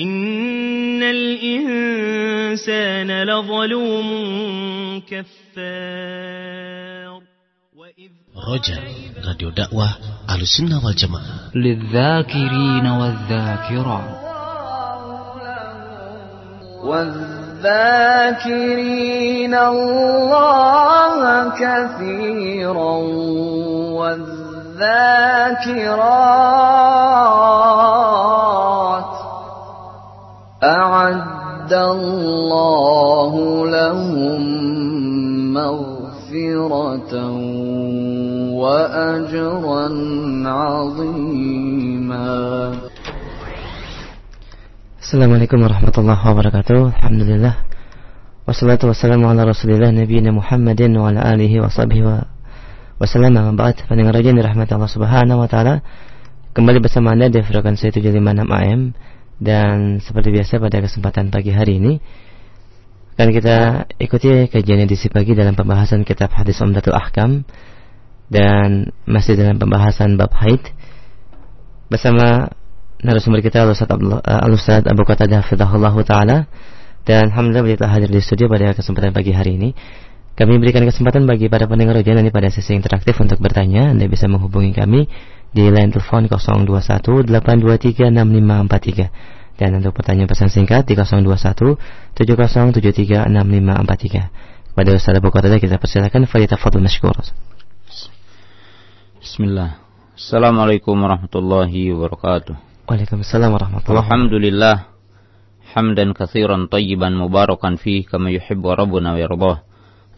إن الإنسان لظلوم كفار. رجاء راديو دعوة على السنة والجماعة للذاكرين والذاكرات. والذاكرين الله كثيرا والذاكرات أعد الله لهم مغفرة وأجرا عظيما. السلام عليكم ورحمة الله وبركاته. الحمد لله. والصلاة والسلام على رسول الله نبينا محمد وعلى آله وصحبه وسلم. أما بعد raja dirahmati Allah Subhanahu wa taala kembali bersama Anda di frekuensi 756 AM Dan seperti biasa pada kesempatan pagi hari ini Akan kita ikuti kajian edisi pagi dalam pembahasan kitab hadis Umdatul Ahkam Dan masih dalam pembahasan bab haid Bersama narasumber kita Al-Ustaz Abu Qatadah Fidahullah Ta'ala. Dan Alhamdulillah beliau hadir di studio pada kesempatan pagi hari ini kami berikan kesempatan bagi para pendengar ujian nanti pada sesi interaktif untuk bertanya. Anda bisa menghubungi kami di line telepon 021 823 6543 dan untuk pertanyaan pesan singkat di 021 7073 6543 kepada Ustaz Abu kita persilakan Fadita Fadl Mashkur. Bismillah. Assalamualaikum warahmatullahi wabarakatuh. Waalaikumsalam warahmatullahi Alhamdulillah Hamdan kathiran tayyiban mubarakan fih Kama yuhibbu rabbuna wa yardah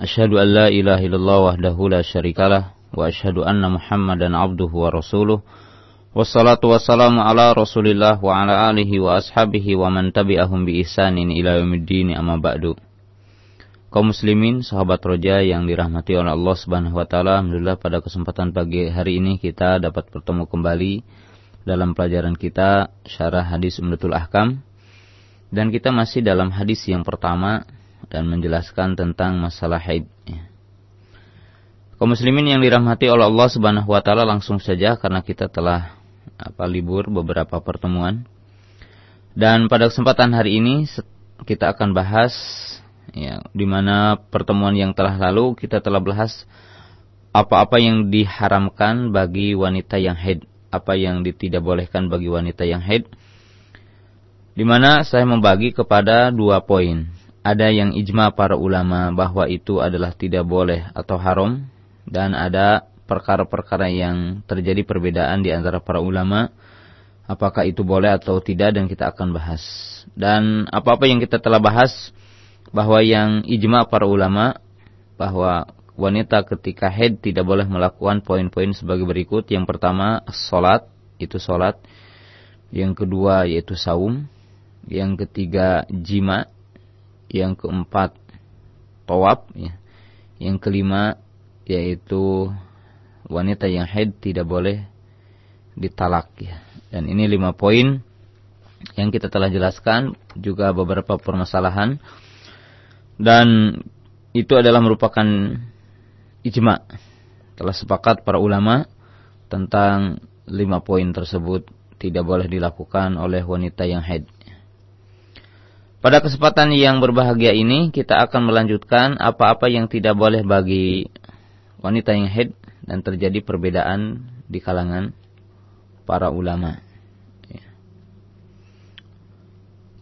Ashadu an la ilaha illallah wahdahu la syarikalah Wa ashadu anna muhammadan abduhu wa rasuluh Wassalatu wassalamu ala rasulillah Wa ala alihi wa ashabihi Wa man tabi'ahum bi ihsanin ila yumiddini amma ba'du kaum muslimin, sahabat roja yang dirahmati oleh Allah Subhanahu wa taala. Alhamdulillah pada kesempatan pagi hari ini kita dapat bertemu kembali dalam pelajaran kita syarah hadis Umdatul Ahkam. Dan kita masih dalam hadis yang pertama dan menjelaskan tentang masalah haid. Kaum muslimin yang dirahmati oleh Allah Subhanahu wa taala langsung saja karena kita telah apa libur beberapa pertemuan. Dan pada kesempatan hari ini kita akan bahas ya di mana pertemuan yang telah lalu kita telah bahas apa-apa yang diharamkan bagi wanita yang haid, apa yang tidak bolehkan bagi wanita yang haid. Di mana saya membagi kepada dua poin. Ada yang ijma para ulama bahwa itu adalah tidak boleh atau haram dan ada perkara-perkara yang terjadi perbedaan di antara para ulama apakah itu boleh atau tidak dan kita akan bahas. Dan apa-apa yang kita telah bahas bahwa yang ijma para ulama bahwa wanita ketika haid tidak boleh melakukan poin-poin sebagai berikut. Yang pertama, salat, itu salat. Yang kedua yaitu saum. Yang ketiga jima. Yang keempat tawab ya. Yang kelima yaitu wanita yang haid tidak boleh ditalak ya. Dan ini lima poin yang kita telah jelaskan juga beberapa permasalahan dan itu adalah merupakan ijma. Telah sepakat para ulama tentang lima poin tersebut tidak boleh dilakukan oleh wanita yang haid. Pada kesempatan yang berbahagia ini kita akan melanjutkan apa-apa yang tidak boleh bagi wanita yang haid dan terjadi perbedaan di kalangan para ulama.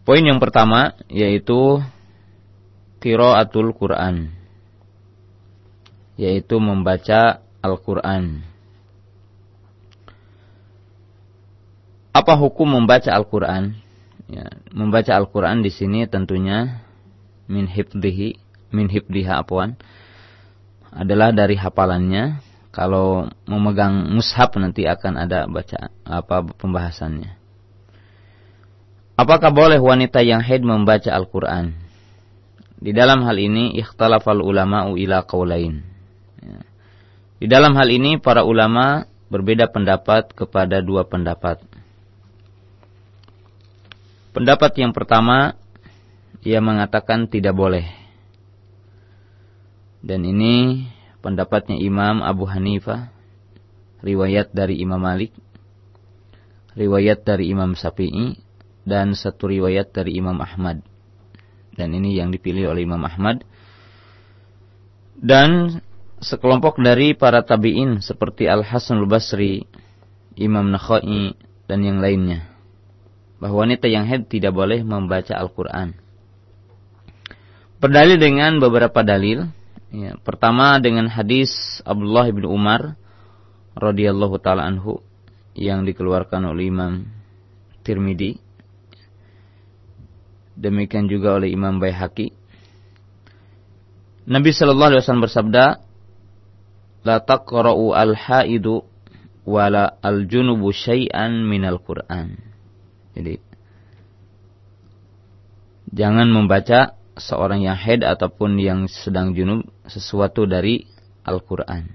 Poin yang pertama yaitu qiraatul Quran yaitu membaca Al-Quran. Apa hukum membaca Al-Quran? Ya, membaca Al-Quran di sini tentunya min hifdihi, min hifdiha apwan, adalah dari hafalannya. Kalau memegang mushaf nanti akan ada baca apa pembahasannya. Apakah boleh wanita yang haid membaca Al-Quran? di dalam hal ini ikhtalafal ulama'u ila qaulain. Ya. Di dalam hal ini para ulama berbeda pendapat kepada dua pendapat. Pendapat yang pertama ia mengatakan tidak boleh. Dan ini pendapatnya Imam Abu Hanifah, riwayat dari Imam Malik, riwayat dari Imam Syafi'i, dan satu riwayat dari Imam Ahmad. Dan ini yang dipilih oleh Imam Ahmad. Dan sekelompok dari para tabi'in seperti Al Hasan Al Basri, Imam Nakhai dan yang lainnya bahwa wanita yang haid tidak boleh membaca Al-Qur'an. Berdalil dengan beberapa dalil. Ya, pertama dengan hadis Abdullah bin Umar radhiyallahu taala anhu yang dikeluarkan oleh Imam Tirmidzi Demikian juga oleh Imam Baihaqi. Nabi Shallallahu Alaihi Wasallam bersabda, "La taqra'u al-haidu wala al-junubu syai'an minal Qur'an." Jadi jangan membaca seorang yang haid ataupun yang sedang junub sesuatu dari Al-Qur'an.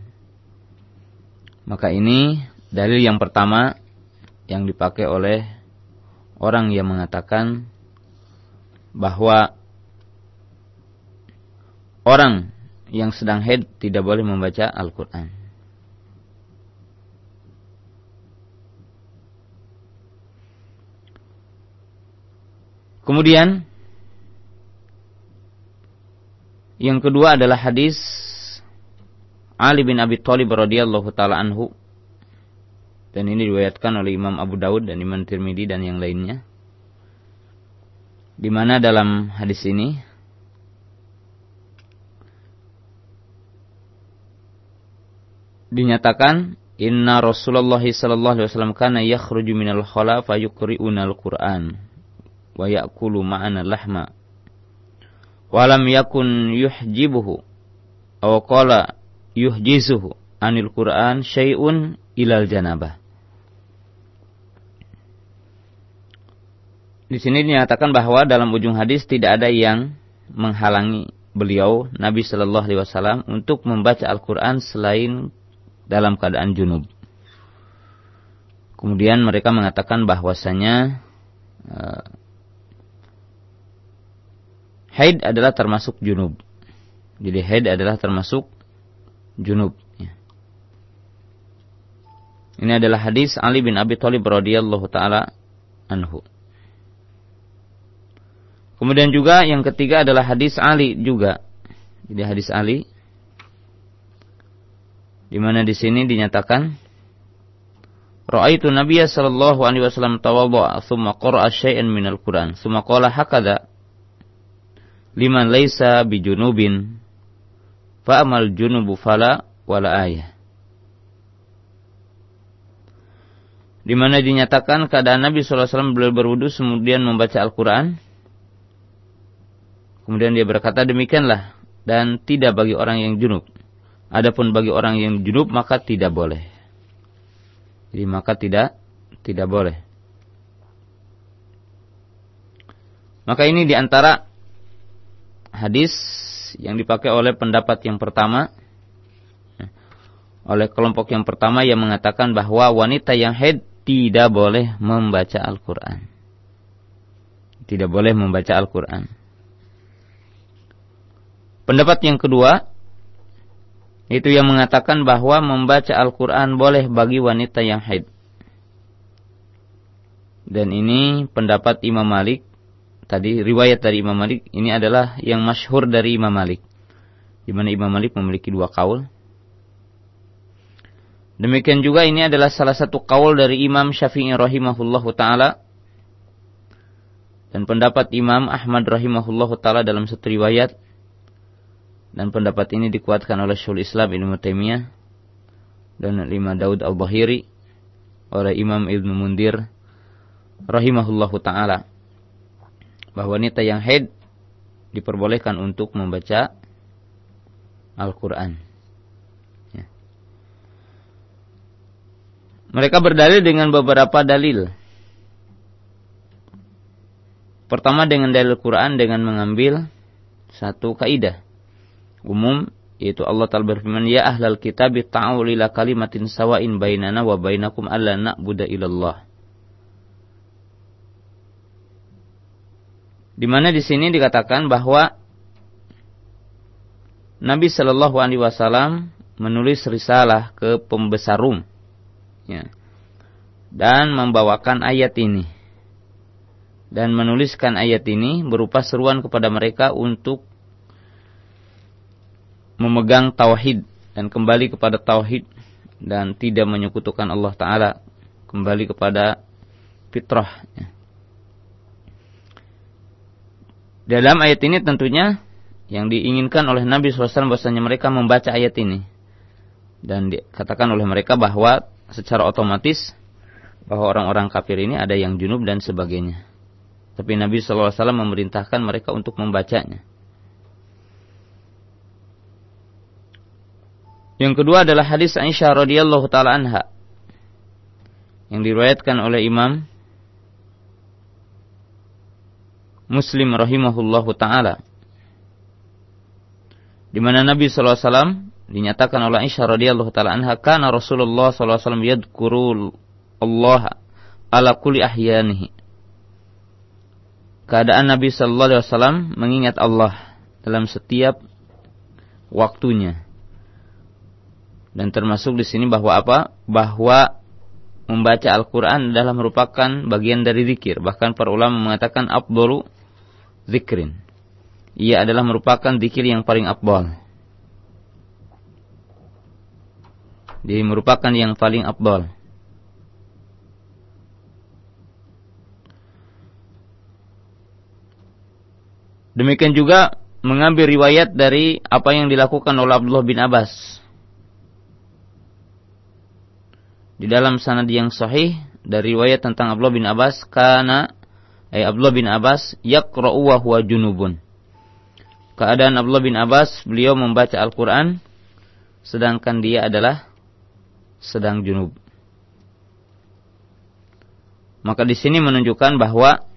Maka ini dalil yang pertama yang dipakai oleh orang yang mengatakan bahwa orang yang sedang haid tidak boleh membaca Al-Quran. Kemudian yang kedua adalah hadis Ali bin Abi Thalib radhiyallahu taala anhu. Dan ini diriwayatkan oleh Imam Abu Daud dan Imam Tirmidzi dan yang lainnya. Di mana dalam hadis ini? Dinyatakan inna Rasulullah sallallahu alaihi wasallam kana yakhruju minal khala fayuqri'una al-Qur'an wa ya'kulu ma'ana lahma wa lam yakun yuhjibuhu aw qala yuhjizuhu anil Qur'an syai'un ilal janabah Di sini dinyatakan bahwa dalam ujung hadis tidak ada yang menghalangi beliau Nabi Shallallahu Alaihi Wasallam untuk membaca Al-Quran selain dalam keadaan junub. Kemudian mereka mengatakan bahwasanya uh, haid adalah termasuk junub. Jadi haid adalah termasuk junub. Ya. Ini adalah hadis Ali bin Abi Thalib radhiyallahu taala anhu. Kemudian juga yang ketiga adalah hadis Ali juga. Jadi hadis Ali di mana di sini dinyatakan Ra'aitu Nabiya sallallahu alaihi wasallam tawaddu'a thumma qara'a syai'an minal Qur'an thumma qala hakadha liman laisa bijunubin fa amal junubu fala wala ayah di mana dinyatakan keadaan Nabi wasallam beliau berwudu kemudian membaca Al-Qur'an Kemudian dia berkata demikianlah dan tidak bagi orang yang junub. Adapun bagi orang yang junub maka tidak boleh. Jadi maka tidak tidak boleh. Maka ini di antara hadis yang dipakai oleh pendapat yang pertama oleh kelompok yang pertama yang mengatakan bahwa wanita yang haid tidak boleh membaca Al-Quran. Tidak boleh membaca Al-Quran. Pendapat yang kedua itu yang mengatakan bahwa membaca Al-Quran boleh bagi wanita yang haid. Dan ini pendapat Imam Malik. Tadi riwayat dari Imam Malik ini adalah yang masyhur dari Imam Malik. Di mana Imam Malik memiliki dua kaul. Demikian juga ini adalah salah satu kaul dari Imam Syafi'i rahimahullahu taala dan pendapat Imam Ahmad rahimahullahu taala dalam satu riwayat dan pendapat ini dikuatkan oleh Syul Islam Ibnu Taimiyah dan Imam Daud Al-Bahiri oleh Imam Ibnu Mundir rahimahullahu taala bahwa wanita yang haid diperbolehkan untuk membaca Al-Qur'an. Ya. Mereka berdalil dengan beberapa dalil. Pertama dengan dalil Quran dengan mengambil satu kaidah umum yaitu Allah Ta'ala berfirman ya ahlal kitab ta'u lila kalimatin sawain bainana wa bainakum alla na'budu di mana di sini dikatakan bahwa Nabi Shallallahu Alaihi Wasallam menulis risalah ke pembesar Rum, ya, dan membawakan ayat ini dan menuliskan ayat ini berupa seruan kepada mereka untuk memegang tauhid dan kembali kepada tauhid dan tidak menyekutukan Allah Taala, kembali kepada fitrah. Ya. Dalam ayat ini tentunya yang diinginkan oleh Nabi SAW bahwasanya mereka membaca ayat ini dan dikatakan oleh mereka bahwa secara otomatis bahwa orang-orang kafir ini ada yang junub dan sebagainya. Tapi Nabi SAW memerintahkan mereka untuk membacanya. Yang kedua adalah hadis Aisyah radhiyallahu taala anha yang diriwayatkan oleh Imam Muslim rahimahullahu taala. Di mana Nabi wasallam dinyatakan oleh Aisyah radhiyallahu taala anha kana Rasulullah sallallahu alaihi wasallam Allah ala kulli ahyanihi. Keadaan Nabi sallallahu alaihi wasallam mengingat Allah dalam setiap waktunya. Dan termasuk di sini bahwa apa? Bahwa membaca Al-Quran adalah merupakan bagian dari zikir. Bahkan para ulama mengatakan abdulu zikrin. Ia adalah merupakan zikir yang paling abdal. Dia merupakan yang paling abdal. Demikian juga mengambil riwayat dari apa yang dilakukan oleh Abdullah bin Abbas. Di dalam sanad yang sahih dari riwayat tentang Abdullah bin Abbas karena ay Abdullah bin Abbas yaqra'u wa huwa junubun. Keadaan Abdullah bin Abbas beliau membaca Al-Qur'an sedangkan dia adalah sedang junub. Maka di sini menunjukkan bahwa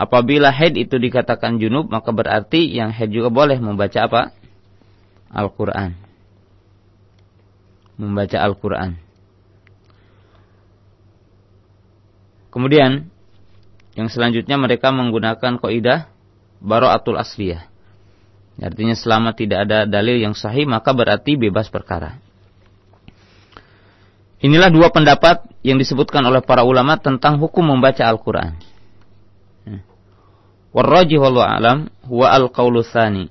apabila haid itu dikatakan junub maka berarti yang haid juga boleh membaca apa? Al-Qur'an. Membaca Al-Qur'an. Kemudian yang selanjutnya mereka menggunakan kaidah bara'atul asliyah. Artinya selama tidak ada dalil yang sahih maka berarti bebas perkara. Inilah dua pendapat yang disebutkan oleh para ulama tentang hukum membaca Al-Quran. Warrajih wallahu alam huwa al-qawlu thani.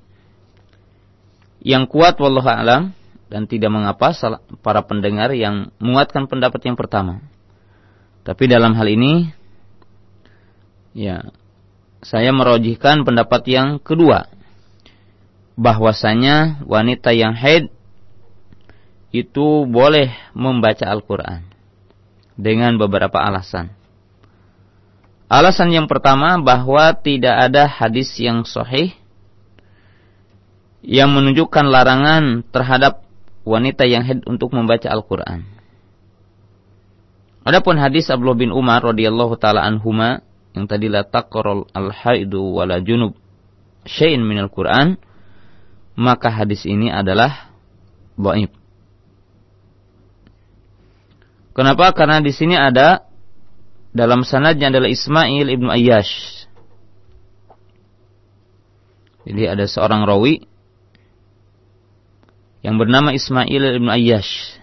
Yang kuat wallahu alam dan tidak mengapa para pendengar yang menguatkan pendapat yang pertama. Tapi dalam hal ini ya saya merojihkan pendapat yang kedua bahwasanya wanita yang haid itu boleh membaca Al-Qur'an dengan beberapa alasan. Alasan yang pertama bahwa tidak ada hadis yang sahih yang menunjukkan larangan terhadap wanita yang haid untuk membaca Al-Qur'an. Adapun hadis Abdullah bin Umar radhiyallahu taala anhuma yang tadi la taqrul al-haidu wala junub syai'in minal Qur'an maka hadis ini adalah dhaif. Kenapa? Karena di sini ada dalam sanadnya adalah Ismail ibnu Ayyash. Jadi ada seorang rawi yang bernama Ismail ibnu Ayyash.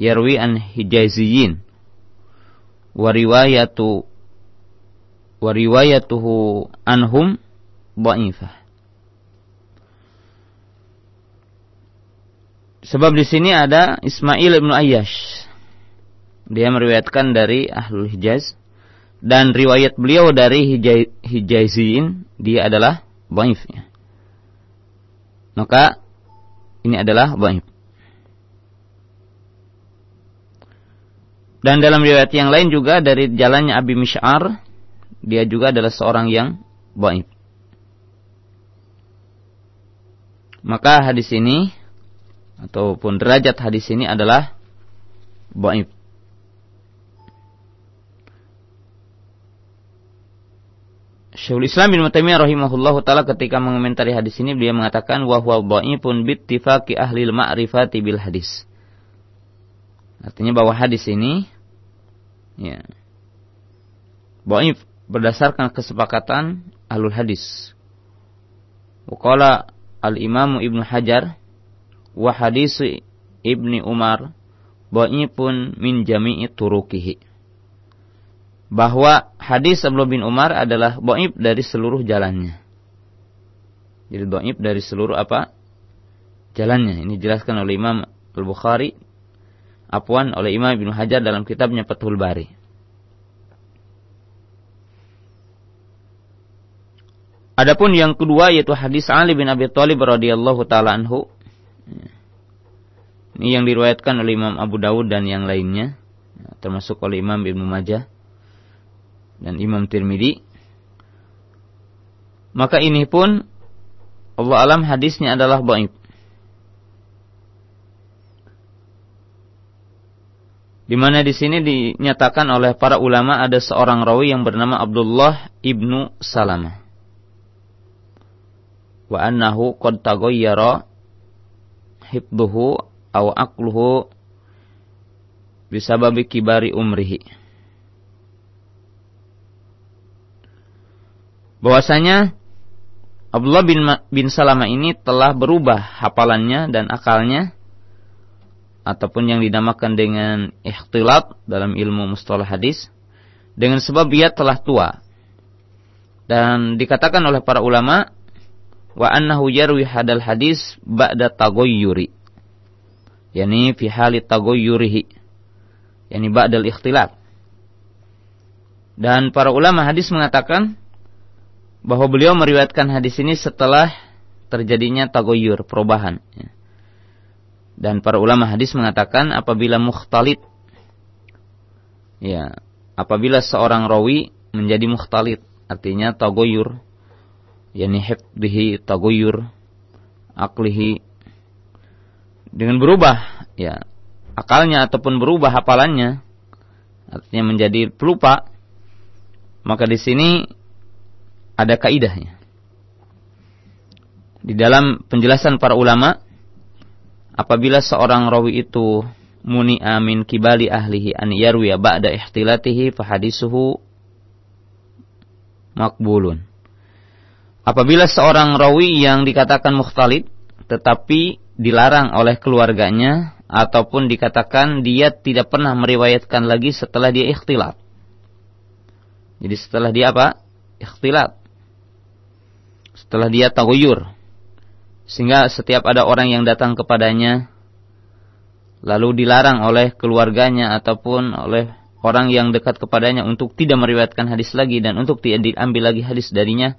Yarwi an Hijaziyin. Wa riwayatu wa riwayatuhu anhum dhaifah. Sebab di sini ada Ismail bin Ayyash. Dia meriwayatkan dari Ahlul Hijaz dan riwayat beliau dari Hijaziyin dia adalah dhaif ya. Maka ini adalah dhaif. Dan dalam riwayat yang lain juga dari jalannya Abi Mish'ar dia juga adalah seorang yang baik. Maka hadis ini ataupun derajat hadis ini adalah baik. Syekhul Islam bin Taimiyah rahimahullahu taala ketika mengomentari hadis ini beliau mengatakan wa huwa dhaifun bittifaqi ahli al-ma'rifati bil hadis. Artinya bahwa hadis ini ya dhaif berdasarkan kesepakatan ahlul hadis. Waqala al-Imam Ibnu Hajar wa hadis Ibni Umar dhaifun min jami'i turukihi bahwa hadis Abdullah bin Umar adalah doib dari seluruh jalannya. Jadi doib dari seluruh apa? Jalannya. Ini dijelaskan oleh Imam Al-Bukhari. Apuan oleh Imam Ibn Hajar dalam kitabnya Fathul Bari. Adapun yang kedua yaitu hadis Ali bin Abi Thalib radhiyallahu taala anhu. Ini yang diriwayatkan oleh Imam Abu Dawud dan yang lainnya, termasuk oleh Imam Ibnu Majah dan Imam Tirmidzi. Maka ini pun Allah alam hadisnya adalah dhaif. Di mana di sini dinyatakan oleh para ulama ada seorang rawi yang bernama Abdullah ibnu Salamah wa annahu qad taghayyara hibduhu aw aqluhu bisababi kibari umrihi. Bahwasanya Abdullah bin, bin Salama ini telah berubah hafalannya dan akalnya ataupun yang dinamakan dengan ikhtilat dalam ilmu mustalah hadis dengan sebab dia telah tua. Dan dikatakan oleh para ulama wa annahu yarwi hadal hadis ba'da tagoyyuri. Yani fi hali tagoyyurihi. Yani ba'dal ikhtilat dan para ulama hadis mengatakan bahwa beliau meriwayatkan hadis ini setelah terjadinya tagoyur, perubahan. Dan para ulama hadis mengatakan apabila mukhtalit, ya, apabila seorang rawi menjadi mukhtalit, artinya tagoyur, yakni hifdihi tagoyur, aklihi, dengan berubah, ya, akalnya ataupun berubah hafalannya, artinya menjadi pelupa, maka di sini ada kaidahnya. Di dalam penjelasan para ulama, apabila seorang rawi itu muni amin kibali ahlihi an yarwiya ba'da ihtilatihi fahadisuhu makbulun. Apabila seorang rawi yang dikatakan mukhtalid tetapi dilarang oleh keluarganya ataupun dikatakan dia tidak pernah meriwayatkan lagi setelah dia ikhtilat. Jadi setelah dia apa? Ikhtilat setelah dia taguyur sehingga setiap ada orang yang datang kepadanya lalu dilarang oleh keluarganya ataupun oleh orang yang dekat kepadanya untuk tidak meriwayatkan hadis lagi dan untuk tidak diambil lagi hadis darinya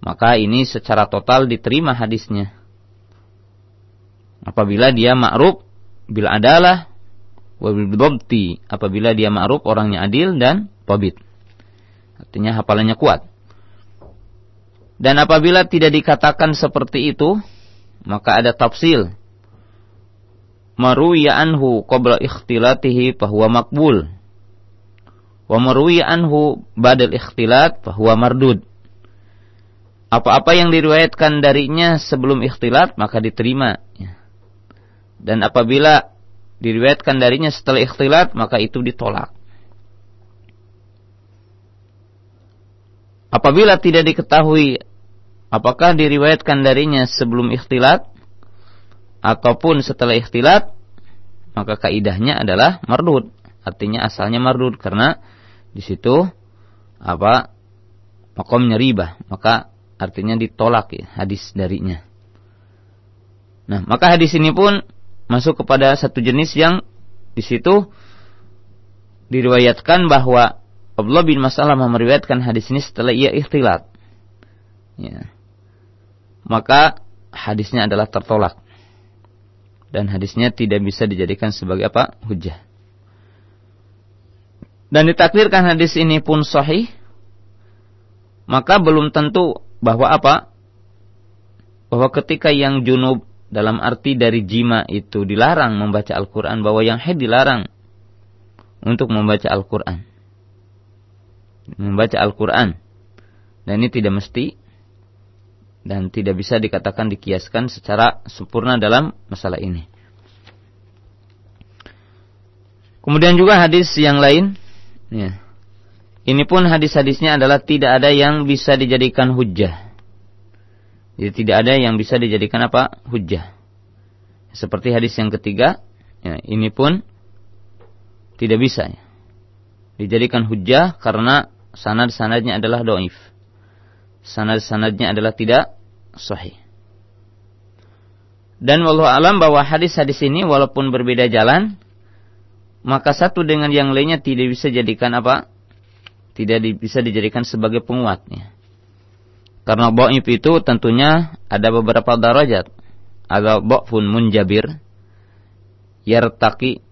maka ini secara total diterima hadisnya apabila dia ma'ruf bil adalah wabil dobti apabila dia ma'ruf orangnya adil dan tabit artinya hafalannya kuat dan apabila tidak dikatakan seperti itu, maka ada tafsil. Maruya anhu qabla ikhtilatihi fahuwa makbul. Wa maruya anhu badal ikhtilat fahuwa mardud. Apa-apa yang diriwayatkan darinya sebelum ikhtilat maka diterima. Dan apabila diriwayatkan darinya setelah ikhtilat maka itu ditolak. Apabila tidak diketahui apakah diriwayatkan darinya sebelum ikhtilat ataupun setelah ikhtilat maka kaidahnya adalah mardud artinya asalnya mardud karena di situ apa makomnya riba maka artinya ditolak ya, hadis darinya nah maka hadis ini pun masuk kepada satu jenis yang di situ diriwayatkan bahwa Abdullah bin Masalah meriwayatkan hadis ini setelah ia ikhtilat ya maka hadisnya adalah tertolak. Dan hadisnya tidak bisa dijadikan sebagai apa? Hujah. Dan ditakdirkan hadis ini pun sahih, maka belum tentu bahwa apa? Bahwa ketika yang junub dalam arti dari jima itu dilarang membaca Al-Quran, bahwa yang haid dilarang untuk membaca Al-Quran. Membaca Al-Quran. Dan ini tidak mesti dan tidak bisa dikatakan dikiaskan secara sempurna dalam masalah ini. Kemudian juga hadis yang lain, ya. Ini pun hadis-hadisnya adalah tidak ada yang bisa dijadikan hujah. Jadi tidak ada yang bisa dijadikan apa? Hujah. Seperti hadis yang ketiga, ya, ini pun tidak bisa ya. dijadikan hujah karena sanad-sanadnya adalah doif sanad-sanadnya adalah tidak sahih. Dan walau alam bahwa hadis-hadis ini walaupun berbeda jalan, maka satu dengan yang lainnya tidak bisa dijadikan apa? Tidak bisa dijadikan sebagai penguatnya. Karena dhaif itu tentunya ada beberapa darajat. Ada dhafun munjabir yartaqi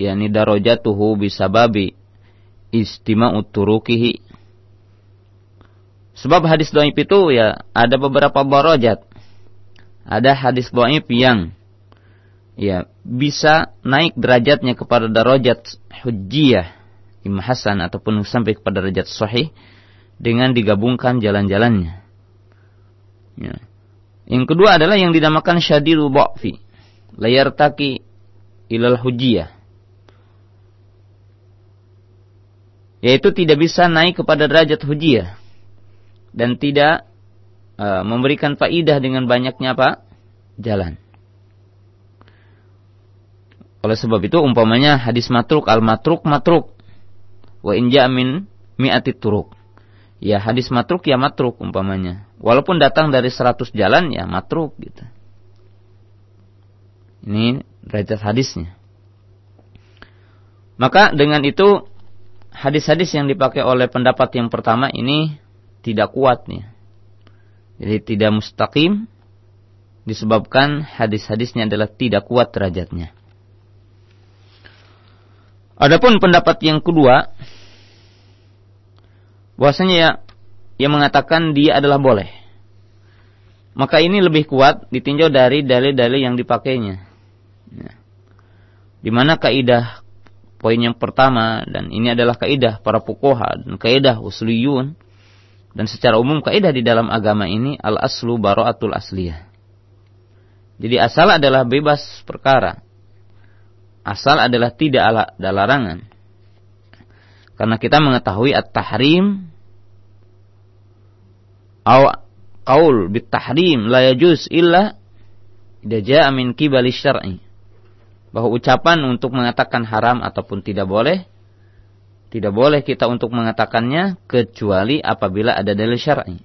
yakni darajatuhu bisababi istima'u turukihi Sebab hadis doib itu ya ada beberapa borojat. Ada hadis doib yang ya bisa naik derajatnya kepada derajat hujjiyah Imam Hasan ataupun sampai kepada derajat sahih dengan digabungkan jalan-jalannya. Ya. Yang kedua adalah yang dinamakan syadidul dha'fi. Layar taki ilal hujjiyah. Yaitu tidak bisa naik kepada derajat hujjiyah dan tidak uh, memberikan faidah dengan banyaknya apa? jalan. Oleh sebab itu umpamanya hadis matruk al matruk matruk wa in min mi'ati turuk. Ya hadis matruk ya matruk umpamanya. Walaupun datang dari 100 jalan ya matruk gitu. Ini derajat hadisnya. Maka dengan itu hadis-hadis yang dipakai oleh pendapat yang pertama ini tidak kuatnya. Jadi tidak mustaqim disebabkan hadis-hadisnya adalah tidak kuat derajatnya. Adapun pendapat yang kedua bahwasanya ya yang mengatakan dia adalah boleh. Maka ini lebih kuat ditinjau dari dalil-dalil yang dipakainya. Ya. Di mana kaidah poin yang pertama dan ini adalah kaidah para fuqaha dan kaidah usliyun dan secara umum kaidah di dalam agama ini al aslu baraatul asliyah. Jadi asal adalah bebas perkara. Asal adalah tidak ada larangan. Karena kita mengetahui at-tahrim aw qaul bit-tahrim la yajuz illa idza jaa min kibali syar'i. Bahwa ucapan untuk mengatakan haram ataupun tidak boleh tidak boleh kita untuk mengatakannya kecuali apabila ada dalil syar'i.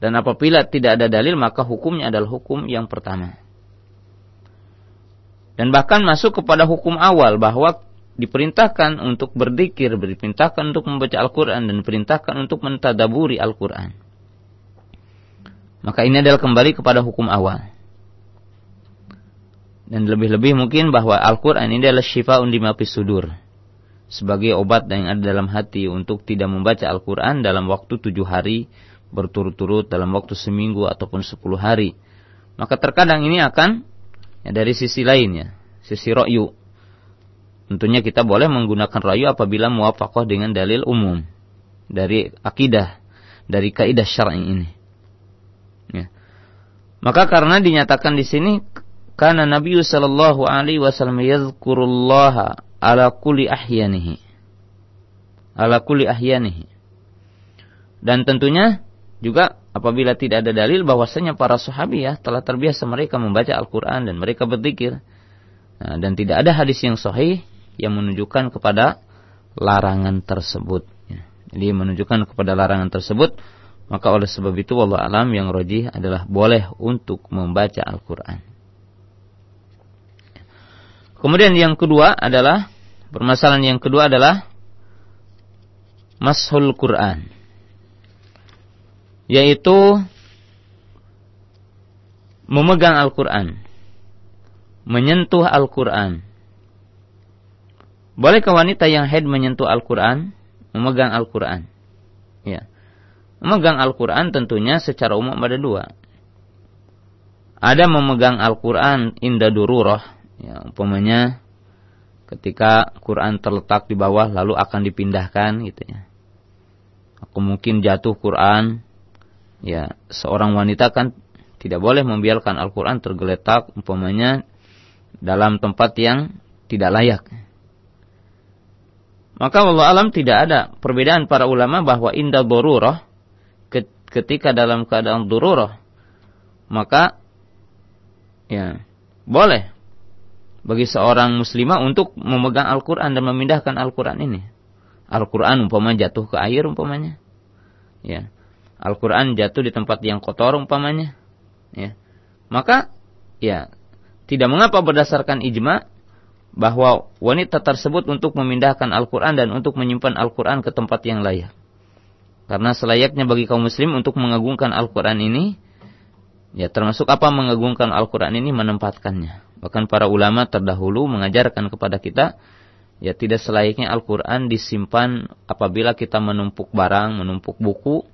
Dan apabila tidak ada dalil maka hukumnya adalah hukum yang pertama. Dan bahkan masuk kepada hukum awal bahwa diperintahkan untuk berzikir, diperintahkan untuk membaca Al-Quran, dan diperintahkan untuk mentadaburi Al-Quran. Maka ini adalah kembali kepada hukum awal. Dan lebih-lebih mungkin bahwa Al-Quran ini adalah syifa'un lima sudur sebagai obat yang ada dalam hati untuk tidak membaca Al-Quran dalam waktu tujuh hari berturut-turut dalam waktu seminggu ataupun sepuluh hari. Maka terkadang ini akan ya, dari sisi lainnya, sisi ro'yu. Tentunya kita boleh menggunakan ro'yu apabila muafakoh dengan dalil umum dari akidah, dari kaidah syar'i ini. Maka karena dinyatakan di sini karena Nabi sallallahu alaihi wasallam yazkurullaha ala kulli ahyanihi. Ala kulli ahyanihi. Dan tentunya juga apabila tidak ada dalil bahwasanya para sahabi ya telah terbiasa mereka membaca Al-Qur'an dan mereka berzikir. Nah, dan tidak ada hadis yang sahih yang menunjukkan kepada larangan tersebut. Ya. Jadi menunjukkan kepada larangan tersebut, maka oleh sebab itu Allah alam yang rojih adalah boleh untuk membaca Al-Quran. Kemudian yang kedua adalah Permasalahan yang kedua adalah mashul Quran. Yaitu memegang Al-Quran. Menyentuh Al-Quran. Bolehkah wanita yang haid menyentuh Al-Quran? Memegang Al-Quran. Ya. Memegang Al-Quran tentunya secara umum ada dua. Ada memegang Al-Quran inda dururah. Ya, umpamanya ketika Quran terletak di bawah lalu akan dipindahkan gitu ya. mungkin jatuh Quran, ya seorang wanita kan tidak boleh membiarkan Al-Quran tergeletak umpamanya dalam tempat yang tidak layak. Maka Allah alam tidak ada perbedaan para ulama bahwa indah dorurah ketika dalam keadaan dururah maka ya boleh bagi seorang muslimah untuk memegang Al-Quran dan memindahkan Al-Quran ini. Al-Quran umpamanya jatuh ke air umpamanya. Ya. Al-Quran jatuh di tempat yang kotor umpamanya. Ya. Maka ya tidak mengapa berdasarkan ijma bahwa wanita tersebut untuk memindahkan Al-Quran dan untuk menyimpan Al-Quran ke tempat yang layak. Karena selayaknya bagi kaum muslim untuk mengagungkan Al-Quran ini, ya termasuk apa mengagungkan Al-Quran ini menempatkannya. Bahkan para ulama terdahulu mengajarkan kepada kita ya tidak selayaknya Al-Qur'an disimpan apabila kita menumpuk barang, menumpuk buku,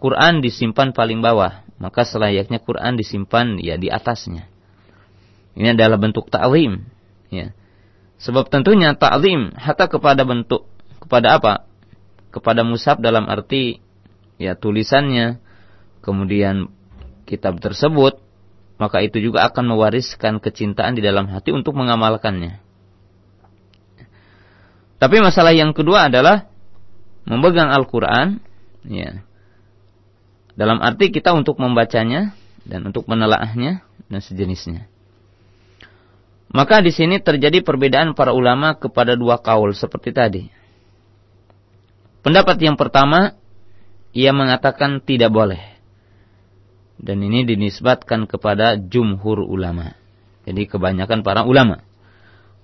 Quran disimpan paling bawah, maka selayaknya Quran disimpan ya di atasnya. Ini adalah bentuk ta'lim, ya. Sebab tentunya ta'lim hatta kepada bentuk kepada apa? Kepada musab dalam arti ya tulisannya, kemudian kitab tersebut maka itu juga akan mewariskan kecintaan di dalam hati untuk mengamalkannya. Tapi masalah yang kedua adalah memegang Al-Quran, ya, dalam arti kita untuk membacanya dan untuk menelaahnya dan sejenisnya. Maka di sini terjadi perbedaan para ulama kepada dua kaul seperti tadi. Pendapat yang pertama, ia mengatakan tidak boleh dan ini dinisbatkan kepada jumhur ulama. Jadi kebanyakan para ulama.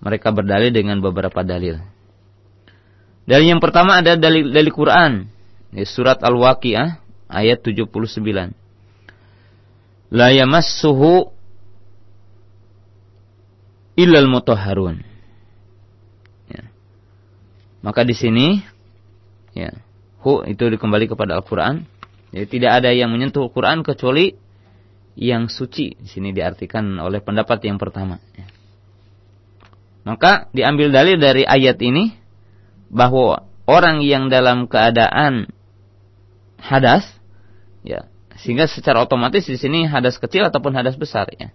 Mereka berdalil dengan beberapa dalil. Dalil yang pertama ada dalil dari Quran. Surat Al-Waqiah ayat 79. La yamassuhu illal mutahharun. Ya. Maka di sini ya, hu itu dikembali kepada Al-Qur'an jadi tidak ada yang menyentuh Al-Quran kecuali yang suci. Di sini diartikan oleh pendapat yang pertama. Maka diambil dalil dari ayat ini bahwa orang yang dalam keadaan hadas, ya, sehingga secara otomatis di sini hadas kecil ataupun hadas besar, ya,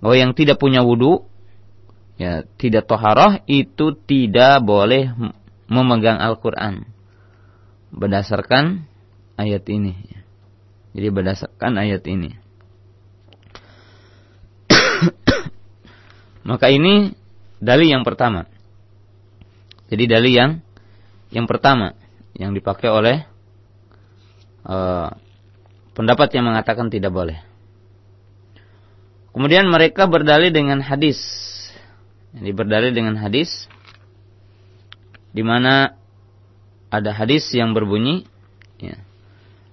bahwa yang tidak punya wudhu, ya, tidak toharoh itu tidak boleh memegang Al-Quran berdasarkan ayat ini. Jadi berdasarkan ayat ini. Maka ini dalil yang pertama. Jadi dalil yang yang pertama yang dipakai oleh uh, pendapat yang mengatakan tidak boleh. Kemudian mereka berdalil dengan hadis. Jadi berdalil dengan hadis di mana ada hadis yang berbunyi ya,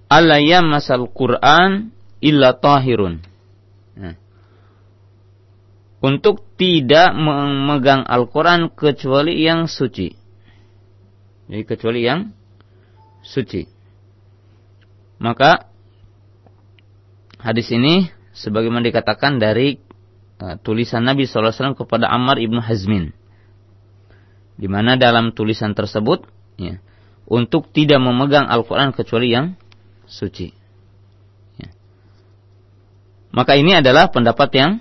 alla masal Quran illa tahirun. Nah. Untuk tidak memegang Al-Quran kecuali yang suci. Jadi kecuali yang suci. Maka hadis ini sebagaimana dikatakan dari uh, tulisan Nabi SAW kepada Ammar ibnu Hazmin. Di mana dalam tulisan tersebut ya, untuk tidak memegang Al-Quran kecuali yang suci. Ya. Maka ini adalah pendapat yang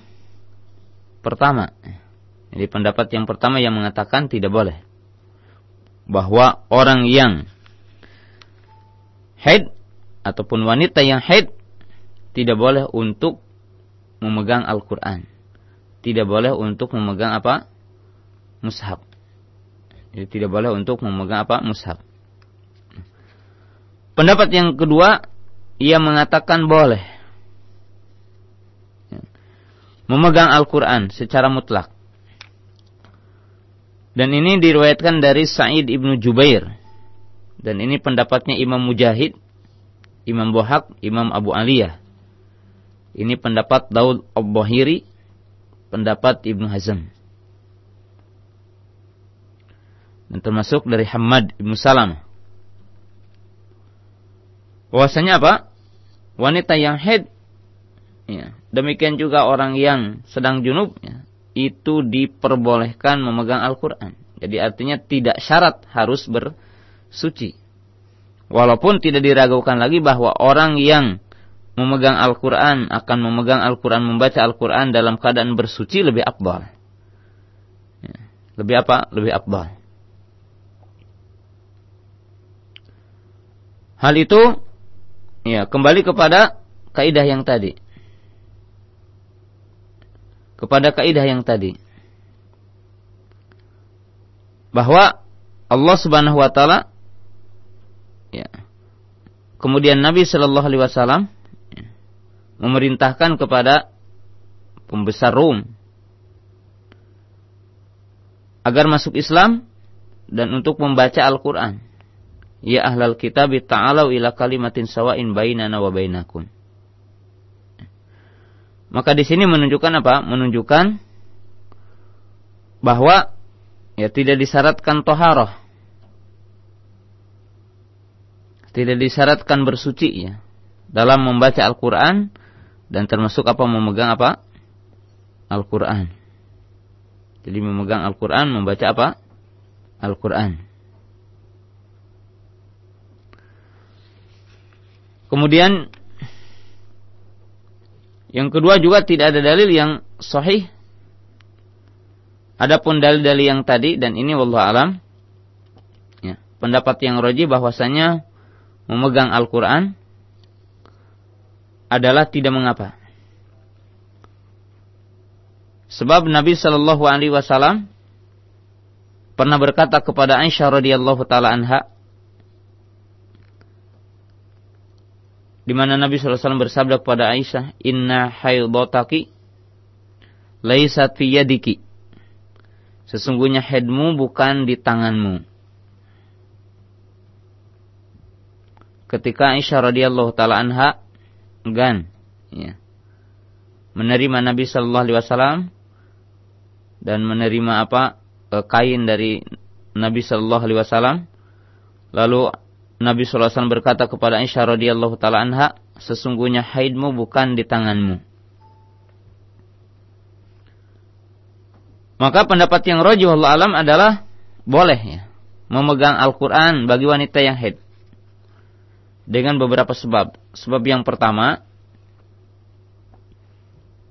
pertama. Jadi pendapat yang pertama yang mengatakan tidak boleh. Bahwa orang yang haid ataupun wanita yang haid tidak boleh untuk memegang Al-Quran. Tidak boleh untuk memegang apa? Mushaf. Jadi tidak boleh untuk memegang apa? Mushaf. Pendapat yang kedua, ia mengatakan boleh memegang Al-Quran secara mutlak. Dan ini diriwayatkan dari Sa'id ibnu Jubair. Dan ini pendapatnya Imam Mujahid, Imam Bohak, Imam Abu Aliyah. Ini pendapat Daud Al-Bahiri, pendapat Ibnu Hazm. Dan termasuk dari Hamad Ibnu Salamah bahwasanya apa? Wanita yang head ya, demikian juga orang yang sedang junub ya, itu diperbolehkan memegang Al-Qur'an. Jadi artinya tidak syarat harus bersuci Walaupun tidak diragukan lagi bahwa orang yang memegang Al-Quran akan memegang Al-Quran, membaca Al-Quran dalam keadaan bersuci lebih abdal. Ya. Lebih apa? Lebih abdal. Hal itu ya kembali kepada kaidah yang tadi. Kepada kaidah yang tadi. Bahwa Allah Subhanahu wa taala ya. Kemudian Nabi Shallallahu alaihi wasallam memerintahkan kepada pembesar Rum agar masuk Islam dan untuk membaca Al-Qur'an. Ya ahlal kitab ta'alau ila kalimatin sawa'in bainana wa bainakum. Maka di sini menunjukkan apa? Menunjukkan bahwa ya tidak disyaratkan toharoh. Tidak disyaratkan bersuci ya dalam membaca Al-Qur'an dan termasuk apa memegang apa? Al-Qur'an. Jadi memegang Al-Qur'an, membaca apa? Al-Qur'an. Kemudian yang kedua juga tidak ada dalil yang sahih. Adapun dalil-dalil yang tadi dan ini wallahu alam ya, pendapat yang roji bahwasanya memegang Al-Qur'an adalah tidak mengapa. Sebab Nabi Shallallahu alaihi wasallam pernah berkata kepada Aisyah radhiyallahu taala anha, di mana Nabi SAW bersabda kepada Aisyah, Inna haidotaki laisat fi yadiki. Sesungguhnya headmu bukan di tanganmu. Ketika Aisyah radhiyallahu taala anha gan ya, menerima Nabi Shallallahu alaihi wasallam dan menerima apa e, kain dari Nabi Shallallahu alaihi wasallam lalu Nabi SAW berkata kepada Aisyah radhiyallahu taala anha, sesungguhnya haidmu bukan di tanganmu. Maka pendapat yang rajih Allah alam adalah boleh ya memegang Al-Qur'an bagi wanita yang haid. Dengan beberapa sebab. Sebab yang pertama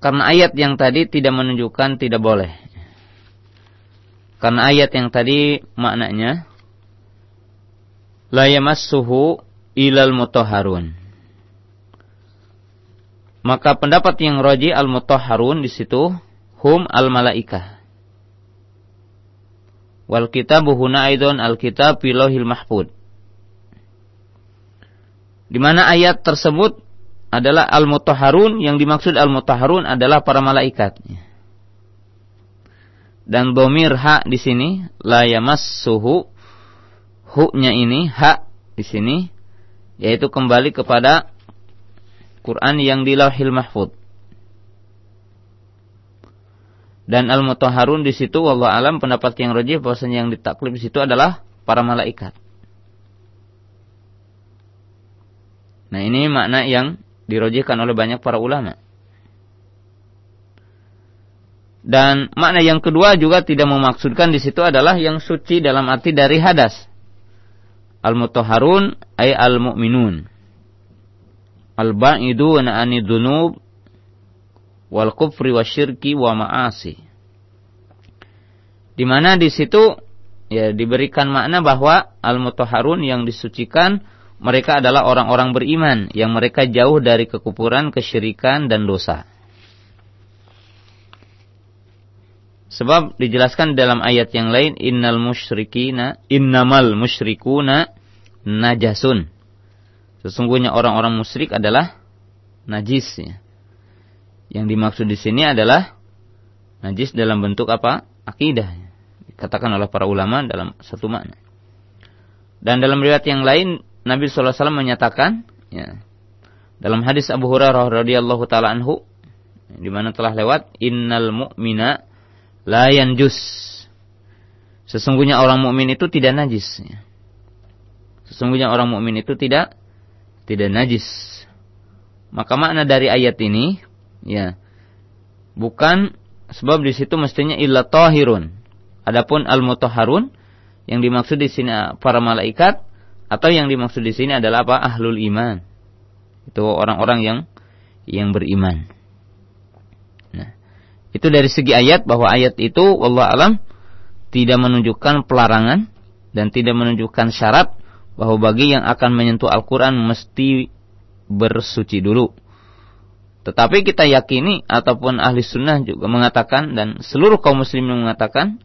karena ayat yang tadi tidak menunjukkan tidak boleh. Karena ayat yang tadi maknanya la yamassuhu ilal mutahharun. Maka pendapat yang roji al mutahharun di situ hum al malaikah. Wal kitabu huna aidon al kitab mahfud. Di mana ayat tersebut adalah al mutahharun yang dimaksud al mutahharun adalah para malaikat. Dan domir ha di sini la yamassuhu huknya ini hak di sini yaitu kembali kepada Quran yang di Lauhil Mahfud. Dan al-mutahharun di situ wallahu alam pendapat yang rajih bahwasanya yang ditaklif di situ adalah para malaikat. Nah, ini makna yang dirojihkan oleh banyak para ulama. Dan makna yang kedua juga tidak memaksudkan di situ adalah yang suci dalam arti dari hadas. Al-mutahharun ay al-mu'minun. Al-ba'idu wa ani dunub wal kufri wa syirki wa ma'asi. Di mana di situ ya diberikan makna bahwa al-mutahharun yang disucikan mereka adalah orang-orang beriman yang mereka jauh dari kekufuran, kesyirikan dan dosa. Sebab dijelaskan dalam ayat yang lain innal musyrikina innamal musyrikuna najasun. Sesungguhnya orang-orang musyrik adalah najis ya. Yang dimaksud di sini adalah najis dalam bentuk apa? Akidah. Dikatakan oleh para ulama dalam satu makna. Dan dalam riwayat yang lain Nabi wasallam menyatakan ya, dalam hadis Abu Hurairah radhiyallahu taala anhu di mana telah lewat innal mu'mina la yanjus. Sesungguhnya orang mukmin itu tidak najis. Sesungguhnya orang mukmin itu tidak tidak najis. Maka makna dari ayat ini ya bukan sebab di situ mestinya illa tahirun. Adapun al mutahharun yang dimaksud di sini para malaikat atau yang dimaksud di sini adalah apa? Ahlul iman. Itu orang-orang yang yang beriman. Itu dari segi ayat bahwa ayat itu Allah alam tidak menunjukkan pelarangan dan tidak menunjukkan syarat bahwa bagi yang akan menyentuh Al-Quran mesti bersuci dulu. Tetapi kita yakini ataupun ahli sunnah juga mengatakan dan seluruh kaum muslimin mengatakan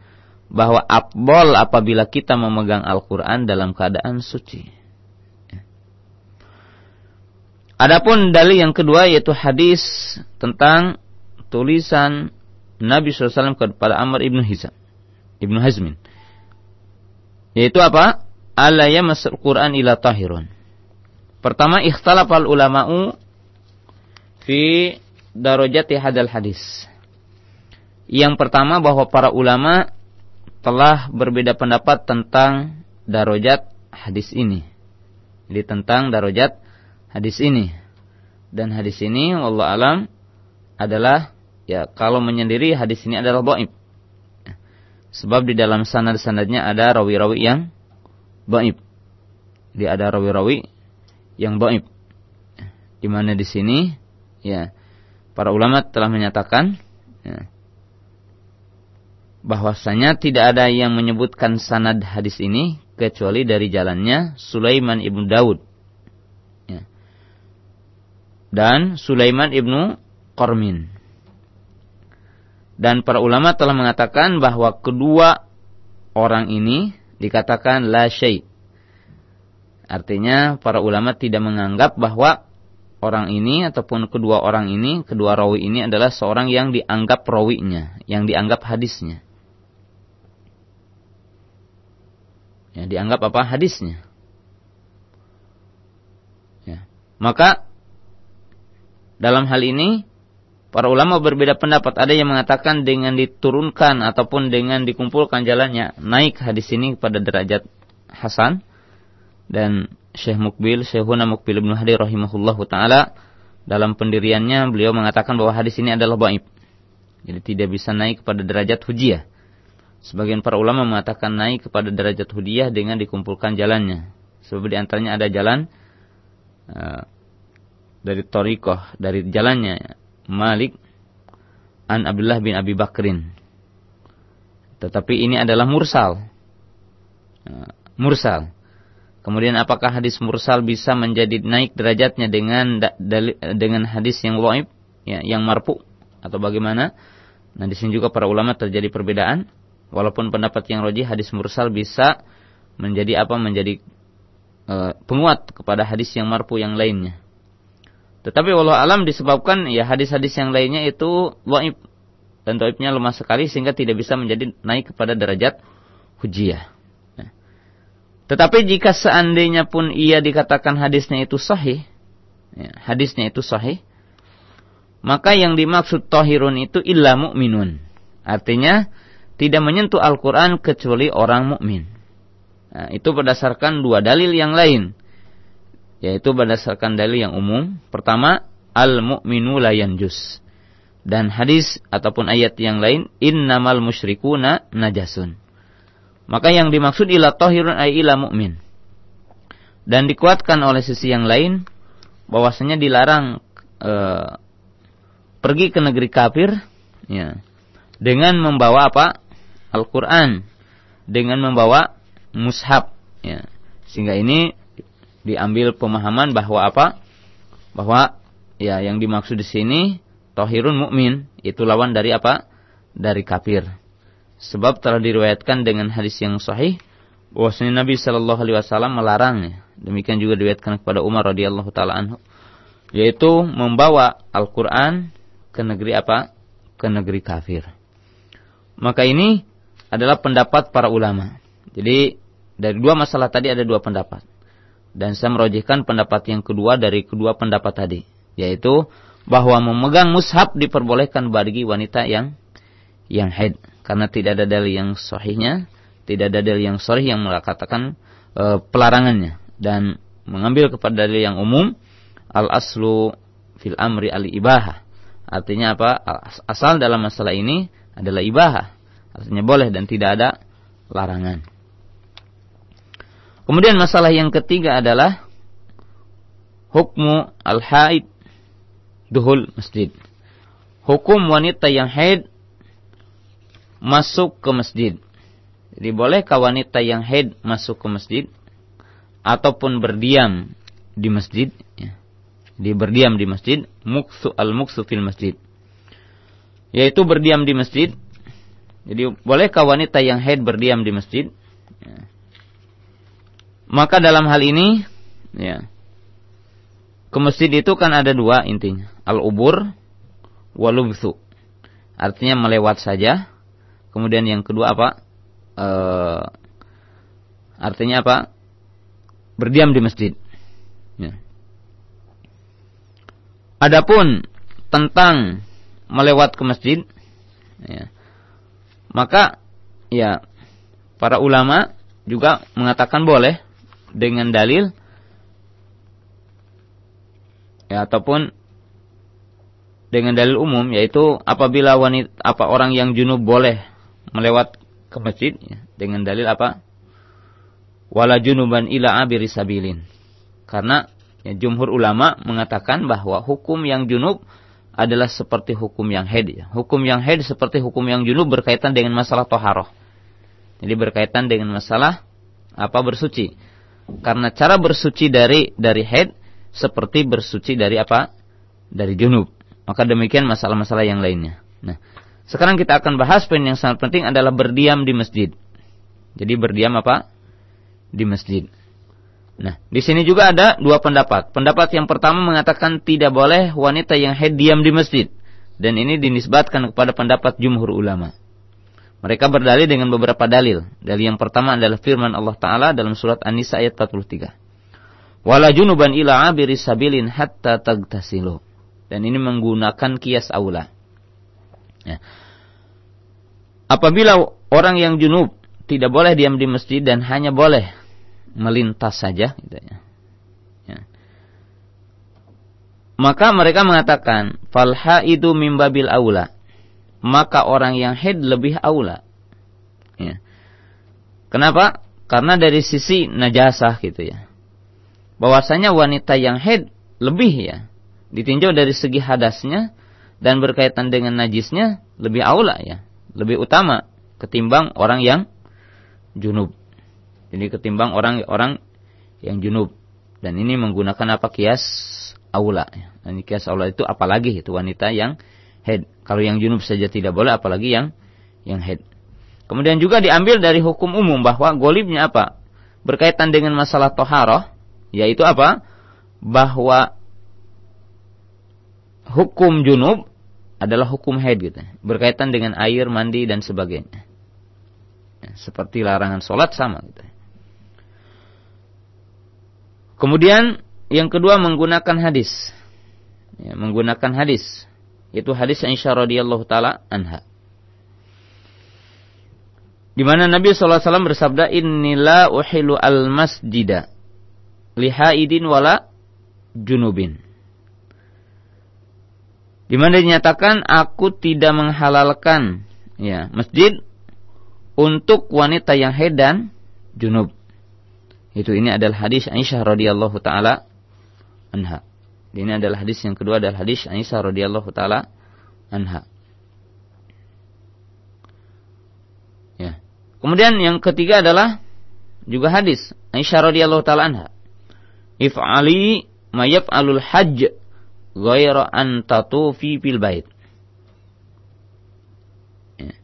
bahwa abdol apabila kita memegang Al-Quran dalam keadaan suci. Adapun dalil yang kedua yaitu hadis tentang tulisan Nabi SAW kepada Amr ibnu Hizam, ibnu Hazmin. Yaitu apa? alla yamassul Quran ila tahirun. Pertama ikhtalafal ulama'u fi darajati hadal hadis. Yang pertama bahwa para ulama telah berbeda pendapat tentang darajat hadis ini. Jadi tentang darajat hadis ini. Dan hadis ini Allah alam adalah ya kalau menyendiri hadis ini adalah dhaif. Sebab di dalam sanad-sanadnya ada rawi-rawi yang baib. Dia ada rawi-rawi yang baib. Di mana di sini ya para ulama telah menyatakan ya, bahwasanya tidak ada yang menyebutkan sanad hadis ini kecuali dari jalannya Sulaiman ibnu Daud ya. dan Sulaiman ibnu Kormin dan para ulama telah mengatakan bahwa kedua orang ini dikatakan la syai. Artinya para ulama tidak menganggap bahwa orang ini ataupun kedua orang ini, kedua rawi ini adalah seorang yang dianggap rawinya, yang dianggap hadisnya. Ya, dianggap apa? Hadisnya. Ya. Maka dalam hal ini Para ulama berbeda pendapat. Ada yang mengatakan dengan diturunkan ataupun dengan dikumpulkan jalannya naik hadis ini pada derajat Hasan dan Syekh Mukbil, Syekhuna Mukbil bin Hadi rahimahullah taala dalam pendiriannya beliau mengatakan bahwa hadis ini adalah baib. Jadi tidak bisa naik kepada derajat hujiyah. Sebagian para ulama mengatakan naik kepada derajat hujiyah dengan dikumpulkan jalannya. Sebab di antaranya ada jalan uh, dari torikoh, dari jalannya Malik an Abdullah bin Abi Bakrin. Tetapi ini adalah mursal. Ya, mursal. Kemudian apakah hadis mursal bisa menjadi naik derajatnya dengan dengan hadis yang waib, ya, yang marfu atau bagaimana? Nah, di sini juga para ulama terjadi perbedaan. Walaupun pendapat yang roji hadis mursal bisa menjadi apa? Menjadi uh, penguat kepada hadis yang marfu yang lainnya. Tetapi Allah alam disebabkan ya hadis-hadis yang lainnya itu waib dan waibnya lemah sekali sehingga tidak bisa menjadi naik kepada derajat hujiyah. Nah. Tetapi jika seandainya pun ia dikatakan hadisnya itu sahih, ya, hadisnya itu sahih, maka yang dimaksud tohirun itu illa mu'minun. Artinya tidak menyentuh Al-Quran kecuali orang mukmin. Nah, itu berdasarkan dua dalil yang lain yaitu berdasarkan dalil yang umum. Pertama, al-mu'minu la yanjus. Dan hadis ataupun ayat yang lain, innamal musyrikuna najasun. Maka yang dimaksud ila tahirun ay ila mu'min. Dan dikuatkan oleh sisi yang lain bahwasanya dilarang e, pergi ke negeri kafir ya dengan membawa apa? Al-Qur'an dengan membawa mushaf ya. Sehingga ini diambil pemahaman bahwa apa? Bahwa ya yang dimaksud di sini tohirun mukmin itu lawan dari apa? Dari kafir. Sebab telah diriwayatkan dengan hadis yang sahih bahwasanya Nabi Shallallahu Alaihi Wasallam melarangnya. Demikian juga diriwayatkan kepada Umar radhiyallahu taala anhu, yaitu membawa Al-Quran ke negeri apa? Ke negeri kafir. Maka ini adalah pendapat para ulama. Jadi dari dua masalah tadi ada dua pendapat. Dan saya merojihkan pendapat yang kedua dari kedua pendapat tadi. Yaitu bahwa memegang mushaf diperbolehkan bagi wanita yang yang haid. Karena tidak ada dalil yang sahihnya. Tidak ada dalil yang sahih yang mengatakan e, pelarangannya. Dan mengambil kepada dalil yang umum. Al-aslu fil amri al-ibaha. Artinya apa? Asal dalam masalah ini adalah ibaha. Artinya boleh dan tidak ada larangan. Kemudian masalah yang ketiga adalah hukmu al-haid duhul masjid. Hukum wanita yang haid masuk ke masjid. Jadi bolehkah wanita yang haid masuk ke masjid ataupun berdiam di masjid? Ya. Di berdiam di masjid, muksu al muksu fil masjid. Yaitu berdiam di masjid. Jadi bolehkah wanita yang haid berdiam di masjid? Ya. Maka dalam hal ini, ya, ke masjid itu kan ada dua intinya, al ubur, walubsu. Artinya melewat saja. Kemudian yang kedua apa? E, artinya apa? Berdiam di masjid. Ya. Adapun tentang melewat ke masjid, ya, maka ya para ulama juga mengatakan boleh dengan dalil? Ya ataupun dengan dalil umum yaitu apabila wanita apa orang yang junub boleh melewat ke masjid ya, dengan dalil apa? Wala junuban ila abiri sabilin. Karena ya, jumhur ulama mengatakan bahwa hukum yang junub adalah seperti hukum yang haid ya. hukum yang haid seperti hukum yang junub berkaitan dengan masalah toharoh. Jadi berkaitan dengan masalah apa bersuci karena cara bersuci dari dari haid seperti bersuci dari apa? Dari junub. Maka demikian masalah-masalah yang lainnya. Nah, sekarang kita akan bahas poin yang sangat penting adalah berdiam di masjid. Jadi berdiam apa? Di masjid. Nah, di sini juga ada dua pendapat. Pendapat yang pertama mengatakan tidak boleh wanita yang haid diam di masjid. Dan ini dinisbatkan kepada pendapat jumhur ulama. Mereka berdalil dengan beberapa dalil. Dalil yang pertama adalah firman Allah Ta'ala dalam surat An-Nisa ayat 43. Wala junuban ila abiri sabilin hatta tagtasilu. Dan ini menggunakan kias aula. Ya. Apabila orang yang junub tidak boleh diam di masjid dan hanya boleh melintas saja, gitu ya. ya. Maka mereka mengatakan, falha itu mimbabil aula maka orang yang haid lebih aula. Ya. Kenapa? Karena dari sisi najasah gitu ya. Bahwasanya wanita yang haid lebih ya ditinjau dari segi hadasnya dan berkaitan dengan najisnya lebih aula ya, lebih utama ketimbang orang yang junub. Jadi ketimbang orang-orang yang junub. Dan ini menggunakan apa kias aula ya. Dan kias aula itu apalagi itu wanita yang head. Kalau yang junub saja tidak boleh, apalagi yang yang head. Kemudian juga diambil dari hukum umum bahwa golibnya apa? Berkaitan dengan masalah toharoh, yaitu apa? Bahwa hukum junub adalah hukum head gitu. Berkaitan dengan air, mandi, dan sebagainya. Ya, seperti larangan sholat sama gitu. Kemudian yang kedua menggunakan hadis. Ya, menggunakan hadis. Itu hadis Aisyah radhiyallahu taala anha. Di mana Nabi sallallahu alaihi wasallam bersabda, "Innila uhilu al-masjida lihaidin wala junubin." Di mana dinyatakan aku tidak menghalalkan ya masjid untuk wanita yang haid dan junub. Itu ini adalah hadis Aisyah radhiyallahu taala anha. Ini adalah hadis yang kedua adalah hadis Aisyah radhiyallahu taala anha. Ya. Kemudian yang ketiga adalah juga hadis Aisyah radhiyallahu taala anha. If'ali ma yaf'alul hajj ghaira an tatufi fil bait. Ya.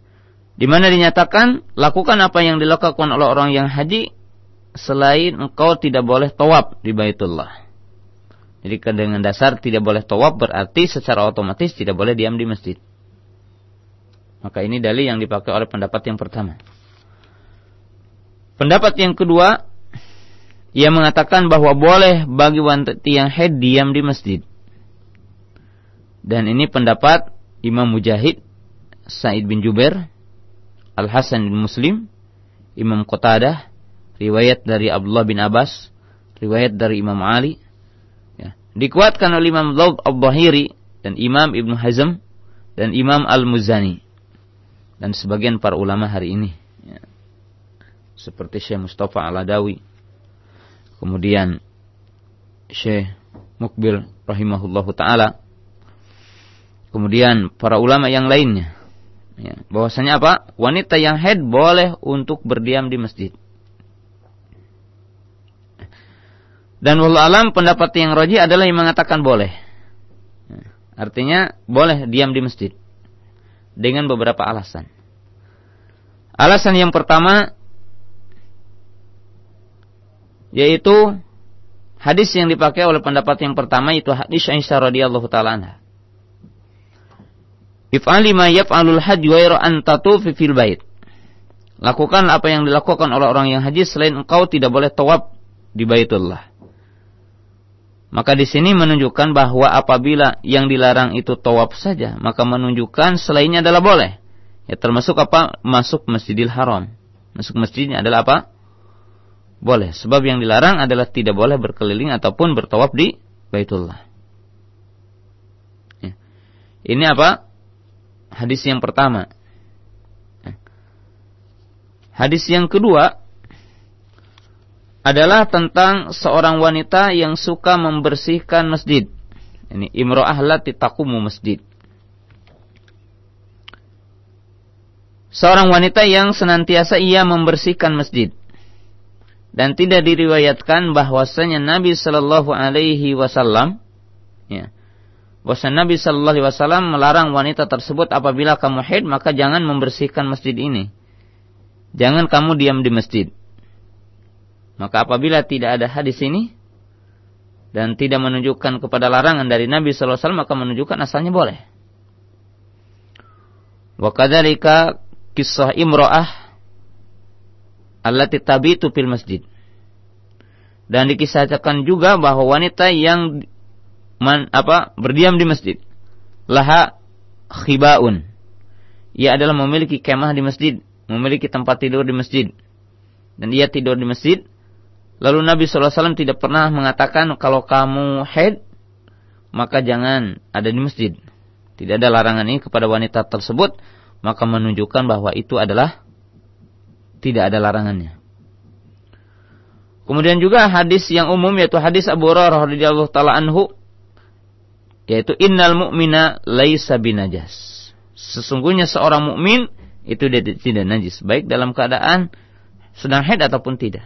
Di mana dinyatakan lakukan apa yang dilakukan oleh orang yang haji selain engkau tidak boleh tawab di Baitullah. Jadi dengan dasar tidak boleh tawaf berarti secara otomatis tidak boleh diam di masjid. Maka ini dalil yang dipakai oleh pendapat yang pertama. Pendapat yang kedua, ia mengatakan bahwa boleh bagi wanita yang haid diam di masjid. Dan ini pendapat Imam Mujahid, Said bin Jubair, Al-Hasan bin Muslim, Imam Qatadah, riwayat dari Abdullah bin Abbas, riwayat dari Imam Ali, Dikuatkan oleh Imam Zaud Al-Bahiri dan Imam Ibn Hazm dan Imam Al-Muzani dan sebagian para ulama hari ini. Ya. seperti Syekh Mustafa Al-Adawi. Kemudian Syekh Mukbil rahimahullahu taala. Kemudian para ulama yang lainnya. Ya, bahwasanya apa? Wanita yang haid boleh untuk berdiam di masjid dan wallahu alam pendapat yang roji adalah yang mengatakan boleh ya, artinya boleh diam di masjid dengan beberapa alasan alasan yang pertama yaitu hadis yang dipakai oleh pendapat yang pertama itu hadis Aisyah radhiyallahu taala anha. If'ali ma yaf'alul hajj wa an tatufi fil bait. Lakukan apa yang dilakukan oleh orang yang haji selain engkau tidak boleh tawaf di Baitullah. Maka di sini menunjukkan bahwa apabila yang dilarang itu tawaf saja, maka menunjukkan selainnya adalah boleh. Ya termasuk apa? Masuk Masjidil Haram. Masuk masjidnya adalah apa? boleh. Sebab yang dilarang adalah tidak boleh berkeliling ataupun bertawaf di Baitullah. Ya. Ini apa? Hadis yang pertama. Ya. Hadis yang kedua adalah tentang seorang wanita yang suka membersihkan masjid. Ini imro'ah lati takumu masjid. Seorang wanita yang senantiasa ia membersihkan masjid dan tidak diriwayatkan bahwasanya Nabi Shallallahu Alaihi Wasallam ya bahwa Nabi Shallallahu Alaihi Wasallam melarang wanita tersebut apabila kamu haid maka jangan membersihkan masjid ini jangan kamu diam di masjid maka apabila tidak ada hadis ini dan tidak menunjukkan kepada larangan dari Nabi Shallallahu Alaihi Wasallam maka menunjukkan asalnya boleh wa kadzalika kisah imro'ah allati tabitu fil masjid. Dan dikisahkan juga bahwa wanita yang man, apa berdiam di masjid laha khibaun. Ia adalah memiliki kemah di masjid, memiliki tempat tidur di masjid. Dan ia tidur di masjid. Lalu Nabi SAW tidak pernah mengatakan kalau kamu haid maka jangan ada di masjid. Tidak ada larangan ini kepada wanita tersebut, maka menunjukkan bahwa itu adalah tidak ada larangannya. Kemudian juga hadis yang umum yaitu hadis Abu Hurairah radhiyallahu taala anhu yaitu innal mu'mina laisa binajas. Sesungguhnya seorang mukmin itu tidak najis baik dalam keadaan sedang haid ataupun tidak.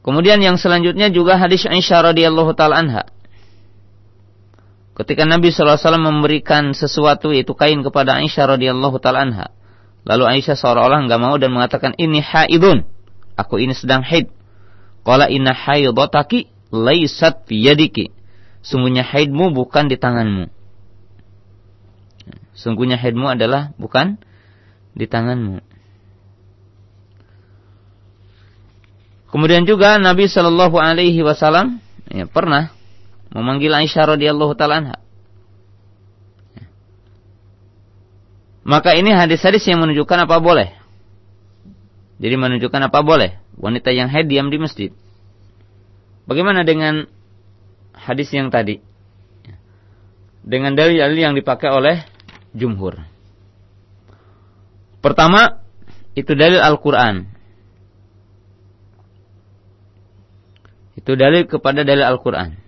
Kemudian yang selanjutnya juga hadis Aisyah radhiyallahu taala anha Ketika Nabi SAW memberikan sesuatu yaitu kain kepada Aisyah radhiyallahu taala anha. Lalu Aisyah seolah-olah enggak mau dan mengatakan ini haidun. Aku ini sedang haid. Qala inna haidotaki laisat biyadiki. Sungguhnya haidmu bukan di tanganmu. Sungguhnya haidmu adalah bukan di tanganmu. Kemudian juga Nabi Shallallahu Alaihi Wasallam ya, pernah memanggil Aisyah radhiyallahu taala anha. Maka ini hadis-hadis yang menunjukkan apa boleh. Jadi menunjukkan apa boleh. Wanita yang haid diam di masjid. Bagaimana dengan hadis yang tadi? Dengan dalil-dalil yang dipakai oleh jumhur. Pertama, itu dalil Al-Quran. Itu dalil kepada dalil Al-Quran.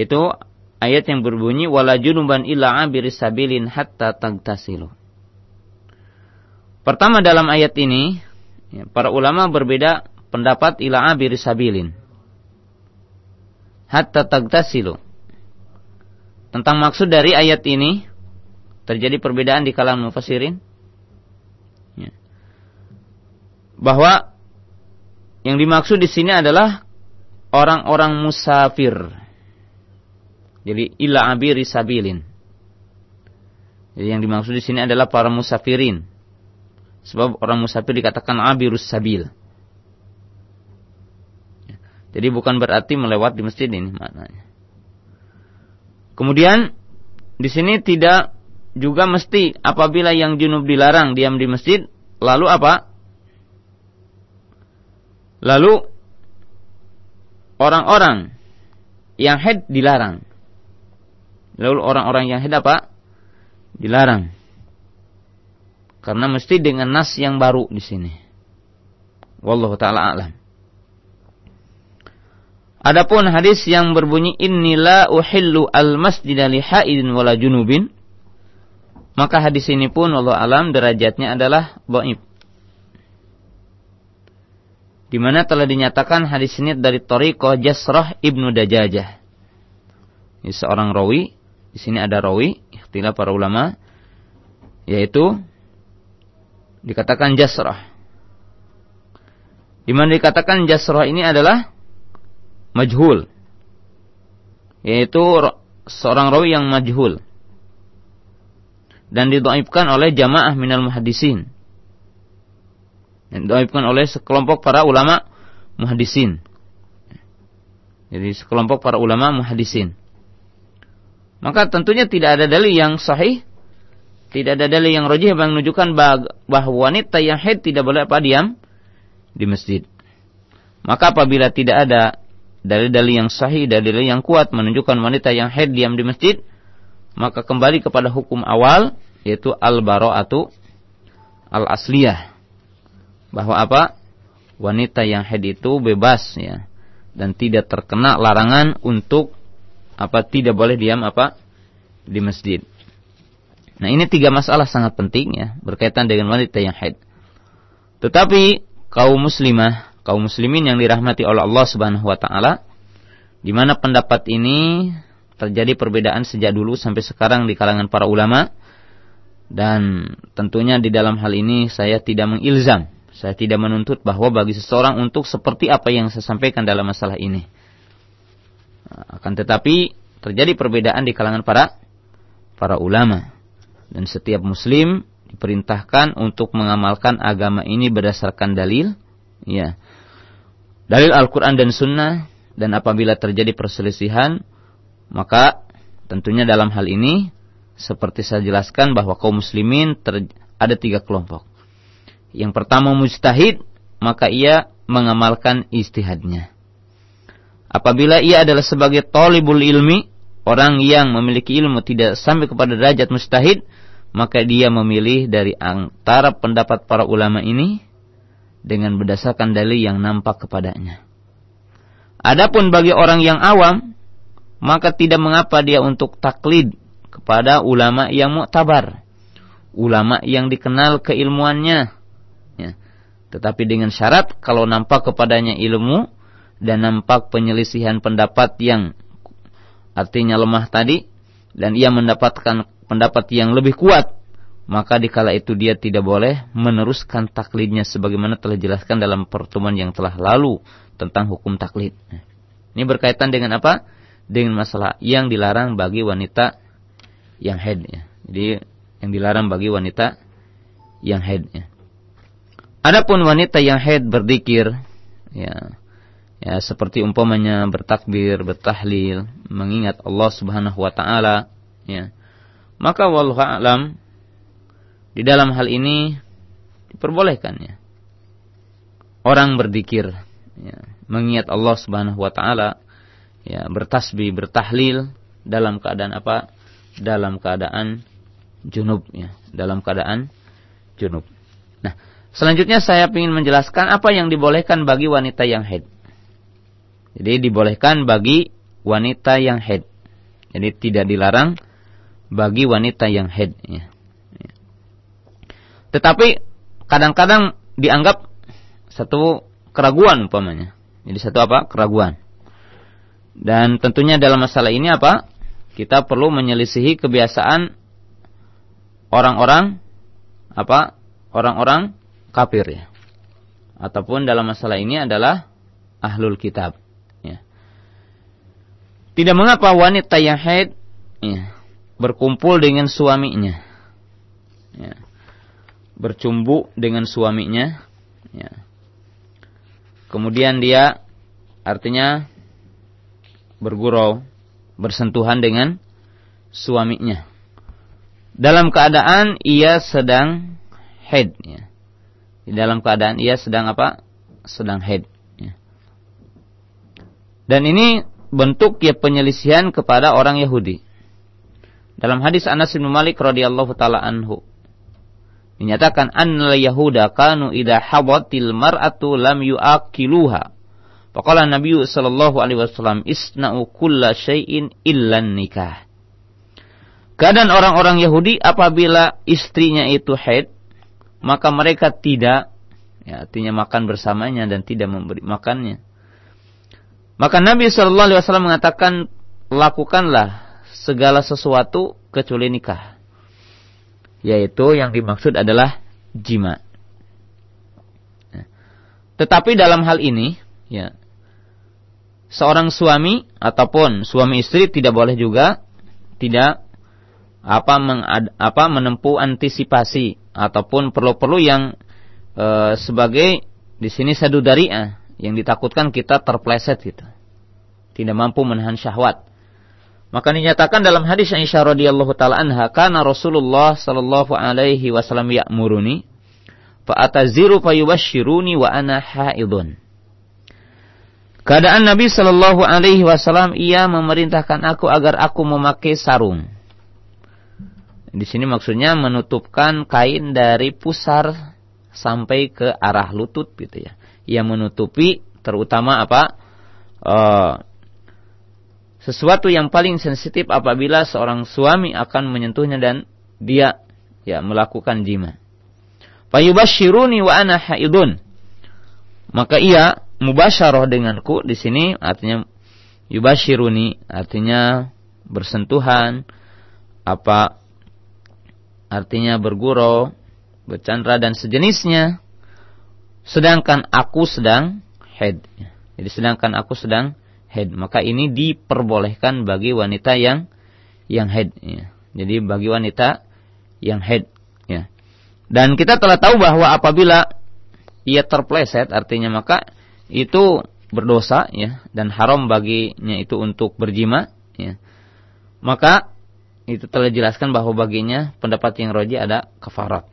Itu ayat yang berbunyi wala junuban illa sabilin hatta tagtasilu. Pertama dalam ayat ini ya, para ulama berbeda pendapat ila abiri sabilin. Hatta tagtasilu. Tentang maksud dari ayat ini terjadi perbedaan di kalangan mufassirin. Ya. Bahwa yang dimaksud di sini adalah orang-orang musafir jadi illa abiri sabilin. Jadi yang dimaksud di sini adalah para musafirin. Sebab orang musafir dikatakan abirus sabil. Jadi bukan berarti melewat di masjid ini maknanya. Kemudian di sini tidak juga mesti apabila yang junub dilarang diam di masjid, lalu apa? Lalu orang-orang yang head dilarang. Lalu orang-orang yang hidup apa? Dilarang. Karena mesti dengan nas yang baru di sini. Wallahu taala alam. Adapun hadis yang berbunyi innila uhillu al-masjid li haidin wala junubin maka hadis ini pun Allah alam derajatnya adalah dhaif. Di mana telah dinyatakan hadis ini dari Tariqah Jasrah Ibnu Dajajah. Ini seorang rawi, di sini ada rawi, ikhtilaf para ulama yaitu dikatakan Jasrah. Di mana dikatakan Jasrah ini adalah majhul. Yaitu seorang rawi yang majhul. Dan didoaibkan oleh jamaah minal muhadisin. Dan didoaibkan oleh sekelompok para ulama muhadisin. Jadi sekelompok para ulama muhadisin. Maka tentunya tidak ada dalil yang sahih. Tidak ada dalil yang rojih yang menunjukkan bahwa wanita yang haid tidak boleh apa diam di masjid. Maka apabila tidak ada dalil-dalil yang sahih, dalil yang kuat menunjukkan wanita yang haid diam di masjid, maka kembali kepada hukum awal yaitu al-bara'atu al-asliyah. Bahwa apa? Wanita yang haid itu bebas ya dan tidak terkena larangan untuk apa tidak boleh diam apa di masjid. Nah, ini tiga masalah sangat penting ya berkaitan dengan wanita yang haid. Tetapi kaum muslimah kaum muslimin yang dirahmati oleh Allah Subhanahu wa taala di mana pendapat ini terjadi perbedaan sejak dulu sampai sekarang di kalangan para ulama dan tentunya di dalam hal ini saya tidak mengilzam saya tidak menuntut bahwa bagi seseorang untuk seperti apa yang saya sampaikan dalam masalah ini. Akan tetapi terjadi perbedaan di kalangan para para ulama. Dan setiap muslim diperintahkan untuk mengamalkan agama ini berdasarkan dalil ya. Dalil Al-Quran dan Sunnah dan apabila terjadi perselisihan maka tentunya dalam hal ini seperti saya jelaskan bahwa kaum muslimin ada tiga kelompok. Yang pertama mujtahid maka ia mengamalkan istihadnya. Apabila ia adalah sebagai tolibul ilmi, orang yang memiliki ilmu tidak sampai kepada derajat mustahid, maka dia memilih dari antara pendapat para ulama ini dengan berdasarkan dalil yang nampak kepadanya. Adapun bagi orang yang awam, maka tidak mengapa dia untuk taklid kepada ulama yang muktabar. Ulama yang dikenal keilmuannya. Tetapi dengan syarat kalau nampak kepadanya ilmu dan nampak penyelisihan pendapat yang artinya lemah tadi dan ia mendapatkan pendapat yang lebih kuat maka dikala itu dia tidak boleh meneruskan taklidnya sebagaimana telah dijelaskan dalam pertemuan yang telah lalu tentang hukum taklid. Ini berkaitan dengan apa? Dengan masalah yang dilarang bagi wanita yang head ya. Jadi yang dilarang bagi wanita yang head ya. Adapun wanita yang head berzikir ya ya seperti umpamanya bertakbir, bertahlil, mengingat Allah Subhanahu wa taala ya. Maka wallahu alam di dalam hal ini diperbolehkan ya. Orang berzikir, ya, mengingat Allah Subhanahu wa taala, ya, bertasbih, bertahlil dalam keadaan apa? Dalam keadaan junub ya, dalam keadaan junub. Selanjutnya saya ingin menjelaskan apa yang dibolehkan bagi wanita yang haid. Jadi dibolehkan bagi wanita yang haid. Jadi tidak dilarang bagi wanita yang haid ya. Tetapi kadang-kadang dianggap satu keraguan umpamanya. Jadi satu apa? Keraguan. Dan tentunya dalam masalah ini apa? Kita perlu menyelisihi kebiasaan orang-orang apa? Orang-orang kafir ya. Ataupun dalam masalah ini adalah ahlul kitab. Ya. Tidak mengapa wanita yang haid ya, berkumpul dengan suaminya. Ya bercumbu dengan suaminya ya. kemudian dia artinya bergurau bersentuhan dengan suaminya dalam keadaan ia sedang head ya. Dalam keadaan ia sedang apa sedang head ya. dan ini bentuk ya penyelisihan kepada orang Yahudi dalam hadis Anas bin Malik radhiyallahu taala anhu dinyatakan annal yahuda kanu idza habatil mar'atu lam yu'akiluha. Faqala Nabi sallallahu alaihi wasallam isna'u kulla syai'in illa nikah. Keadaan orang-orang Yahudi apabila istrinya itu haid, maka mereka tidak ya, artinya makan bersamanya dan tidak memberi makannya. Maka Nabi Shallallahu Alaihi Wasallam mengatakan lakukanlah segala sesuatu kecuali nikah, yaitu yang dimaksud adalah jima. Ya. Tetapi dalam hal ini, ya, seorang suami ataupun suami istri tidak boleh juga tidak apa mengad, apa menempuh antisipasi ataupun perlu-perlu yang e, sebagai di sini sadudariah yang ditakutkan kita terpleset gitu. Tidak mampu menahan syahwat. Maka dinyatakan dalam hadis Aisyah radhiyallahu taala anha kana Rasulullah sallallahu alaihi wasallam ya'muruni fa ataziru fayubashshiruni wa ana haidun. Keadaan Nabi Shallallahu Alaihi Wasallam ia memerintahkan aku agar aku memakai sarung. Di sini maksudnya menutupkan kain dari pusar sampai ke arah lutut gitu ya. Yang menutupi terutama apa? Uh, sesuatu yang paling sensitif apabila seorang suami akan menyentuhnya dan dia ya melakukan jima. Fayubashiruni wa ana haidun. Maka ia mubasyarah denganku di sini artinya yubashiruni artinya bersentuhan apa artinya bergurau, bercandra dan sejenisnya sedangkan aku sedang head. Jadi sedangkan aku sedang head, maka ini diperbolehkan bagi wanita yang yang head ya. Jadi bagi wanita yang head ya. Dan kita telah tahu bahwa apabila ia terpleset artinya maka itu berdosa ya dan haram baginya itu untuk berjima ya. Maka itu telah dijelaskan bahwa baginya pendapat yang roji ada kafarat.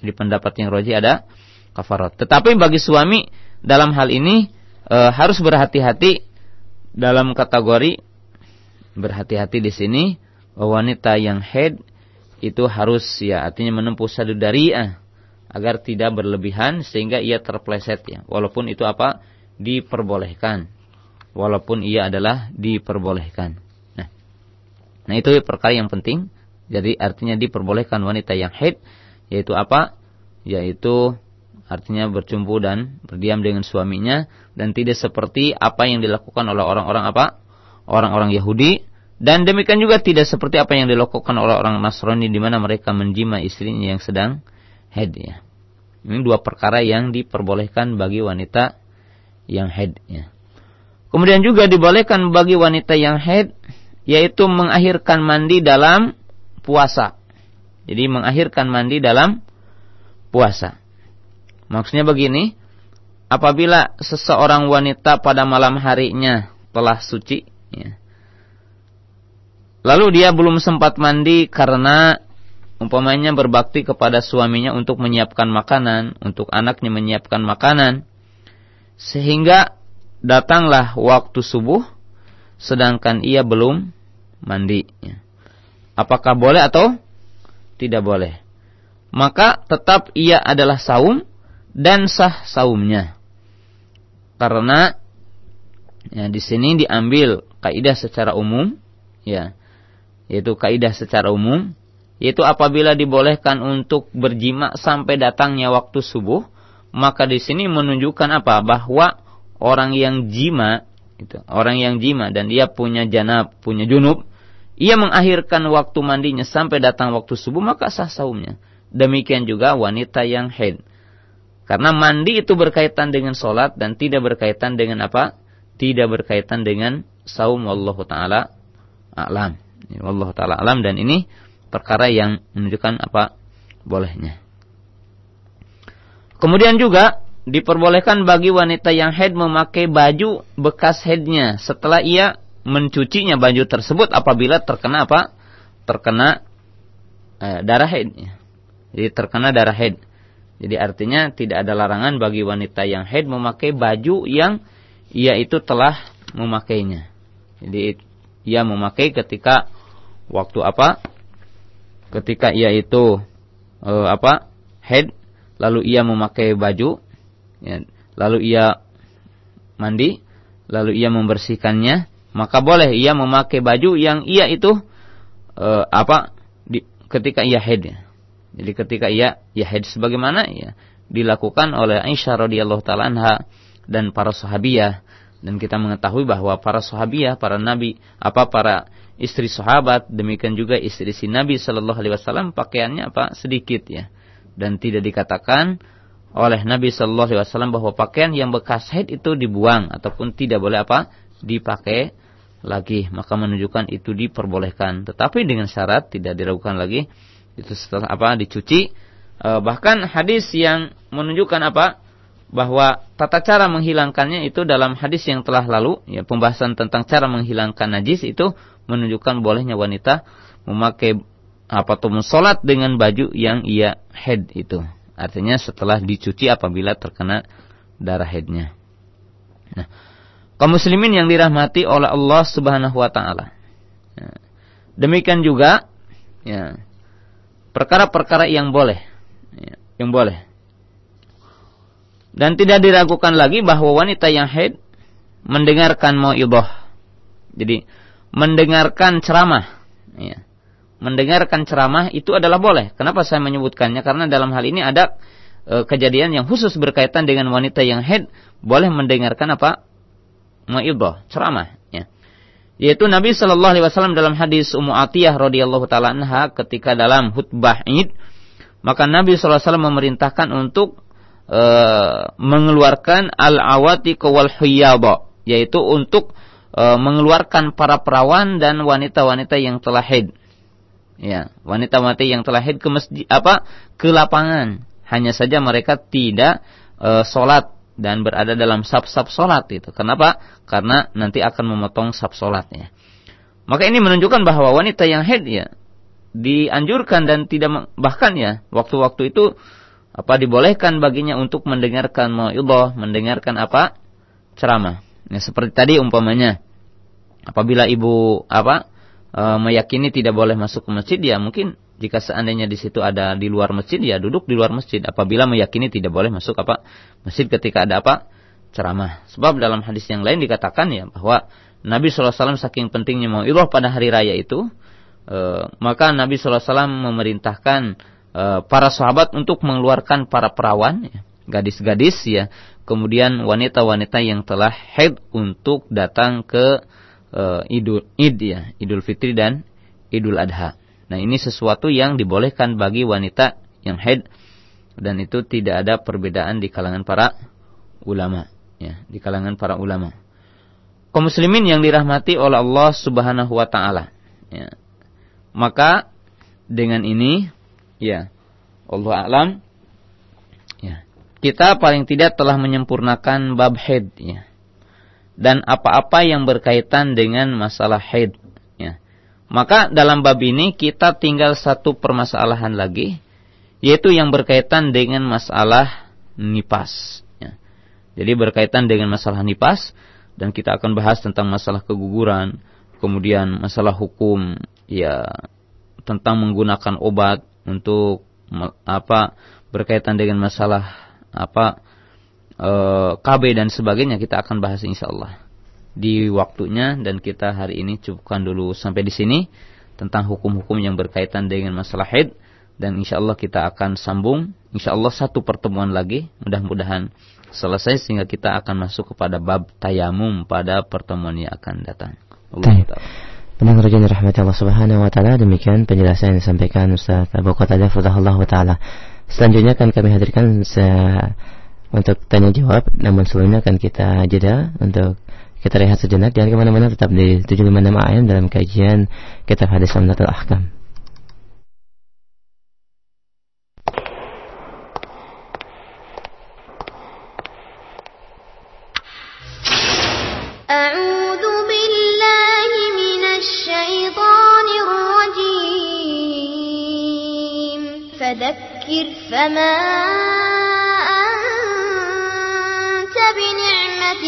Jadi pendapat yang roji ada kafarat. Tetapi bagi suami dalam hal ini e, harus berhati-hati dalam kategori berhati-hati di sini wanita yang head itu harus ya artinya menempuh sadudariah agar tidak berlebihan sehingga ia terpleset ya walaupun itu apa diperbolehkan. Walaupun ia adalah diperbolehkan. Nah, itu perkara yang penting. Jadi artinya diperbolehkan wanita yang haid yaitu apa? Yaitu artinya bercumbu dan berdiam dengan suaminya dan tidak seperti apa yang dilakukan oleh orang-orang apa? Orang-orang Yahudi dan demikian juga tidak seperti apa yang dilakukan oleh orang Nasrani di mana mereka menjima istrinya yang sedang haid ya. Ini dua perkara yang diperbolehkan bagi wanita yang head ya. Kemudian juga dibolehkan bagi wanita yang head yaitu mengakhirkan mandi dalam puasa. Jadi mengakhirkan mandi dalam puasa. Maksudnya begini, apabila seseorang wanita pada malam harinya telah suci, ya, lalu dia belum sempat mandi karena umpamanya berbakti kepada suaminya untuk menyiapkan makanan, untuk anaknya menyiapkan makanan, sehingga datanglah waktu subuh sedangkan ia belum mandi. Apakah boleh atau tidak boleh? Maka tetap ia adalah saum dan sah saumnya. Karena ya, di sini diambil kaidah secara umum, ya, yaitu kaidah secara umum, yaitu apabila dibolehkan untuk berjima sampai datangnya waktu subuh, maka di sini menunjukkan apa? Bahwa orang yang jima, gitu, orang yang jima dan dia punya janab, punya junub, ia mengakhirkan waktu mandinya sampai datang waktu subuh maka sah saumnya. Demikian juga wanita yang haid. Karena mandi itu berkaitan dengan solat dan tidak berkaitan dengan apa? Tidak berkaitan dengan saum wallahu taala alam. Wallahu taala alam dan ini perkara yang menunjukkan apa bolehnya. Kemudian juga diperbolehkan bagi wanita yang haid memakai baju bekas haidnya setelah ia mencucinya baju tersebut apabila terkena apa? Terkena eh, darah haidnya. Jadi terkena darah haid. Jadi artinya tidak ada larangan bagi wanita yang haid memakai baju yang ia itu telah memakainya. Jadi ia memakai ketika waktu apa? Ketika ia itu e, apa? haid lalu ia memakai baju ya, lalu ia mandi lalu ia membersihkannya maka boleh ia memakai baju yang ia itu e, apa di, ketika ia haid. Jadi ketika ia ia haid sebagaimana ya dilakukan oleh Aisyah radhiyallahu taala anha dan para sahabiah dan kita mengetahui bahwa para sahabiah, para nabi, apa para istri sahabat, demikian juga istri si Nabi Shallallahu alaihi wasallam pakaiannya apa sedikit ya. Dan tidak dikatakan oleh Nabi Shallallahu alaihi wasallam bahwa pakaian yang bekas haid itu dibuang ataupun tidak boleh apa? Dipakai lagi, maka menunjukkan itu diperbolehkan. Tetapi dengan syarat tidak diragukan lagi. Itu setelah apa? Dicuci. E, bahkan hadis yang menunjukkan apa? Bahwa tata cara menghilangkannya itu dalam hadis yang telah lalu. Ya pembahasan tentang cara menghilangkan najis itu menunjukkan bolehnya wanita memakai apa? Tuh sholat dengan baju yang ia head itu artinya setelah dicuci apabila terkena darah headnya nah kaum muslimin yang dirahmati oleh Allah Subhanahu wa taala ya, demikian juga ya perkara-perkara yang boleh ya, yang boleh dan tidak diragukan lagi bahwa wanita yang haid mendengarkan mau'idhah. Jadi mendengarkan ceramah, ya. Mendengarkan ceramah itu adalah boleh. Kenapa saya menyebutkannya? Karena dalam hal ini ada e, kejadian yang khusus berkaitan dengan wanita yang haid boleh mendengarkan apa? Mau'idhah, ceramah, ya. Yaitu Nabi Shallallahu alaihi wasallam dalam hadis Ummu Atiyah radhiyallahu taala anha ketika dalam khutbah Id, maka Nabi Shallallahu alaihi wasallam memerintahkan untuk e, mengeluarkan al-awati wal hiyaba yaitu untuk e, mengeluarkan para perawan dan wanita-wanita yang telah haid. Ya, wanita-wanita yang telah haid ke masjid apa? ke lapangan. Hanya saja mereka tidak e, sholat dan berada dalam sab-sab sholat itu. Kenapa? Karena nanti akan memotong sab sholatnya. Maka ini menunjukkan bahwa wanita yang haid ya dianjurkan dan tidak bahkan ya waktu-waktu itu apa dibolehkan baginya untuk mendengarkan mau'idhah, mendengarkan apa? ceramah. Ya, seperti tadi umpamanya apabila ibu apa? E, meyakini tidak boleh masuk ke masjid ya mungkin jika seandainya di situ ada di luar masjid ya duduk di luar masjid apabila meyakini tidak boleh masuk apa? masjid ketika ada apa? ceramah. Sebab dalam hadis yang lain dikatakan ya bahwa Nabi SAW saking pentingnya mau'idhah pada hari raya itu e, maka Nabi SAW memerintahkan Eh, para sahabat untuk mengeluarkan para perawan, ya, gadis-gadis ya, kemudian wanita-wanita yang telah haid untuk datang ke uh, Idul Id ya, Idul Fitri dan Idul Adha. Nah, ini sesuatu yang dibolehkan bagi wanita yang haid dan itu tidak ada perbedaan di kalangan para ulama ya, di kalangan para ulama. Kaum muslimin yang dirahmati oleh Allah Subhanahu wa taala ya. Maka dengan ini Ya. Allah alam. Ya. Kita paling tidak telah menyempurnakan bab haid ya. Dan apa-apa yang berkaitan dengan masalah haid ya. Maka dalam bab ini kita tinggal satu permasalahan lagi yaitu yang berkaitan dengan masalah nipas ya. Jadi berkaitan dengan masalah nipas dan kita akan bahas tentang masalah keguguran, kemudian masalah hukum ya tentang menggunakan obat untuk apa berkaitan dengan masalah apa e, KB dan sebagainya kita akan bahas insyaallah di waktunya dan kita hari ini cukupkan dulu sampai di sini tentang hukum-hukum yang berkaitan dengan masalah haid dan insyaallah kita akan sambung insyaallah satu pertemuan lagi mudah-mudahan selesai sehingga kita akan masuk kepada bab tayamum pada pertemuan yang akan datang. Allah Pendengar yang dirahmati Allah Subhanahu wa taala, demikian penjelasan yang disampaikan Ustaz Abu Qatadah Fudahullah taala. Selanjutnya akan kami hadirkan se untuk tanya jawab, namun sebelumnya akan kita jeda untuk kita rehat sejenak. Jangan kemana-mana, tetap di 756 AM dalam kajian Kitab Hadis Sunnah Ahkam. فذكر فما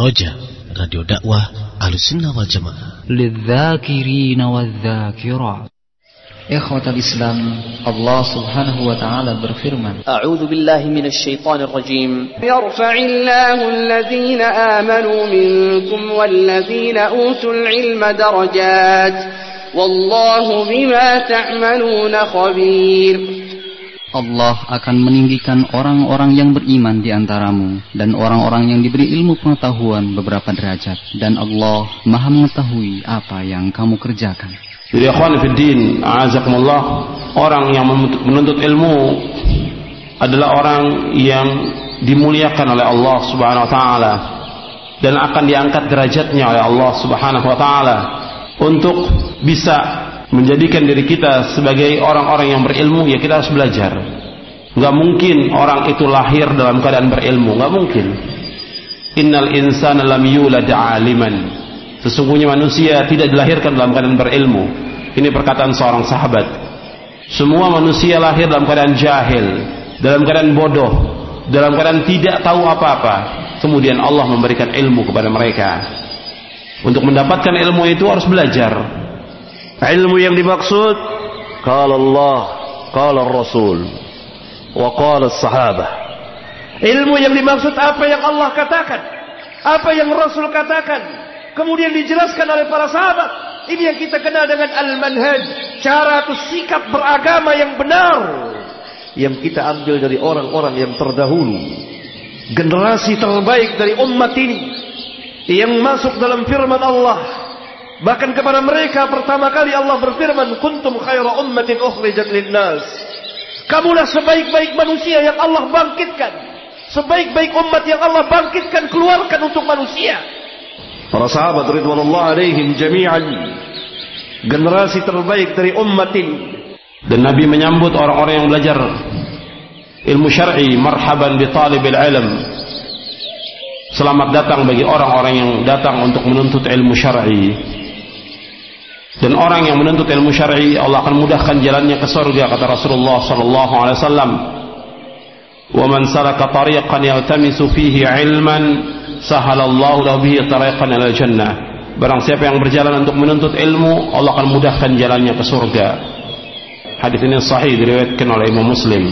Roja Radio Dakwah Ahlussunnah wal Jamaah للذاكرين والذاكرات إخوة الإسلام Allah subhanahu wa ta'ala berfirman أعوذ بالله من الشيطان الرجيم يرفع الله الذين آمنوا منكم والذين أوتوا العلم درجات والله بما تعملون خبير Allah akan meninggikan orang-orang yang beriman di antaramu dan orang-orang yang diberi ilmu pengetahuan beberapa derajat dan Allah Maha mengetahui apa yang kamu kerjakan. Jadi ikhwan fiddin, azakumullah, orang yang menuntut ilmu adalah orang yang dimuliakan oleh Allah Subhanahu wa taala dan akan diangkat derajatnya oleh Allah Subhanahu wa taala untuk bisa menjadikan diri kita sebagai orang-orang yang berilmu ya kita harus belajar. Nggak mungkin orang itu lahir dalam keadaan berilmu nggak mungkin. Innal insana lam yulad aliman. Sesungguhnya manusia tidak dilahirkan dalam keadaan berilmu. Ini perkataan seorang sahabat. Semua manusia lahir dalam keadaan jahil dalam keadaan bodoh dalam keadaan tidak tahu apa-apa. Kemudian Allah memberikan ilmu kepada mereka. Untuk mendapatkan ilmu itu harus belajar ilmu yang dimaksud qala Allah qala Rasul wa qala sahabah. Ilmu yang dimaksud apa yang Allah katakan apa yang Rasul katakan kemudian dijelaskan oleh para sahabat. Ini yang kita kenal dengan al-manhaj cara atau sikap beragama yang benar yang kita ambil dari orang-orang yang terdahulu. Generasi terbaik dari umat ini yang masuk dalam firman Allah Bahkan kepada mereka pertama kali Allah berfirman, "Kuntum khaira ummatin ukhrijat linnas." Kamulah sebaik-baik manusia yang Allah bangkitkan. Sebaik-baik umat yang Allah bangkitkan keluarkan untuk manusia. Para sahabat ridwanullah alaihim jami'an generasi terbaik dari umat ini dan Nabi menyambut orang-orang yang belajar ilmu syar'i marhaban bi talibil ilm selamat datang bagi orang-orang yang datang untuk menuntut ilmu syar'i dan orang yang menuntut ilmu syar'i Allah akan mudahkan jalannya ke surga kata Rasulullah sallallahu alaihi wasallam. Wa man salaka tariqan yaltamisu fihi ilman sahalallahu lahu bihi tariqan ila jannah. Barang siapa yang berjalan untuk menuntut ilmu Allah akan mudahkan jalannya ke surga. Hadis ini sahih diriwayatkan oleh Imam Muslim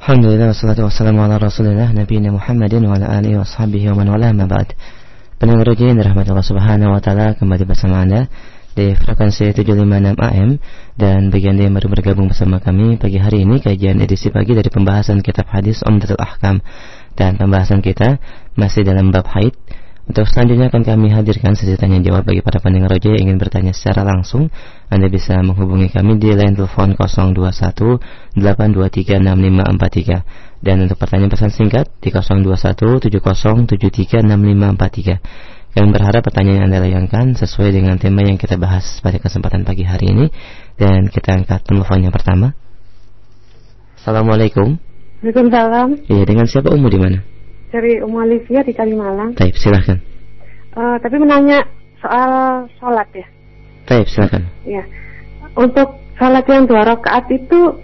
Alhamdulillah wassalatu wassalamu ala rasulillah Nabi Muhammadin wa ala alihi wa sahbihi wa man wala ma ba'd. Pendengar rojin rahmatullah subhanahu wa ta'ala kembali bersama anda di frekuensi 756 AM dan bagi anda yang baru bergabung bersama kami pagi hari ini kajian edisi pagi dari pembahasan kitab hadis Umdatul Ahkam. Dan pembahasan kita masih dalam bab haid untuk selanjutnya akan kami hadirkan sesi tanya jawab bagi para pendengar roja yang ingin bertanya secara langsung. Anda bisa menghubungi kami di line telepon 021 823 6543 dan untuk pertanyaan pesan singkat di 021 70 73 6543. Kami berharap pertanyaan yang Anda layangkan sesuai dengan tema yang kita bahas pada kesempatan pagi hari ini dan kita angkat telepon yang pertama. Assalamualaikum. Waalaikumsalam. Iya, dengan siapa Umu di mana? Dari Umu Alivia di Kalimalang. Taib, silahkan. Uh, tapi menanya soal sholat ya. Taib, silahkan. Ya. Untuk sholat yang dua rakaat itu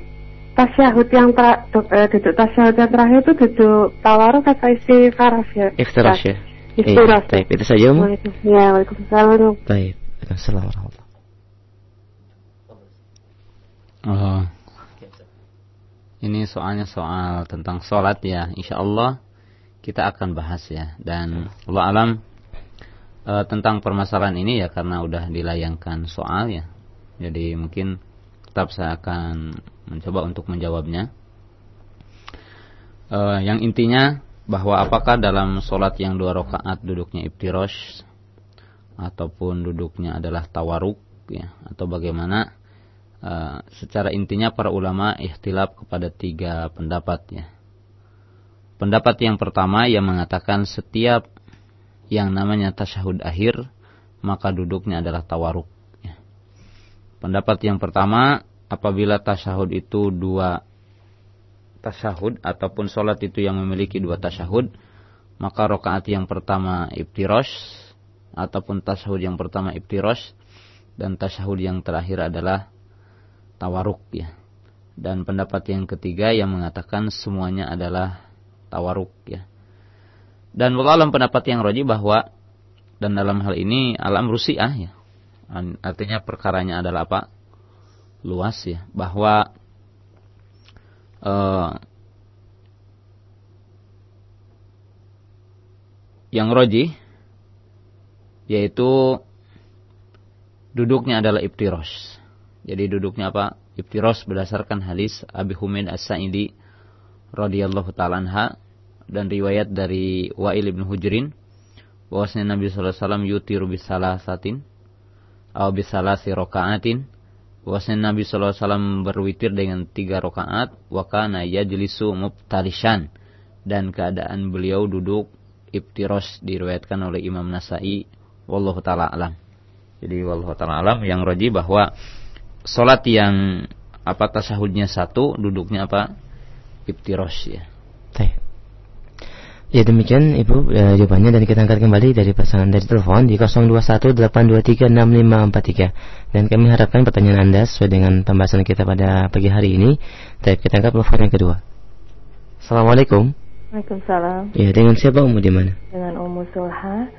tasyahud yang tra, uh, duduk tasyahud yang terakhir itu duduk tawaruk atau istighfar ya? Iftirash ya. Iftirash. Iya, taib, itu saja Umu. Ya, Waalaikumsalam. Taib. Assalamualaikum warahmatullahi Oh. Ini soalnya soal tentang sholat ya. Insya Allah kita akan bahas ya. Dan Allah alam e, tentang permasalahan ini ya karena udah dilayangkan soal ya. Jadi mungkin tetap saya akan mencoba untuk menjawabnya. uh, yang intinya bahwa apakah dalam sholat yang dua rakaat duduknya iftirosh ataupun duduknya adalah tawaruk ya atau bagaimana uh, secara intinya para ulama ikhtilaf kepada tiga pendapat ya pendapat yang pertama yang mengatakan setiap yang namanya tasyahud akhir maka duduknya adalah tawaruk ya. pendapat yang pertama apabila tasyahud itu dua tasyahud ataupun sholat itu yang memiliki dua tasyahud maka rokaat yang pertama ibtirosh ataupun tasyahud yang pertama ibtirosh dan tasyahud yang terakhir adalah tawaruk ya dan pendapat yang ketiga yang mengatakan semuanya adalah tawaruk ya. Dan dalam pendapat yang roji bahwa dan dalam hal ini alam rusiah ya. Artinya perkaranya adalah apa? Luas ya. Bahwa uh, yang roji yaitu duduknya adalah ibtiros. Jadi duduknya apa? Ibtiros berdasarkan hadis Abi Humaid As-Sa'idi radhiyallahu taala anha dan riwayat dari Wa'il bin Hujrin bahwasanya Nabi sallallahu alaihi wasallam yutiru bisalasatin atau bisalasi rakaatin bahwasanya Nabi SAW berwitir dengan tiga rakaat wa kana yajlisu mubtarishan dan keadaan beliau duduk ibtiros diriwayatkan oleh Imam Nasai wallahu taala alam. Jadi wallahu taala alam yang roji bahwa salat yang apa tasahudnya satu duduknya apa ibtiros ya. Ya demikian Ibu e, jawabannya dan kita angkat kembali dari pasangan dari telepon di 0218236543 dan kami harapkan pertanyaan Anda sesuai dengan pembahasan kita pada pagi hari ini. Tapi kita angkat telepon yang kedua. Assalamualaikum. Waalaikumsalam. Ya dengan siapa Umu di mana? Dengan Umu Sulha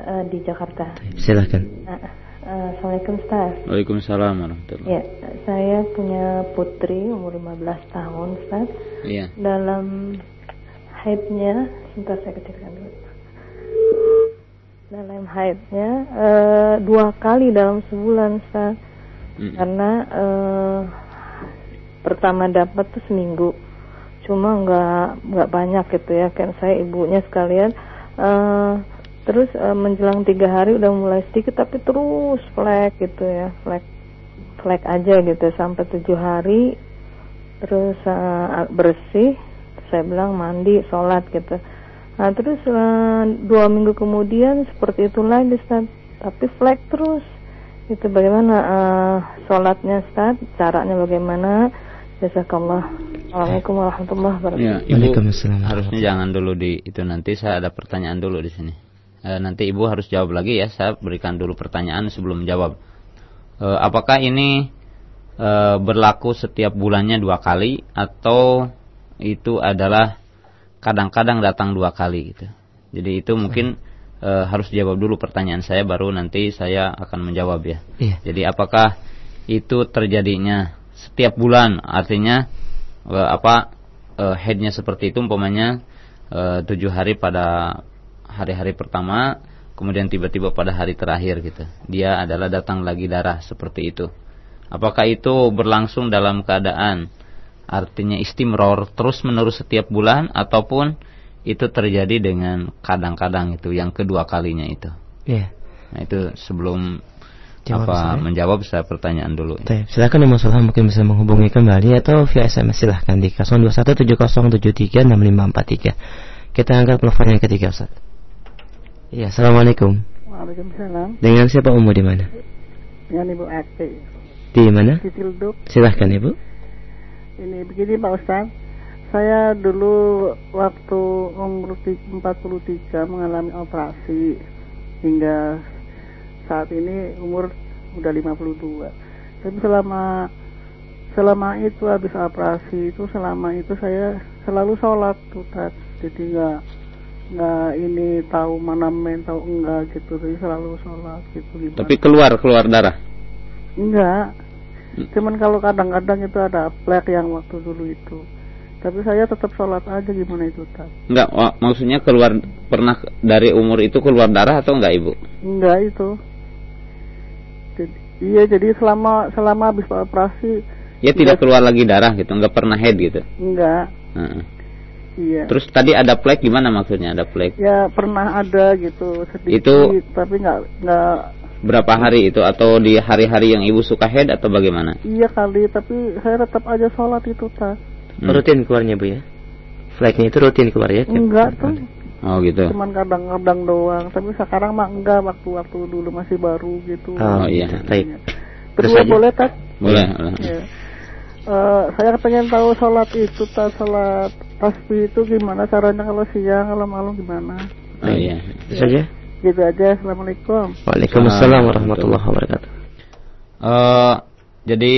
uh, di Jakarta. Silahkan. Uh, uh, Assalamualaikum Ustaz. Waalaikumsalam warahmatullahi Ya, saya punya putri umur 15 tahun Ustaz. Iya. Dalam haidnya sebentar saya kecilkan dulu. Dalam haidnya uh, dua kali dalam sebulan hmm. karena uh, pertama dapat tuh seminggu. Cuma nggak nggak banyak gitu ya. Kan saya ibunya sekalian uh, terus uh, menjelang tiga hari udah mulai sedikit tapi terus flek gitu ya. Flek flek aja gitu sampai tujuh hari. Terus uh, bersih saya bilang mandi sholat gitu. Nah terus uh, dua minggu kemudian seperti itu lagi Ustaz. Tapi flek terus. Itu bagaimana uh, sholatnya Ustaz? Caranya bagaimana? Jazakallah. Assalamualaikum warahmatullahi wabarakatuh. Ya, Ibu harusnya jangan dulu di itu nanti saya ada pertanyaan dulu di sini. E, nanti Ibu harus jawab lagi ya saya berikan dulu pertanyaan sebelum jawab e, apakah ini e, berlaku setiap bulannya dua kali atau itu adalah kadang-kadang datang dua kali gitu. Jadi itu mungkin e, harus jawab dulu pertanyaan saya baru nanti saya akan menjawab ya. Iya. Jadi apakah itu terjadinya setiap bulan artinya e, apa e, headnya seperti itu umpamanya e, tujuh hari pada hari-hari pertama kemudian tiba-tiba pada hari terakhir gitu. Dia adalah datang lagi darah seperti itu. Apakah itu berlangsung dalam keadaan artinya istimror terus menerus setiap bulan ataupun itu terjadi dengan kadang-kadang itu yang kedua kalinya itu. Iya. Yeah. Nah itu sebelum Jawab apa saya. menjawab saya pertanyaan dulu. Baik, silakan Mas Sulhan mungkin bisa menghubungi kembali atau via SMS silahkan di 0217073543. Kita angkat telepon yang ketiga Ustaz. Iya, Assalamualaikum. Waalaikumsalam. Dengan siapa Umu di mana? Dengan Ibu Akti. Di mana? Di. Silahkan Ibu. Ini begini Pak Ustaz, saya dulu waktu umur 43 mengalami operasi hingga saat ini umur udah 52. Tapi selama selama itu habis operasi itu selama itu saya selalu sholat tuh jadi nggak nggak ini tahu mana main tahu enggak gitu. Jadi selalu sholat gitu gimana. tapi keluar keluar darah? Enggak Cuman kalau kadang-kadang itu ada plek yang waktu dulu itu. Tapi saya tetap sholat aja gimana itu tak? Enggak, maksudnya keluar pernah dari umur itu keluar darah atau enggak ibu? Enggak itu. Jadi, iya jadi selama selama habis operasi. Ya tidak keluar lagi darah gitu, enggak pernah head gitu? Enggak. Uh -uh. Iya. Terus tadi ada flek gimana maksudnya ada flek? Ya pernah ada gitu sedikit, Itu- tapi nggak nggak. Berapa hari itu atau di hari-hari yang ibu suka head atau bagaimana? Iya kali, tapi saya tetap aja sholat itu tas. Hmm. Rutin keluarnya bu ya? Flagnya itu rutin keluar ya? Enggak tuh, Oh gitu. cuman kadang-kadang doang. Tapi sekarang mah enggak waktu-waktu dulu masih baru gitu. Oh, iya. Baik. Terus Kedua aja. boleh tak? Boleh. Ya. Eh, saya pengen tahu sholat itu tas sholat tasbih itu gimana caranya kalau siang kalau malam gimana? Oh iya. Terus aja. Gitu aja. Assalamualaikum. Waalaikumsalam warahmatullahi wabarakatuh. Eh, jadi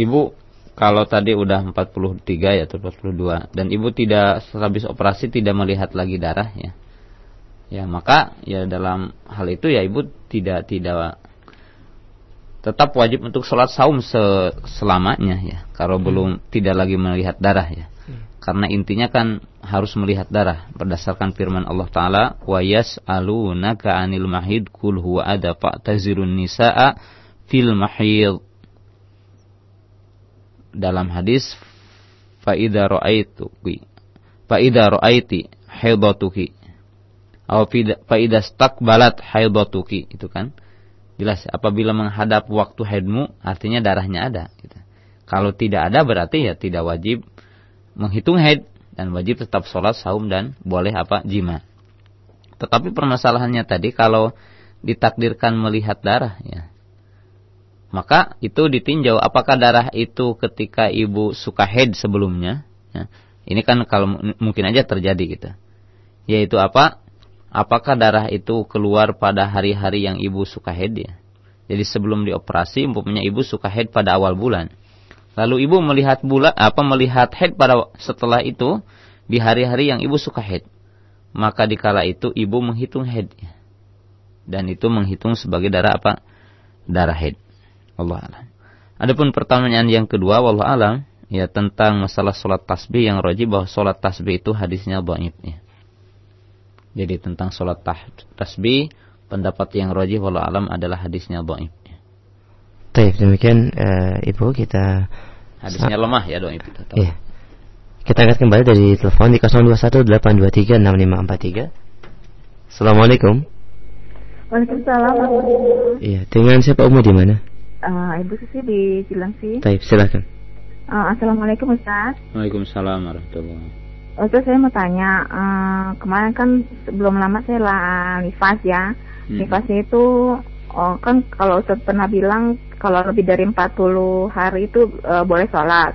ibu kalau tadi udah 43 ya atau 42 dan ibu tidak habis operasi tidak melihat lagi darah ya. Ya, maka ya dalam hal itu ya ibu tidak tidak tetap wajib untuk sholat saum se- selamanya ya. Kalau belum tidak lagi melihat darah ya. Karena intinya kan harus melihat darah berdasarkan firman Allah taala wa yas'alunaka 'anil mahid qul huwa ada fa'tazirun nisaa fil mahid. Dalam hadis fa idza ra'aituki fa idza ra'aiti haidatuki. Atau fa idza stakbalat haidatuki itu kan. Jelas apabila menghadap waktu haidmu artinya darahnya ada gitu. kalau tidak ada berarti ya tidak wajib menghitung haid dan wajib tetap sholat saum dan boleh apa? Jima. Tetapi permasalahannya tadi kalau ditakdirkan melihat darah ya maka itu ditinjau apakah darah itu ketika ibu suka head sebelumnya ya. ini kan kalau mungkin aja terjadi gitu. Yaitu apa? Apakah darah itu keluar pada hari-hari yang ibu suka head ya? Jadi sebelum dioperasi umpamanya ibu suka head pada awal bulan lalu ibu melihat bulan apa melihat head pada setelah itu di hari-hari yang ibu suka head maka dikala itu ibu menghitung head ya. dan itu menghitung sebagai darah apa darah head Allah alam. Adapun pertanyaan yang kedua, wallah alam, ya tentang masalah sholat tasbih yang roji bahwa sholat tasbih itu hadisnya dhaif ya. Jadi tentang sholat tasbih, pendapat yang roji wallah alam adalah hadisnya dhaif. Baik, demikian eh, Ibu kita Hadisnya lemah ya dhaif itu. Iya. Kita angkat kembali dari telepon di 0218236543. Assalamualaikum. Waalaikumsalam. Iya, dengan siapa Umu di mana? Uh, Ibu Susi di Cilengsi. Taib, silakan. Uh, Assalamualaikum Ustaz. Waalaikumsalam warahmatullahi Ustaz saya mau tanya, uh, kemarin kan sebelum lama saya lah nifas ya. Hmm. Nifasnya itu oh, kan kalau Ustaz pernah bilang kalau lebih dari 40 hari itu uh, boleh sholat.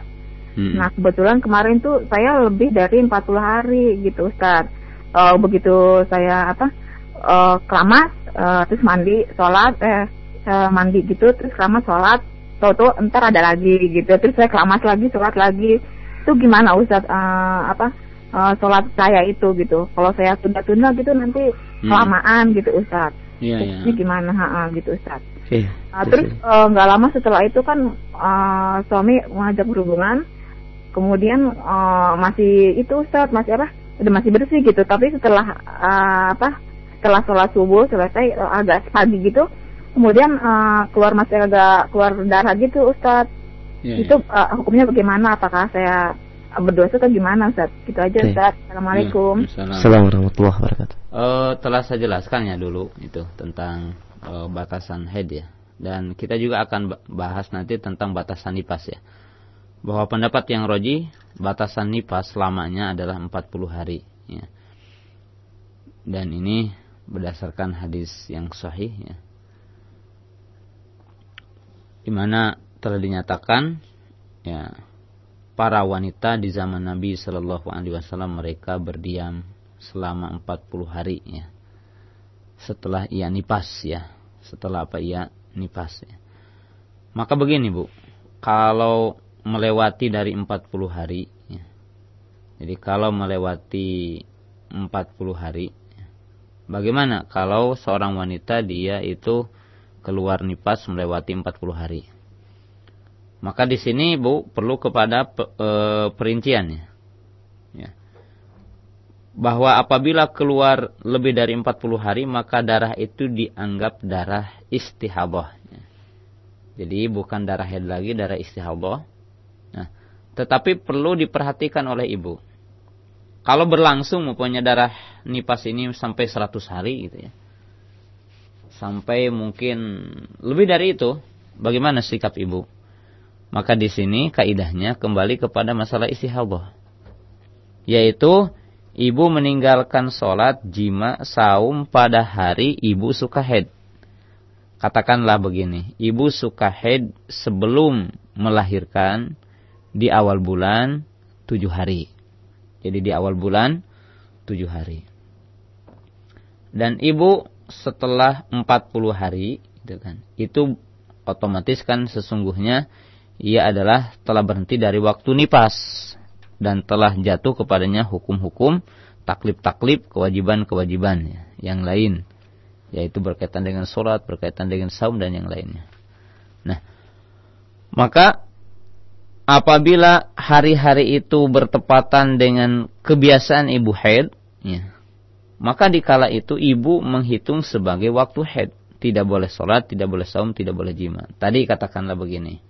Hmm. Nah kebetulan kemarin tuh saya lebih dari 40 hari gitu Ustaz. Uh, begitu saya apa uh, keramas uh, terus mandi sholat eh saya mandi gitu terus keramas sholat tau tuh entar ada lagi gitu terus saya keramas lagi sholat lagi itu gimana Ustaz uh, apa uh, sholat saya itu gitu kalau saya tunda-tunda gitu nanti Hmm. kelamaan gitu Ustaz Iya, iya. ini gimana ha, ha, gitu Ustaz Iya. Nah, terus eh, nggak lama setelah itu kan eh, suami mengajak berhubungan, kemudian eh, masih itu Ustaz masih apa? Udah masih bersih gitu, tapi setelah eh, apa? Setelah sholat subuh selesai eh, agak pagi gitu, kemudian eh, keluar masih agak keluar darah gitu Ustaz. Iya, itu eh, hukumnya bagaimana? Apakah saya berdosa atau gimana Ustaz? Gitu aja Oke. Ustaz. Assalamualaikum. Waalaikumsalam. Assalamualaikum warahmatullahi wabarakatuh. Eh, telah saya jelaskan ya dulu itu tentang eh, batasan head ya. Dan kita juga akan ba- bahas nanti tentang batasan nipas ya. Bahwa pendapat yang roji batasan nipas lamanya adalah 40 hari ya. Dan ini berdasarkan hadis yang sahih ya. Di mana telah dinyatakan ya para wanita di zaman Nabi Shallallahu Alaihi Wasallam mereka berdiam selama 40 hari ya. Setelah ia nipas ya. Setelah apa ia nipas ya. Maka begini Bu, kalau melewati dari 40 hari ya. Jadi kalau melewati 40 hari ya, bagaimana kalau seorang wanita dia itu keluar nipas melewati 40 hari? Maka di sini Bu perlu kepada e, perincian ya. Bahwa apabila keluar lebih dari 40 hari maka darah itu dianggap darah istihadah. ya. Jadi bukan darah haid lagi, darah istihadah. Nah, tetapi perlu diperhatikan oleh ibu. kalau berlangsung mempunyai darah nipas ini sampai 100 hari gitu ya. Sampai mungkin lebih dari itu, bagaimana sikap ibu? Maka di sini kaidahnya kembali kepada masalah istihadah. Yaitu ibu meninggalkan sholat, jima, saum pada hari ibu suka head. Katakanlah begini, ibu suka head sebelum melahirkan di awal bulan tujuh hari. Jadi di awal bulan tujuh hari. Dan ibu setelah empat puluh hari, gitu kan, itu otomatis kan sesungguhnya ia adalah telah berhenti dari waktu nipas dan telah jatuh kepadanya hukum-hukum taklip-taklip kewajiban-kewajiban yang lain yaitu berkaitan dengan sholat, berkaitan dengan saum dan yang lainnya. Nah, maka apabila hari-hari itu bertepatan dengan kebiasaan ibu haid, ya, maka dikala itu ibu menghitung sebagai waktu haid. Tidak boleh sholat, tidak boleh saum, tidak boleh jima. Tadi katakanlah begini.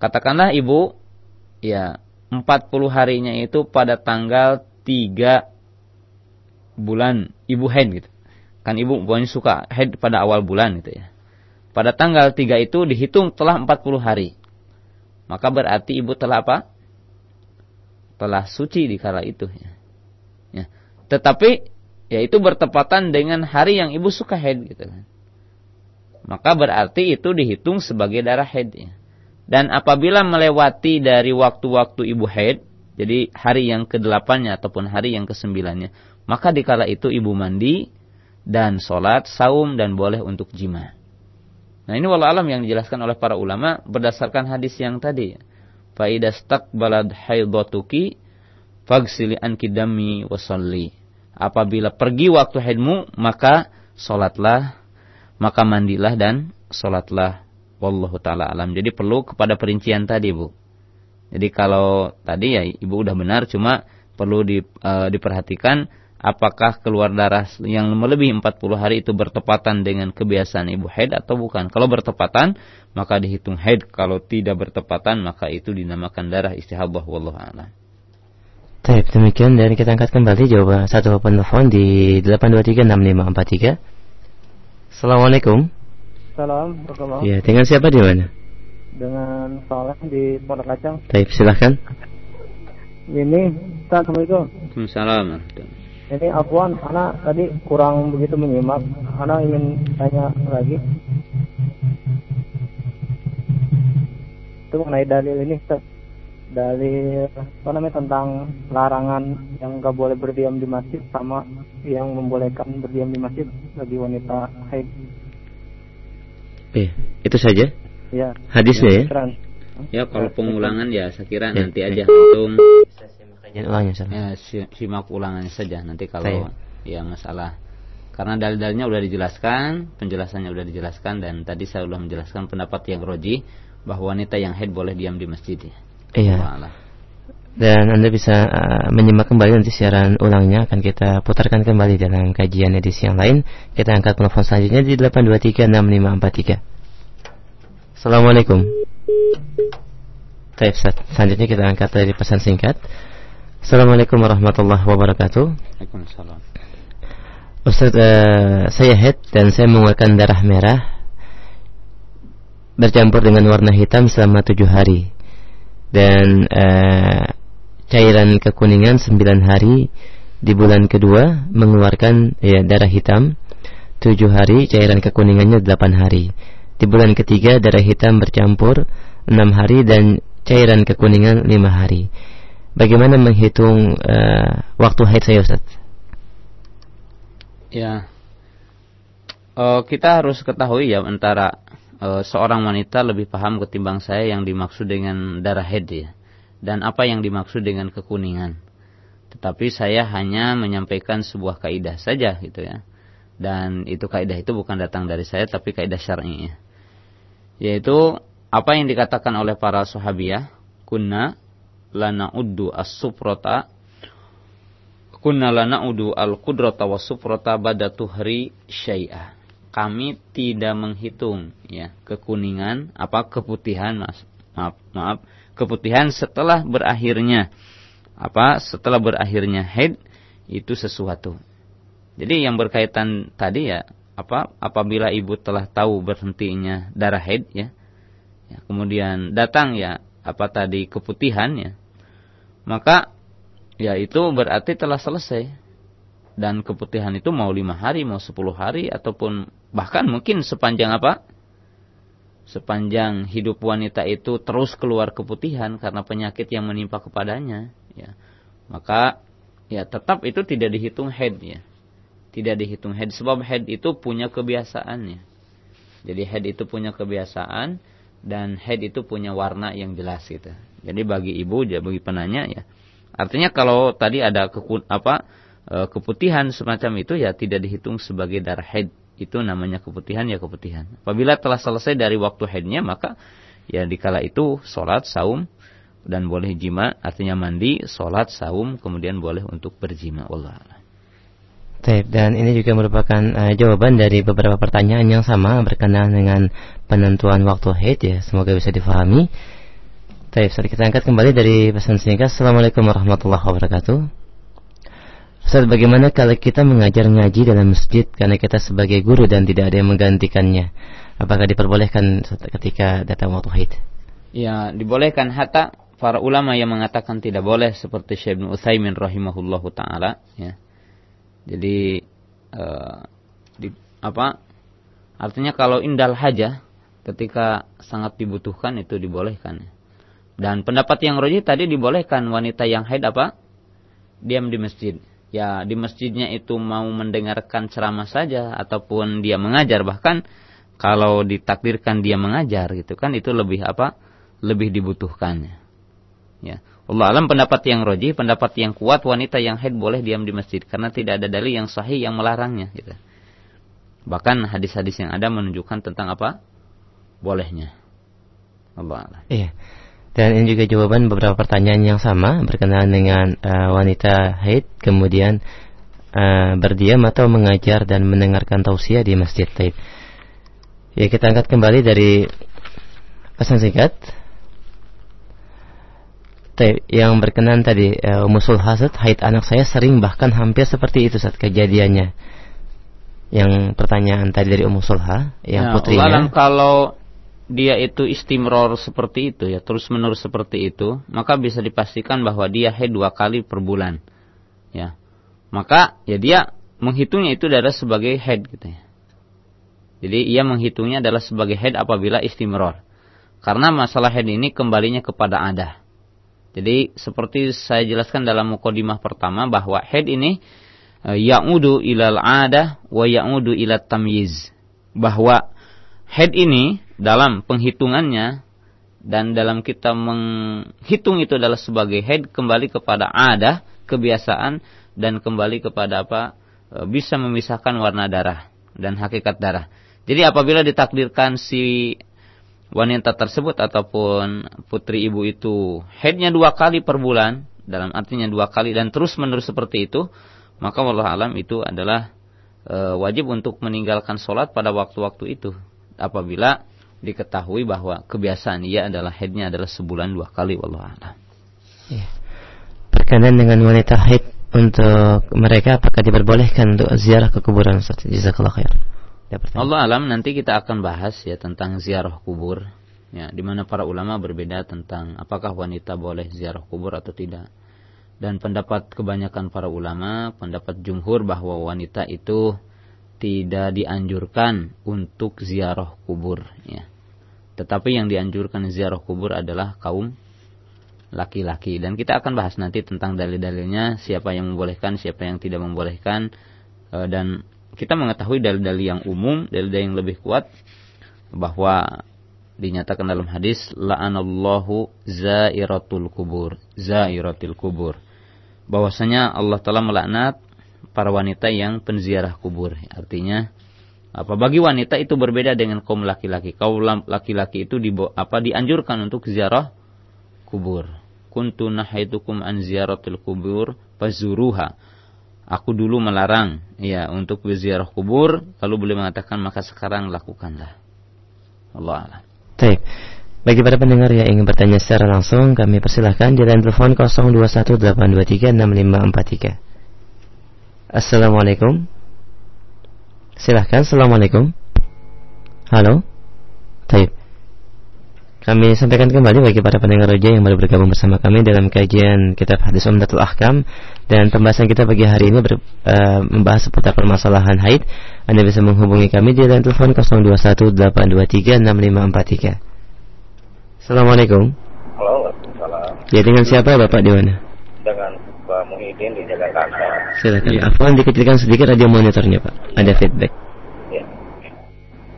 Katakanlah ibu, ya 40 harinya itu pada tanggal 3 bulan ibu haid gitu. Kan ibu pokoknya suka haid pada awal bulan gitu ya. Pada tanggal 3 itu dihitung telah 40 hari. Maka berarti ibu telah apa? Telah suci di kala itu. Ya. ya. Tetapi ya itu bertepatan dengan hari yang ibu suka head gitu kan. Maka berarti itu dihitung sebagai darah head ya. Dan apabila melewati dari waktu-waktu ibu head, jadi hari yang ke-8-nya ataupun hari yang ke-9-nya, maka dikala itu ibu mandi dan sholat, saum dan boleh untuk jima. Nah ini walau alam yang dijelaskan oleh para ulama berdasarkan hadis yang tadi. Faidastak balad haidatuki fagsili anki dami wasalli. Apabila pergi waktu haidmu maka solatlah, maka mandilah dan solatlah. Wallahu ta'ala alam. Jadi perlu kepada perincian tadi bu. Jadi kalau tadi ya ibu udah benar cuma perlu di, uh, diperhatikan apakah keluar darah yang melebihi 40 hari itu bertepatan dengan kebiasaan ibu haid atau bukan. Kalau bertepatan, maka dihitung haid. Kalau tidak bertepatan, maka itu dinamakan darah istihadah. Wallahu a'lam. Baik, demikian dan kita angkat kembali jawaban satu penelpon di 8236543. Assalamualaikum. Salam, Ya, dengan siapa di mana? Dengan Saleh di Pondok Kacang. Baik, silahkan. Ini, Assalamualaikum. Waalaikumsalam. Ini Afwan, anak tadi kurang begitu menyimak. Anak ingin tanya lagi. Itu mengenai dalil ini, Ustaz. Dalil apa namanya tentang larangan yang nggak boleh berdiam di masjid sama yang membolehkan berdiam di masjid bagi wanita haid. Eh, itu saja? Ya. Hadisnya ya? Ya, kalau pengulangan ya saya kira ya, nanti aja langsung kajian ulangnya saja. Ya, simak ulangannya saja nanti kalau Saya. ya masalah karena dalil-dalilnya sudah dijelaskan, penjelasannya sudah dijelaskan dan tadi saya sudah menjelaskan pendapat yang roji bahwa wanita yang haid boleh diam di masjid ya. Iya. Dan Anda bisa uh, menyimak kembali nanti siaran ulangnya akan kita putarkan kembali dalam kajian edisi yang lain. Kita angkat telepon selanjutnya di 8236543. Assalamualaikum. Baik, selanjutnya kita angkat dari pesan singkat. Assalamualaikum warahmatullahi wabarakatuh. Waalaikumsalam. Ustaz, uh, saya head dan saya mengeluarkan darah merah bercampur dengan warna hitam selama tujuh hari dan uh, cairan kekuningan sembilan hari di bulan kedua mengeluarkan ya, darah hitam. Tujuh hari cairan kekuningannya delapan hari. Di bulan ketiga darah hitam bercampur enam hari dan cairan kekuningan lima hari. Bagaimana menghitung uh, waktu haid saya Ustaz? Ya, uh, kita harus ketahui ya antara uh, seorang wanita lebih paham ketimbang saya yang dimaksud dengan darah haid ya, dan apa yang dimaksud dengan kekuningan. Tetapi saya hanya menyampaikan sebuah kaidah saja gitu ya. Dan itu kaidah itu bukan datang dari saya tapi kaidah syar'i ya. Yaitu apa yang dikatakan oleh para sahabiah, kunna lana uddu as-suprata kunna lana uddu al-qudrata was-suprata bada tuhri syai'ah. Kami tidak menghitung ya kekuningan apa keputihan maaf maaf keputihan setelah berakhirnya. Apa? Setelah berakhirnya haid itu sesuatu. Jadi yang berkaitan tadi ya apa? Apabila ibu telah tahu berhentinya darah haid ya, ya kemudian datang ya apa tadi keputihan ya. Maka ya itu berarti telah selesai. Dan keputihan itu mau lima hari mau sepuluh hari ataupun bahkan mungkin sepanjang apa sepanjang hidup wanita itu terus keluar keputihan karena penyakit yang menimpa kepadanya ya maka ya tetap itu tidak dihitung head ya. Tidak dihitung head sebab head itu punya kebiasaannya jadi head itu punya kebiasaan dan head itu punya warna yang jelas gitu. Jadi bagi ibu ya bagi penanya ya. Artinya kalau tadi ada keku, apa e, keputihan semacam itu ya tidak dihitung sebagai darah haid. Itu namanya keputihan ya keputihan. Apabila telah selesai dari waktu haidnya maka ya dikala itu sholat, saum dan boleh jima artinya mandi, sholat, saum kemudian boleh untuk berjima. Allah. Taib, dan ini juga merupakan uh, jawaban dari beberapa pertanyaan yang sama berkenaan dengan penentuan waktu haid ya. Semoga bisa difahami. Ustaz, kita angkat kembali dari pesan singkat. Assalamualaikum warahmatullahi wabarakatuh. Ustaz, bagaimana kalau kita mengajar ngaji dalam masjid karena kita sebagai guru dan tidak ada yang menggantikannya? Apakah diperbolehkan ketika datang waktu haid? Ya, dibolehkan hatta para ulama yang mengatakan tidak boleh seperti Syekh Ibnu Utsaimin rahimahullahu taala ya. Jadi uh, di, apa? Artinya kalau indal haja ketika sangat dibutuhkan itu dibolehkan. Dan pendapat yang roji tadi dibolehkan wanita yang haid apa? Diam di masjid. Ya di masjidnya itu mau mendengarkan ceramah saja ataupun dia mengajar bahkan kalau ditakdirkan dia mengajar gitu kan itu lebih apa? Lebih dibutuhkannya. Ya. Allah alam pendapat yang roji, pendapat yang kuat wanita yang haid boleh diam di masjid karena tidak ada dalil yang sahih yang melarangnya gitu. Bahkan hadis-hadis yang ada menunjukkan tentang apa? Bolehnya. Allah alam. Iya. Dan ini juga jawaban beberapa pertanyaan yang sama berkenaan dengan uh, wanita haid kemudian uh, berdiam atau mengajar dan mendengarkan tausiah di masjid taib. Ya kita angkat kembali dari pesan singkat. Taib yang berkenan tadi uh, musul hasad haid anak saya sering bahkan hampir seperti itu saat kejadiannya. Yang pertanyaan tadi dari Ummu Sulha yang ya, putrinya. kalau dia itu istimror seperti itu ya terus menerus seperti itu maka bisa dipastikan bahwa dia haid dua kali per bulan ya. Maka ya dia menghitungnya itu adalah sebagai head gitu ya. Jadi ia menghitungnya adalah sebagai head apabila istimror. Karena masalah head ini kembalinya kepada ada jadi seperti saya jelaskan dalam mukadimah pertama bahwa head ini eh, ya'udu ilal adah wa ya'udu ila tamyiz. Bahwa head ini dalam penghitungannya dan dalam kita menghitung itu adalah sebagai head kembali kepada ada kebiasaan dan kembali kepada apa e, bisa memisahkan warna darah dan hakikat darah. Jadi apabila ditakdirkan si wanita tersebut ataupun putri ibu itu headnya dua kali per bulan dalam artinya dua kali dan terus menerus seperti itu maka Allah alam itu adalah e, wajib untuk meninggalkan sholat pada waktu-waktu itu apabila diketahui bahwa kebiasaan ia adalah haidnya adalah sebulan dua kali wallahu a'lam. Ya. Dengan wanita haid untuk mereka apakah diperbolehkan untuk ziarah ke kuburan Ustaz? Khair. Allah alam nanti kita akan bahas ya tentang ziarah kubur ya di mana para ulama berbeda tentang apakah wanita boleh ziarah kubur atau tidak. Dan pendapat kebanyakan para ulama, pendapat jumhur bahwa wanita itu tidak dianjurkan untuk ziarah kubur ya. Tetapi yang dianjurkan ziarah kubur adalah kaum laki-laki dan kita akan bahas nanti tentang dalil-dalilnya siapa yang membolehkan, siapa yang tidak membolehkan e, dan kita mengetahui dalil-dalil yang umum, dalil-dalil yang lebih kuat bahwa dinyatakan dalam hadis la'anallahu zairatul kubur, zairatul kubur. Bahwasanya Allah telah melaknat para wanita yang penziarah kubur. Artinya apa bagi wanita itu berbeda dengan kaum laki-laki. Kaum laki-laki itu di, apa dianjurkan untuk ziarah kubur. Kuntu nahaitukum an ziaratil kubur fazuruha. Aku dulu melarang ya untuk berziarah kubur, lalu boleh mengatakan maka sekarang lakukanlah. Allah Allah. Baik. Bagi para pendengar yang ingin bertanya secara langsung, kami persilahkan di line telepon 0218236543. Assalamualaikum. Silahkan, Assalamualaikum. Halo. Taib. Kami sampaikan kembali bagi para pendengar roja yang baru bergabung bersama kami dalam kajian Kitab Hadis Umdatul Ahkam dan pembahasan kita bagi hari ini ber, uh, membahas seputar permasalahan haid. Anda bisa menghubungi kami di line telepon 0218236543. Assalamualaikum. Halo, Waalaikumsalam. Ya dengan siapa Bapak di mana? Dengan Pak Muhyiddin di Jakarta. Silakan. Ya. Afwan dikecilkan sedikit radio monitornya Pak. Ada feedback. Ya.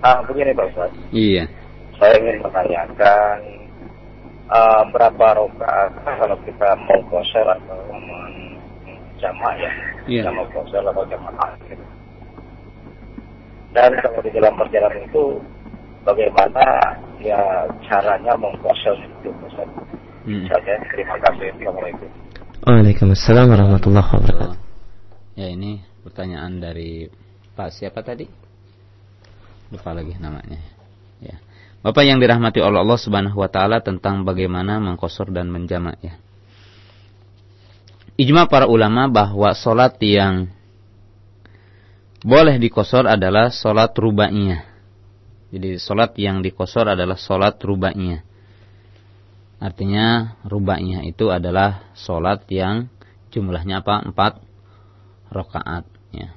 Ah, begini Pak Ustaz. Iya. Saya ingin menanyakan uh, berapa rokaat kalau kita mau kosel atau menjamak ya, Iya. jamak kosel atau jamak akhir. Dan kalau di dalam perjalanan itu bagaimana ya caranya mengkosel itu Ustaz. Hmm. Saja terima kasih. Assalamualaikum. Waalaikumsalam warahmatullahi wabarakatuh. Ya ini pertanyaan dari Pak siapa tadi? Lupa lagi namanya. Ya. Bapak yang dirahmati oleh Allah Subhanahu wa taala tentang bagaimana mengkosor dan menjamak ya. Ijma para ulama bahwa solat yang boleh dikosor adalah solat rubaiyah. Jadi solat yang dikosor adalah solat rubaiyah. Artinya rubaiyah itu adalah solat yang jumlahnya apa? Empat rokaat. Ya.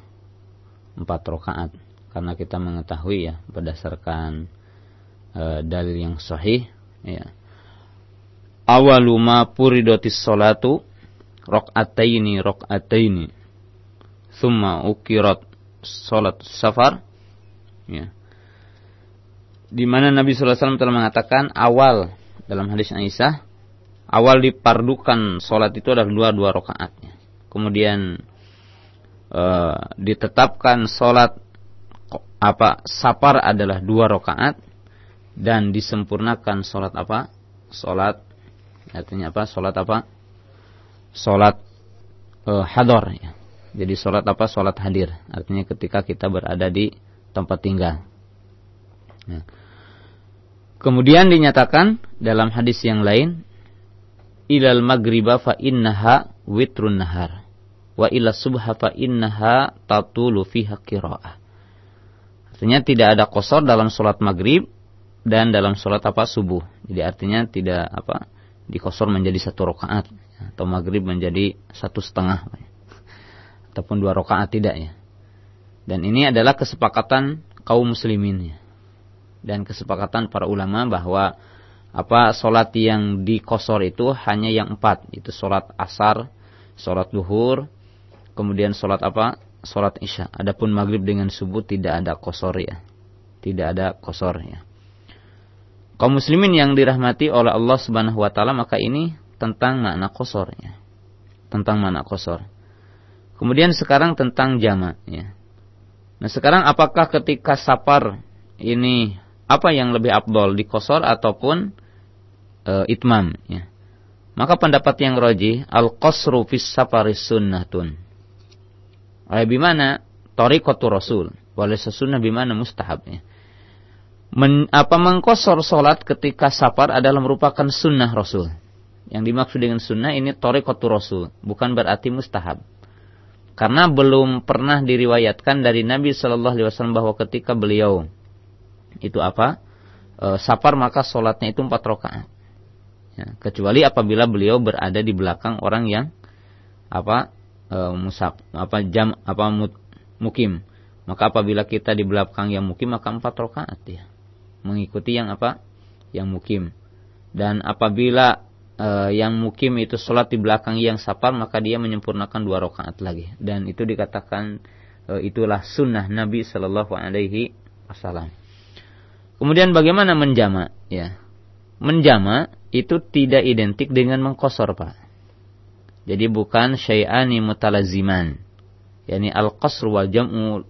Empat rokaat. Karena kita mengetahui ya berdasarkan e, dalil yang sahih. Ya. Awaluma puridotis solatu rokataini rokataini. Thumma ukirat solat safar. Ya di mana Nabi sallallahu alaihi wasallam telah mengatakan awal dalam hadis Aisyah awal dipardukan sholat itu adalah dua dua rakaatnya. Kemudian e, ditetapkan sholat apa sapar adalah dua rakaat dan disempurnakan sholat apa? Sholat artinya apa? Sholat apa? Sholat e, hador ya. Jadi sholat apa? Sholat hadir. Artinya ketika kita berada di tempat tinggal. Ya. Kemudian dinyatakan dalam hadis yang lain, ilal magriba fa innaha witrun nahar wa ila subha fa innaha tatulu fiha qiraah. Artinya tidak ada kosor dalam sholat maghrib dan dalam sholat apa subuh. Jadi artinya tidak apa dikosor menjadi satu rakaat atau maghrib menjadi satu setengah ataupun dua rakaat tidak ya. Dan ini adalah kesepakatan kaum muslimin ya dan kesepakatan para ulama bahwa apa solat yang dikosor itu hanya yang empat itu solat asar, solat duhur, kemudian solat apa? Solat isya. Adapun maghrib dengan subuh tidak ada kosor ya, tidak ada kosor ya. Kaum muslimin yang dirahmati oleh Allah Subhanahu Wa Taala maka ini tentang makna kosor ya, tentang makna kosor. Kemudian sekarang tentang jamak ya. Nah sekarang apakah ketika sapar ini apa yang lebih abdol dikosor ataupun e, itmam ya. Maka pendapat yang roji al qasru fis safari sunnatun. Ay bimana tariqatu rasul wala sunnah bimana mustahab ya. Men, apa mengkosor solat ketika safar adalah merupakan sunnah rasul. Yang dimaksud dengan sunnah ini tariqatu rasul, bukan berarti mustahab. Karena belum pernah diriwayatkan dari Nabi Shallallahu Alaihi Wasallam bahwa ketika beliau itu apa? E, safar maka sholatnya itu empat rakaat. Ya, kecuali apabila beliau berada di belakang orang yang apa e, musab apa jam apa mut, mukim maka apabila kita di belakang yang mukim maka empat rakaat ya mengikuti yang apa yang mukim dan apabila e, yang mukim itu sholat di belakang yang safar maka dia menyempurnakan dua rakaat lagi dan itu dikatakan e, itulah sunnah Nabi Shallallahu Alaihi Wasallam. Kemudian bagaimana menjama? Ya. Menjama itu tidak identik dengan mengkosor, Pak. Jadi bukan syai'ani mutalaziman. Yani al-qasr wal jam'u.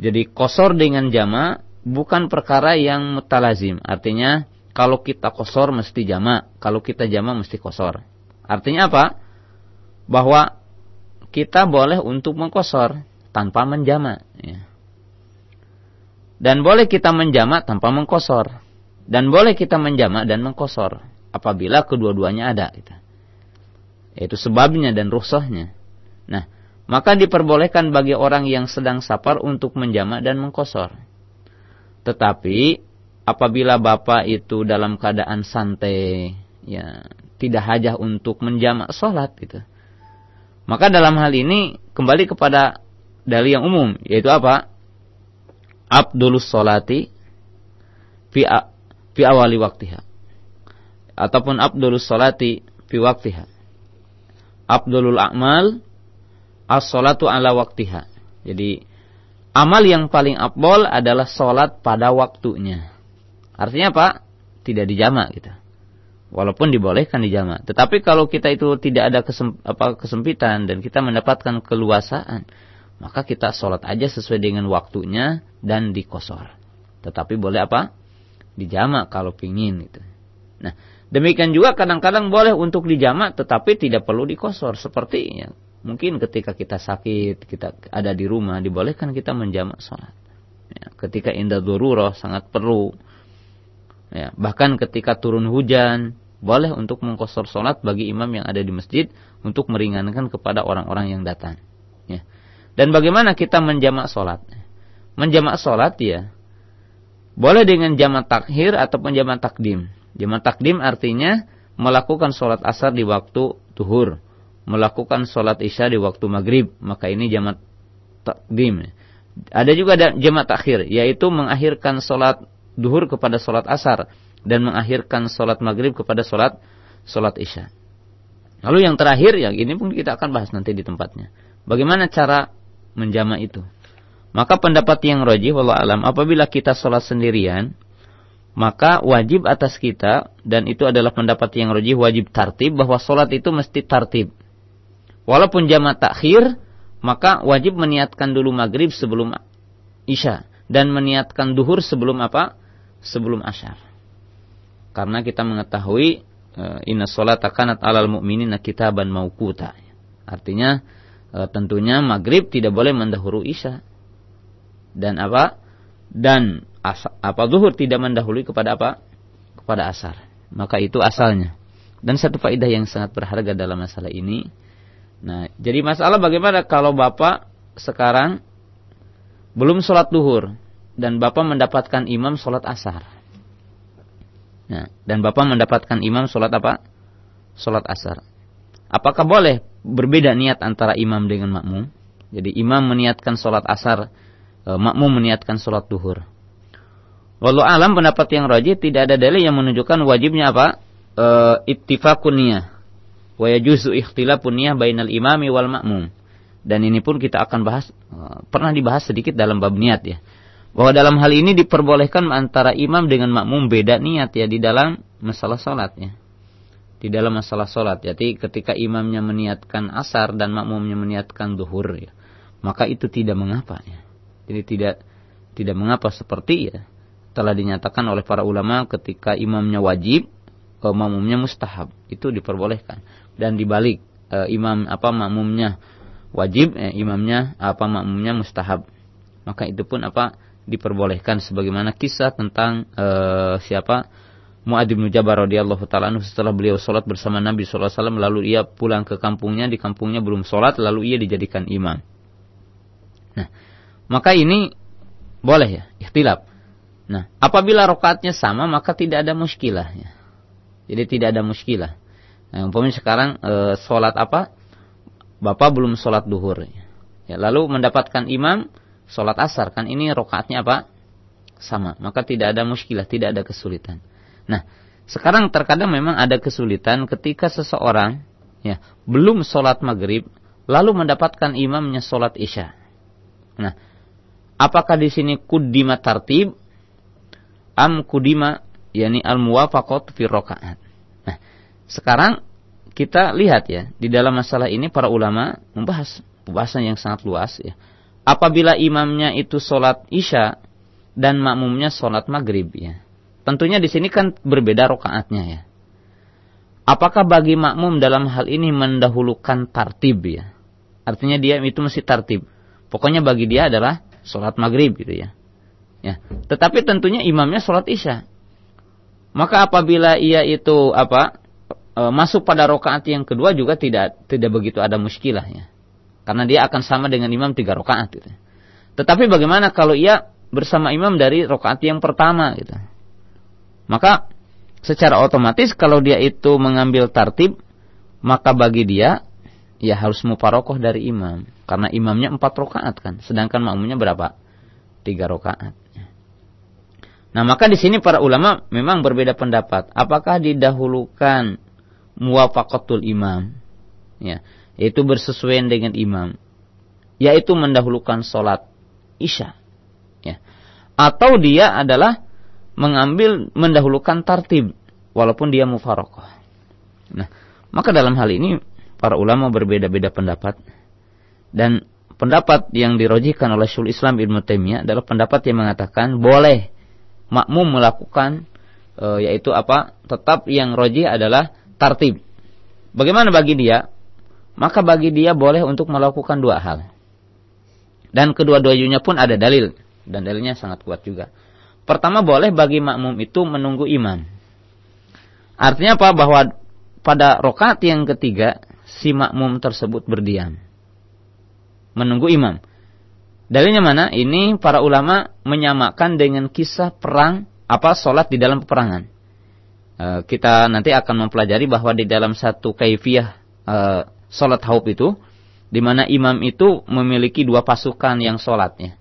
Jadi kosor dengan jama bukan perkara yang mutalazim. Artinya kalau kita kosor mesti jama, kalau kita jama mesti kosor. Artinya apa? Bahwa kita boleh untuk mengkosor tanpa menjama. Ya. Dan boleh kita menjamak tanpa mengkosor. Dan boleh kita menjamak dan mengkosor apabila kedua-duanya ada. Gitu. Yaitu sebabnya dan rukhsahnya. Nah, maka diperbolehkan bagi orang yang sedang safar untuk menjamak dan mengkosor. Tetapi apabila bapak itu dalam keadaan santai, ya tidak hajah untuk menjamak sholat gitu. Maka dalam hal ini kembali kepada dalil yang umum, yaitu apa? Abdulus sholati fi, fi awali waktiha. Ataupun abdulus sholati fi waktiha. Abdulul a'mal as-sholatu ala waktiha. Jadi amal yang paling abdol adalah sholat pada waktunya. Artinya apa? Tidak dijamak gitu. Walaupun dibolehkan dijamak. Tetapi kalau kita itu tidak ada kesem, kesempitan dan kita mendapatkan keluasaan, maka kita sholat aja sesuai dengan waktunya dan dikosor. Tetapi boleh apa? Dijamak kalau pingin gitu. Nah, demikian juga kadang-kadang boleh untuk dijamak tetapi tidak perlu dikosor. Seperti ya, mungkin ketika kita sakit, kita ada di rumah, dibolehkan kita menjamak sholat. Ya, ketika indah dururah sangat perlu Ya, bahkan ketika turun hujan, boleh untuk mengkosor sholat bagi imam yang ada di masjid untuk meringankan kepada orang-orang yang datang. Ya. Dan bagaimana kita menjamak sholat? Menjamak sholat ya, boleh dengan jamak takhir ataupun jamak takdim. Jamak takdim artinya melakukan sholat asar di waktu tuhur. Melakukan sholat isya di waktu maghrib. Maka ini jamak takdim. Ada juga jamak takhir, yaitu mengakhirkan sholat duhur kepada sholat asar dan mengakhirkan sholat maghrib kepada sholat sholat isya. Lalu yang terakhir ya ini pun kita akan bahas nanti di tempatnya. Bagaimana cara menjama itu? Maka pendapat yang rojih wallah alam apabila kita sholat sendirian maka wajib atas kita dan itu adalah pendapat yang rojih wajib tartib bahwa sholat itu mesti tartib. Walaupun jama takhir maka wajib meniatkan dulu maghrib sebelum isya dan meniatkan duhur sebelum apa? sebelum asyar. Karena kita mengetahui uh, inna sholata kanat alal mu'minina kitaban mauquta. Artinya uh, tentunya maghrib tidak boleh mendahului isya. Dan apa? Dan asa, apa zuhur tidak mendahului kepada apa? Kepada asar. Maka itu asalnya. Dan satu faidah yang sangat berharga dalam masalah ini. Nah, jadi masalah bagaimana kalau Bapak sekarang belum sholat duhur, dan Bapak mendapatkan imam sholat asar. Nah, dan Bapak mendapatkan imam sholat apa? Sholat asar. Apakah boleh berbeda niat antara imam dengan makmum? Jadi imam meniatkan sholat asar, e, makmum meniatkan sholat duhur. Walau alam pendapat yang rajih tidak ada dalil yang menunjukkan wajibnya apa? E, ittifaqun niyah. Wa yajuzu niyah bainal imami wal makmum. Dan ini pun kita akan bahas, e, pernah dibahas sedikit dalam bab niat ya bahwa dalam hal ini diperbolehkan antara imam dengan makmum beda niat ya di dalam masalah sholat ya. Di dalam masalah sholat. Jadi ketika imamnya meniatkan asar dan makmumnya meniatkan duhur ya. Maka itu tidak mengapa ya. Jadi tidak tidak mengapa seperti ya. Telah dinyatakan oleh para ulama ketika imamnya wajib, eh, makmumnya mustahab. Itu diperbolehkan. Dan dibalik eh, imam apa makmumnya wajib, eh, imamnya apa makmumnya mustahab. Maka itu pun apa diperbolehkan sebagaimana kisah tentang uh, siapa Muad bin Jabal radhiyallahu taala setelah beliau sholat bersama Nabi wasallam lalu ia pulang ke kampungnya di kampungnya belum sholat lalu ia dijadikan imam. Nah, maka ini boleh ya, ikhtilaf. Nah, apabila rokaatnya sama maka tidak ada muskilah ya. Jadi tidak ada muskilah. Nah, umpamanya sekarang e, sholat apa? Bapak belum sholat duhur. Ya. lalu mendapatkan imam sholat asar kan ini rokaatnya apa? Sama. Maka tidak ada muskilah, tidak ada kesulitan. Nah, sekarang terkadang memang ada kesulitan ketika seseorang ya belum sholat maghrib lalu mendapatkan imamnya sholat isya. Nah, apakah di sini kudima tartib am kudima yakni al muwafaqat fi rokaat. Nah, sekarang kita lihat ya di dalam masalah ini para ulama membahas pembahasan yang sangat luas ya apabila imamnya itu sholat isya dan makmumnya sholat maghrib ya. Tentunya di sini kan berbeda rokaatnya ya. Apakah bagi makmum dalam hal ini mendahulukan tartib ya? Artinya dia itu mesti tartib. Pokoknya bagi dia adalah sholat maghrib gitu ya. Ya. Tetapi tentunya imamnya sholat isya. maka apabila ia itu apa e, masuk pada rokaat yang kedua juga tidak tidak begitu ada muskilahnya. Karena dia akan sama dengan imam tiga rokaat gitu. Tetapi bagaimana kalau ia bersama imam dari rokaat yang pertama gitu. Maka secara otomatis kalau dia itu mengambil tartib maka bagi dia ya harus mufarokoh dari imam. Karena imamnya empat rokaat kan. Sedangkan makmumnya berapa? Tiga rokaat. Nah maka di sini para ulama memang berbeda pendapat. Apakah didahulukan muwafaqatul imam? Ya yaitu bersesuaian dengan imam. Yaitu mendahulukan sholat isya. Ya. Atau dia adalah mengambil mendahulukan tartib walaupun dia mufarokoh nah maka dalam hal ini para ulama berbeda-beda pendapat dan pendapat yang dirojikan oleh Syul Islam Ibn Taimiyah adalah pendapat yang mengatakan boleh makmum melakukan e, yaitu apa tetap yang roji adalah tartib. Bagaimana bagi dia? Maka bagi dia boleh untuk melakukan dua hal. Dan kedua-duanya pun ada dalil dan dalilnya sangat kuat juga. Pertama boleh bagi makmum itu menunggu iman. Artinya apa? Bahwa pada rokat yang ketiga si makmum tersebut berdiam menunggu imam. Dalilnya mana? Ini para ulama menyamakan dengan kisah perang apa solat di dalam peperangan. E, kita nanti akan mempelajari bahwa di dalam satu kaifiyah e, solat haub itu, di mana imam itu memiliki dua pasukan yang solatnya.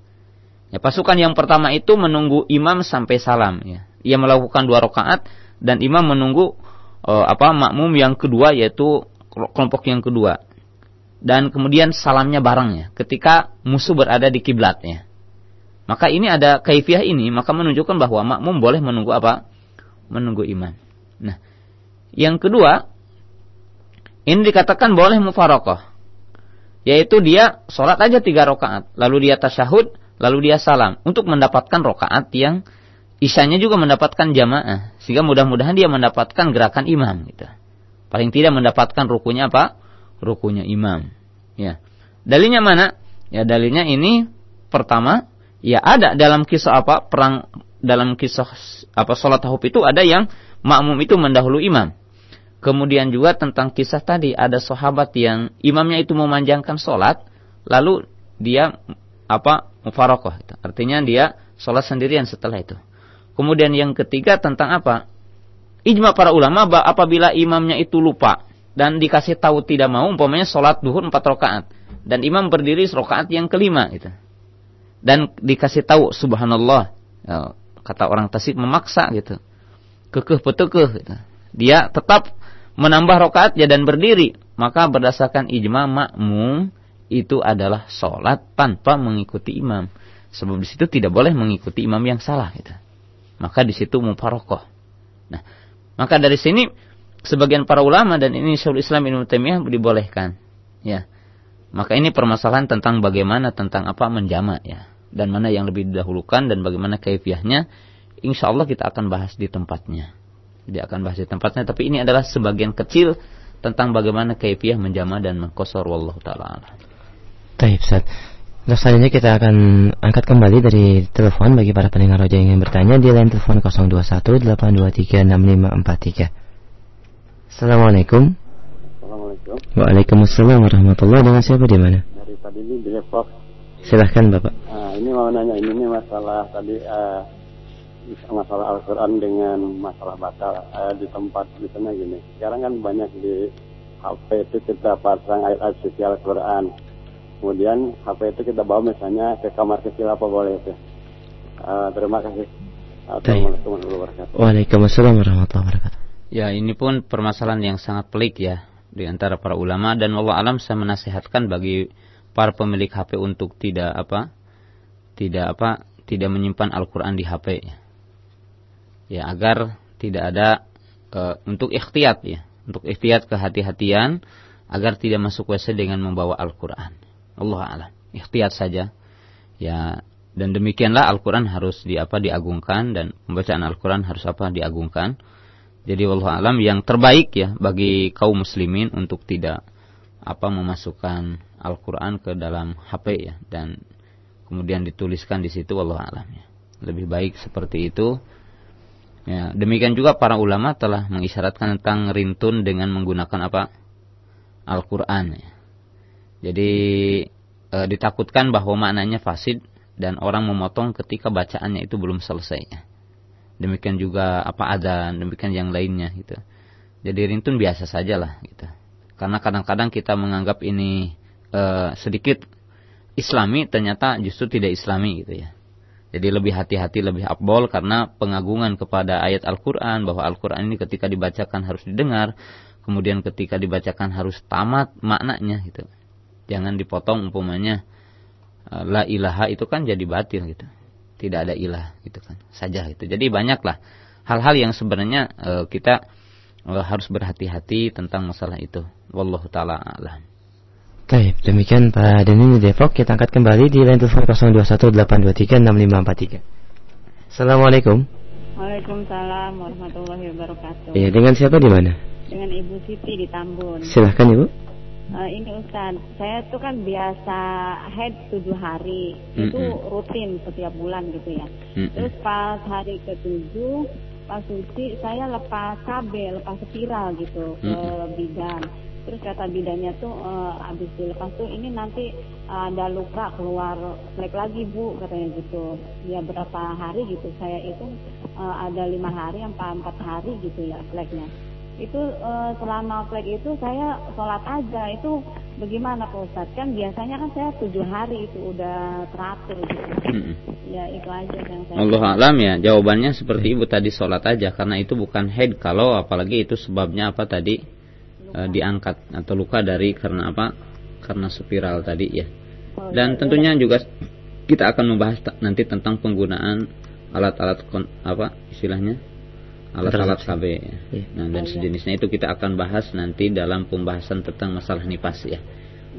Ya, pasukan yang pertama itu menunggu imam sampai salam. Ya. Ia melakukan dua rakaat dan imam menunggu uh, apa makmum yang kedua yaitu kelompok yang kedua. Dan kemudian salamnya barengnya ketika musuh berada di kiblatnya. Maka ini ada kaifiah ini, maka menunjukkan bahwa makmum boleh menunggu apa? Menunggu imam. Nah, yang kedua, ini dikatakan boleh mufarokoh. Yaitu dia sholat aja tiga rakaat, lalu dia tasyahud, lalu dia salam. Untuk mendapatkan rakaat yang isanya juga mendapatkan jamaah sehingga mudah-mudahan dia mendapatkan gerakan imam gitu. Paling tidak mendapatkan rukunya apa? Rukunya imam. Ya. Dalilnya mana? Ya dalilnya ini pertama ya ada dalam kisah apa? Perang dalam kisah apa salat tahub itu ada yang makmum itu mendahului imam. Kemudian juga tentang kisah tadi ada sahabat yang imamnya itu memanjangkan solat, lalu dia apa mufarokoh, artinya dia solat sendirian setelah itu. Kemudian yang ketiga tentang apa? Ijma para ulama apabila imamnya itu lupa dan dikasih tahu tidak mau, umpamanya sholat duhur empat rakaat dan imam berdiri rakaat yang kelima itu dan dikasih tahu subhanallah ya, kata orang tasik memaksa gitu kekeh petekeh gitu. dia tetap menambah rakaat ya dan berdiri maka berdasarkan ijma makmum itu adalah sholat tanpa mengikuti imam sebab di situ tidak boleh mengikuti imam yang salah gitu maka di situ mufarokoh. Nah, maka dari sini sebagian para ulama dan ini Syaikhul Islam Ibnu Taimiyah dibolehkan. Ya. Maka ini permasalahan tentang bagaimana tentang apa menjamak ya dan mana yang lebih didahulukan dan bagaimana kaifiahnya. Insya Allah kita akan bahas di tempatnya. Dia akan bahas di tempatnya tapi ini adalah sebagian kecil tentang bagaimana kaifiah menjama dan mengkosor wallahu taala. Taib, untuk selanjutnya kita akan angkat kembali dari telepon bagi para pendengar roja yang ingin bertanya di line telepon 0218236543. Assalamualaikum. Assalamualaikum. Waalaikumsalam warahmatullahi Dengan siapa di mana? Dari tadi ini di Depok. Silahkan Bapak. Nah, ini mau nanya ini nih masalah tadi uh, masalah Al-Quran dengan masalah batal uh, di tempat misalnya gini. Sekarang kan banyak di HP itu kita pasang ayat-ayat suci Al-Quran kemudian HP itu kita bawa misalnya ke kamar kecil apa boleh itu. Uh, terima kasih. Assalamualaikum warahmatullahi wabarakatuh. Waalaikumsalam warahmatullahi wabarakatuh. Ya ini pun permasalahan yang sangat pelik ya di antara para ulama dan Allah alam saya menasihatkan bagi para pemilik HP untuk tidak apa tidak apa tidak menyimpan Al-Qur'an di HP ya. ya agar tidak ada uh, untuk ikhtiyat ya untuk ikhtiyat kehati-hatian agar tidak masuk WC dengan membawa Al-Qur'an Allah alam. Ikhtiyat saja. Ya, dan demikianlah Al-Qur'an harus di apa diagungkan dan pembacaan Al-Qur'an harus apa diagungkan. Jadi Allah alam yang terbaik ya bagi kaum muslimin untuk tidak apa memasukkan Al-Qur'an ke dalam HP ya dan kemudian dituliskan di situ Allah alam ya. Lebih baik seperti itu. Ya, demikian juga para ulama telah mengisyaratkan tentang rintun dengan menggunakan apa? Al-Qur'an ya. Jadi e, ditakutkan bahwa maknanya fasid dan orang memotong ketika bacaannya itu belum selesai. Demikian juga apa adzan, demikian yang lainnya gitu. Jadi rintun biasa saja lah gitu. Karena kadang-kadang kita menganggap ini e, sedikit islami ternyata justru tidak islami gitu ya. Jadi lebih hati-hati, lebih abdol karena pengagungan kepada ayat Al-Quran. Bahwa Al-Quran ini ketika dibacakan harus didengar. Kemudian ketika dibacakan harus tamat maknanya gitu. Jangan dipotong umpamanya. Eh, la ilaha itu kan jadi batil gitu. Tidak ada ilah gitu kan. Saja itu. Jadi banyaklah hal-hal yang sebenarnya uh, kita uh, harus berhati-hati tentang masalah itu. Wallahu ta'ala alam. Baik, demikian Pak Denny di Depok. Kita angkat kembali di line telepon 0218236543. Assalamualaikum. Waalaikumsalam warahmatullahi wabarakatuh. Iya, dengan siapa di mana? Dengan Ibu Siti di Tambun. Silahkan Ibu. Uh, ini Ustaz, saya tuh kan biasa head tujuh hari, mm -mm. itu rutin setiap bulan gitu ya. Mm -mm. Terus pas hari ketujuh, pas suci saya lepas KB, lepas spiral gitu mm -mm. ke bidan terus kata bidannya tuh uh, habis dilepas tuh ini nanti uh, ada luka keluar flek lagi bu katanya gitu ya berapa hari gitu saya itu uh, ada lima hari empat empat hari gitu ya fleknya itu uh, selama flek itu saya sholat aja. Itu bagaimana Pak Ustadz? Kan biasanya kan saya tujuh hari itu udah teratur gitu. Hmm. ya itu aja yang saya Allah alam ya. Jawabannya seperti ibu tadi sholat aja. Karena itu bukan head kalau apalagi itu sebabnya apa tadi? Uh, diangkat atau luka dari karena apa? Karena spiral tadi ya. Oh, Dan iya, tentunya iya. juga kita akan membahas nanti tentang penggunaan alat-alat apa istilahnya alat-alat KB ya. Iya. Nah, dan oh, sejenisnya itu kita akan bahas nanti dalam pembahasan tentang masalah nipas ya.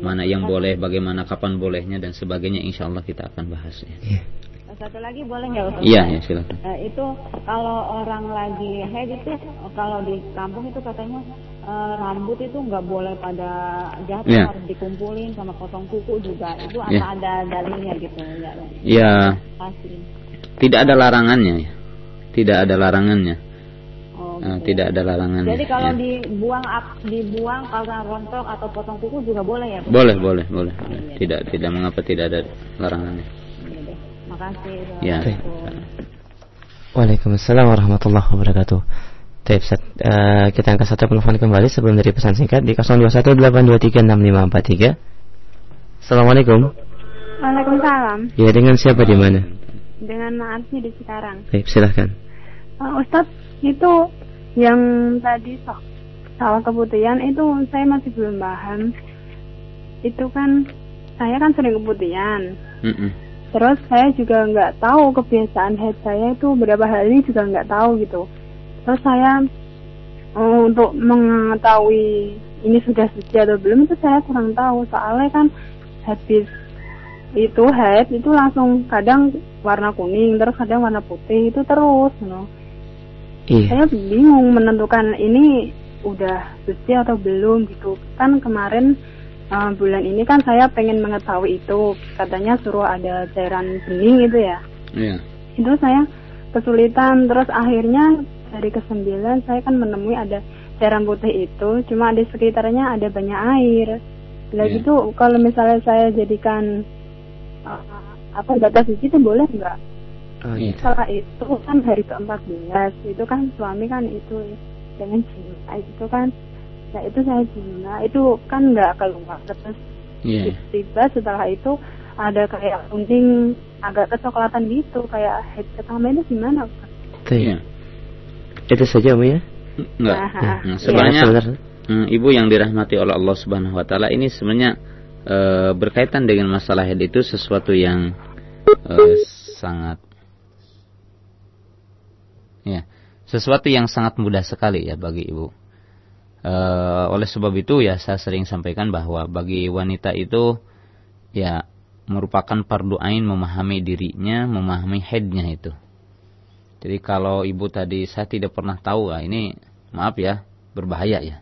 Mana yang boleh, bagaimana kapan bolehnya dan sebagainya insya Allah kita akan bahas ya. Satu lagi boleh nggak Ustaz? Iya, ya, silakan. Nah, itu kalau orang lagi head itu kalau di kampung itu katanya uh, rambut itu nggak boleh pada jatuh yeah. harus dikumpulin sama potong kuku juga itu apa yeah. ada dalilnya gitu ya ya pasti tidak ada larangannya ya tidak ada larangannya oh, uh, tidak ada larangannya jadi kalau ya. dibuang dibuang kalau rontok atau potong kuku juga boleh ya boleh boleh boleh oh, iya. tidak tidak mengapa tidak ada larangannya iya makasih ya Waalaikumsalam warahmatullahi wabarakatuh. Baik, uh, kita angkat satu telepon kembali sebelum dari pesan singkat di 0218236543. Assalamualaikum. Waalaikumsalam. Ya, dengan siapa di mana? Dengan Naasnya di Cikarang. Baik, silahkan. Uh, Ustadz, itu yang tadi soal keputihan itu saya masih belum paham. Itu kan saya kan sering keputihan. Mm -mm. Terus saya juga nggak tahu kebiasaan head saya itu berapa hari juga nggak tahu gitu terus saya uh, untuk mengetahui ini sudah suci atau belum itu saya kurang tahu soalnya kan habis itu head itu langsung kadang warna kuning terus kadang warna putih itu terus you know. Iya. saya bingung menentukan ini udah suci atau belum gitu. Kan kemarin uh, bulan ini kan saya pengen mengetahui itu. Katanya suruh ada cairan bening itu ya. Iya. itu saya kesulitan. Terus akhirnya hari ke-9 saya kan menemui ada cairan putih itu. Cuma di sekitarnya ada banyak air. Lah yeah. gitu. Kalau misalnya saya jadikan uh, apa batas suci itu boleh nggak iya. setelah itu kan hari ke-14 itu kan suami kan itu dengan cinta itu kan nah itu saya cinta itu kan nggak keluar terus yeah. tiba setelah itu ada kayak kuning agak kecoklatan gitu kayak head pertama itu gimana Iya. Itu saja Umi ya? Enggak. Nah, sebenarnya ya, ibu yang dirahmati oleh Allah Subhanahu wa taala ini sebenarnya e, berkaitan dengan masalah haid itu sesuatu yang e, sangat ya, sesuatu yang sangat mudah sekali ya bagi ibu. E, oleh sebab itu ya saya sering sampaikan bahwa bagi wanita itu ya merupakan fardu ain memahami dirinya, memahami haidnya itu. Jadi kalau ibu tadi saya tidak pernah tahu, ah, ini maaf ya, berbahaya ya.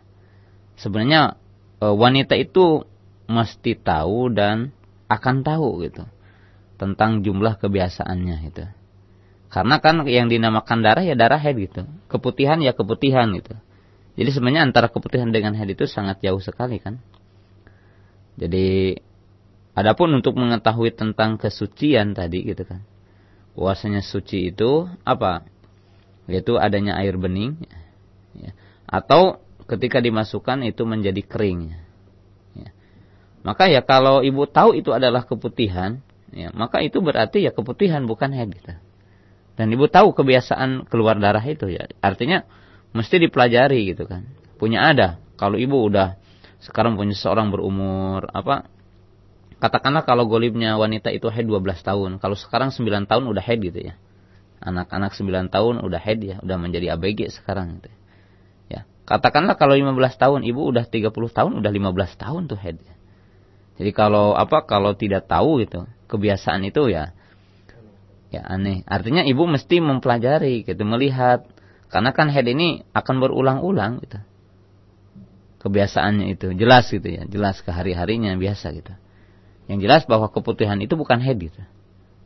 Sebenarnya e, wanita itu mesti tahu dan akan tahu gitu tentang jumlah kebiasaannya itu. Karena kan yang dinamakan darah ya darah head gitu. Keputihan ya keputihan gitu. Jadi sebenarnya antara keputihan dengan head itu sangat jauh sekali kan. Jadi adapun untuk mengetahui tentang kesucian tadi gitu kan. Puasanya suci itu apa? Yaitu adanya air bening ya. atau ketika dimasukkan itu menjadi kering. Ya. Maka ya kalau ibu tahu itu adalah keputihan, ya, maka itu berarti ya keputihan bukan head gitu. Dan ibu tahu kebiasaan keluar darah itu ya. Artinya mesti dipelajari gitu kan. Punya ada. Kalau ibu udah sekarang punya seorang berumur apa katakanlah kalau golibnya wanita itu head 12 tahun. Kalau sekarang 9 tahun udah head gitu ya. Anak-anak 9 tahun udah head ya, udah menjadi ABG sekarang gitu. Ya. Katakanlah kalau 15 tahun, ibu udah 30 tahun, udah 15 tahun tuh head. Ya. Jadi kalau apa kalau tidak tahu gitu, kebiasaan itu ya ya aneh. Artinya ibu mesti mempelajari gitu, melihat karena kan head ini akan berulang-ulang gitu. Kebiasaannya itu jelas gitu ya, jelas ke hari-harinya biasa gitu. Yang jelas bahwa keputihan itu bukan head gitu.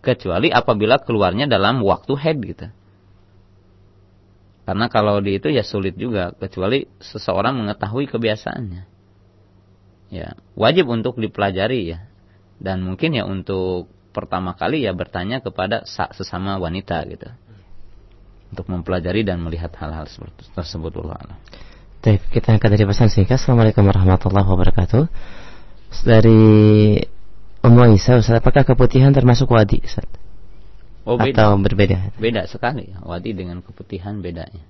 Kecuali apabila keluarnya dalam waktu head gitu. Karena kalau di itu ya sulit juga kecuali seseorang mengetahui kebiasaannya. Ya, wajib untuk dipelajari ya. Dan mungkin ya untuk pertama kali ya bertanya kepada sesama wanita gitu untuk mempelajari dan melihat hal-hal tersebut Allah Baik, kita angkat dari pesan singkat. Assalamualaikum warahmatullahi wabarakatuh. Dari Ummu Aisyah, Ustaz, apakah keputihan termasuk wadi, Ustaz? Oh, beda. Atau berbeda? Beda sekali. Wadi dengan keputihan bedanya.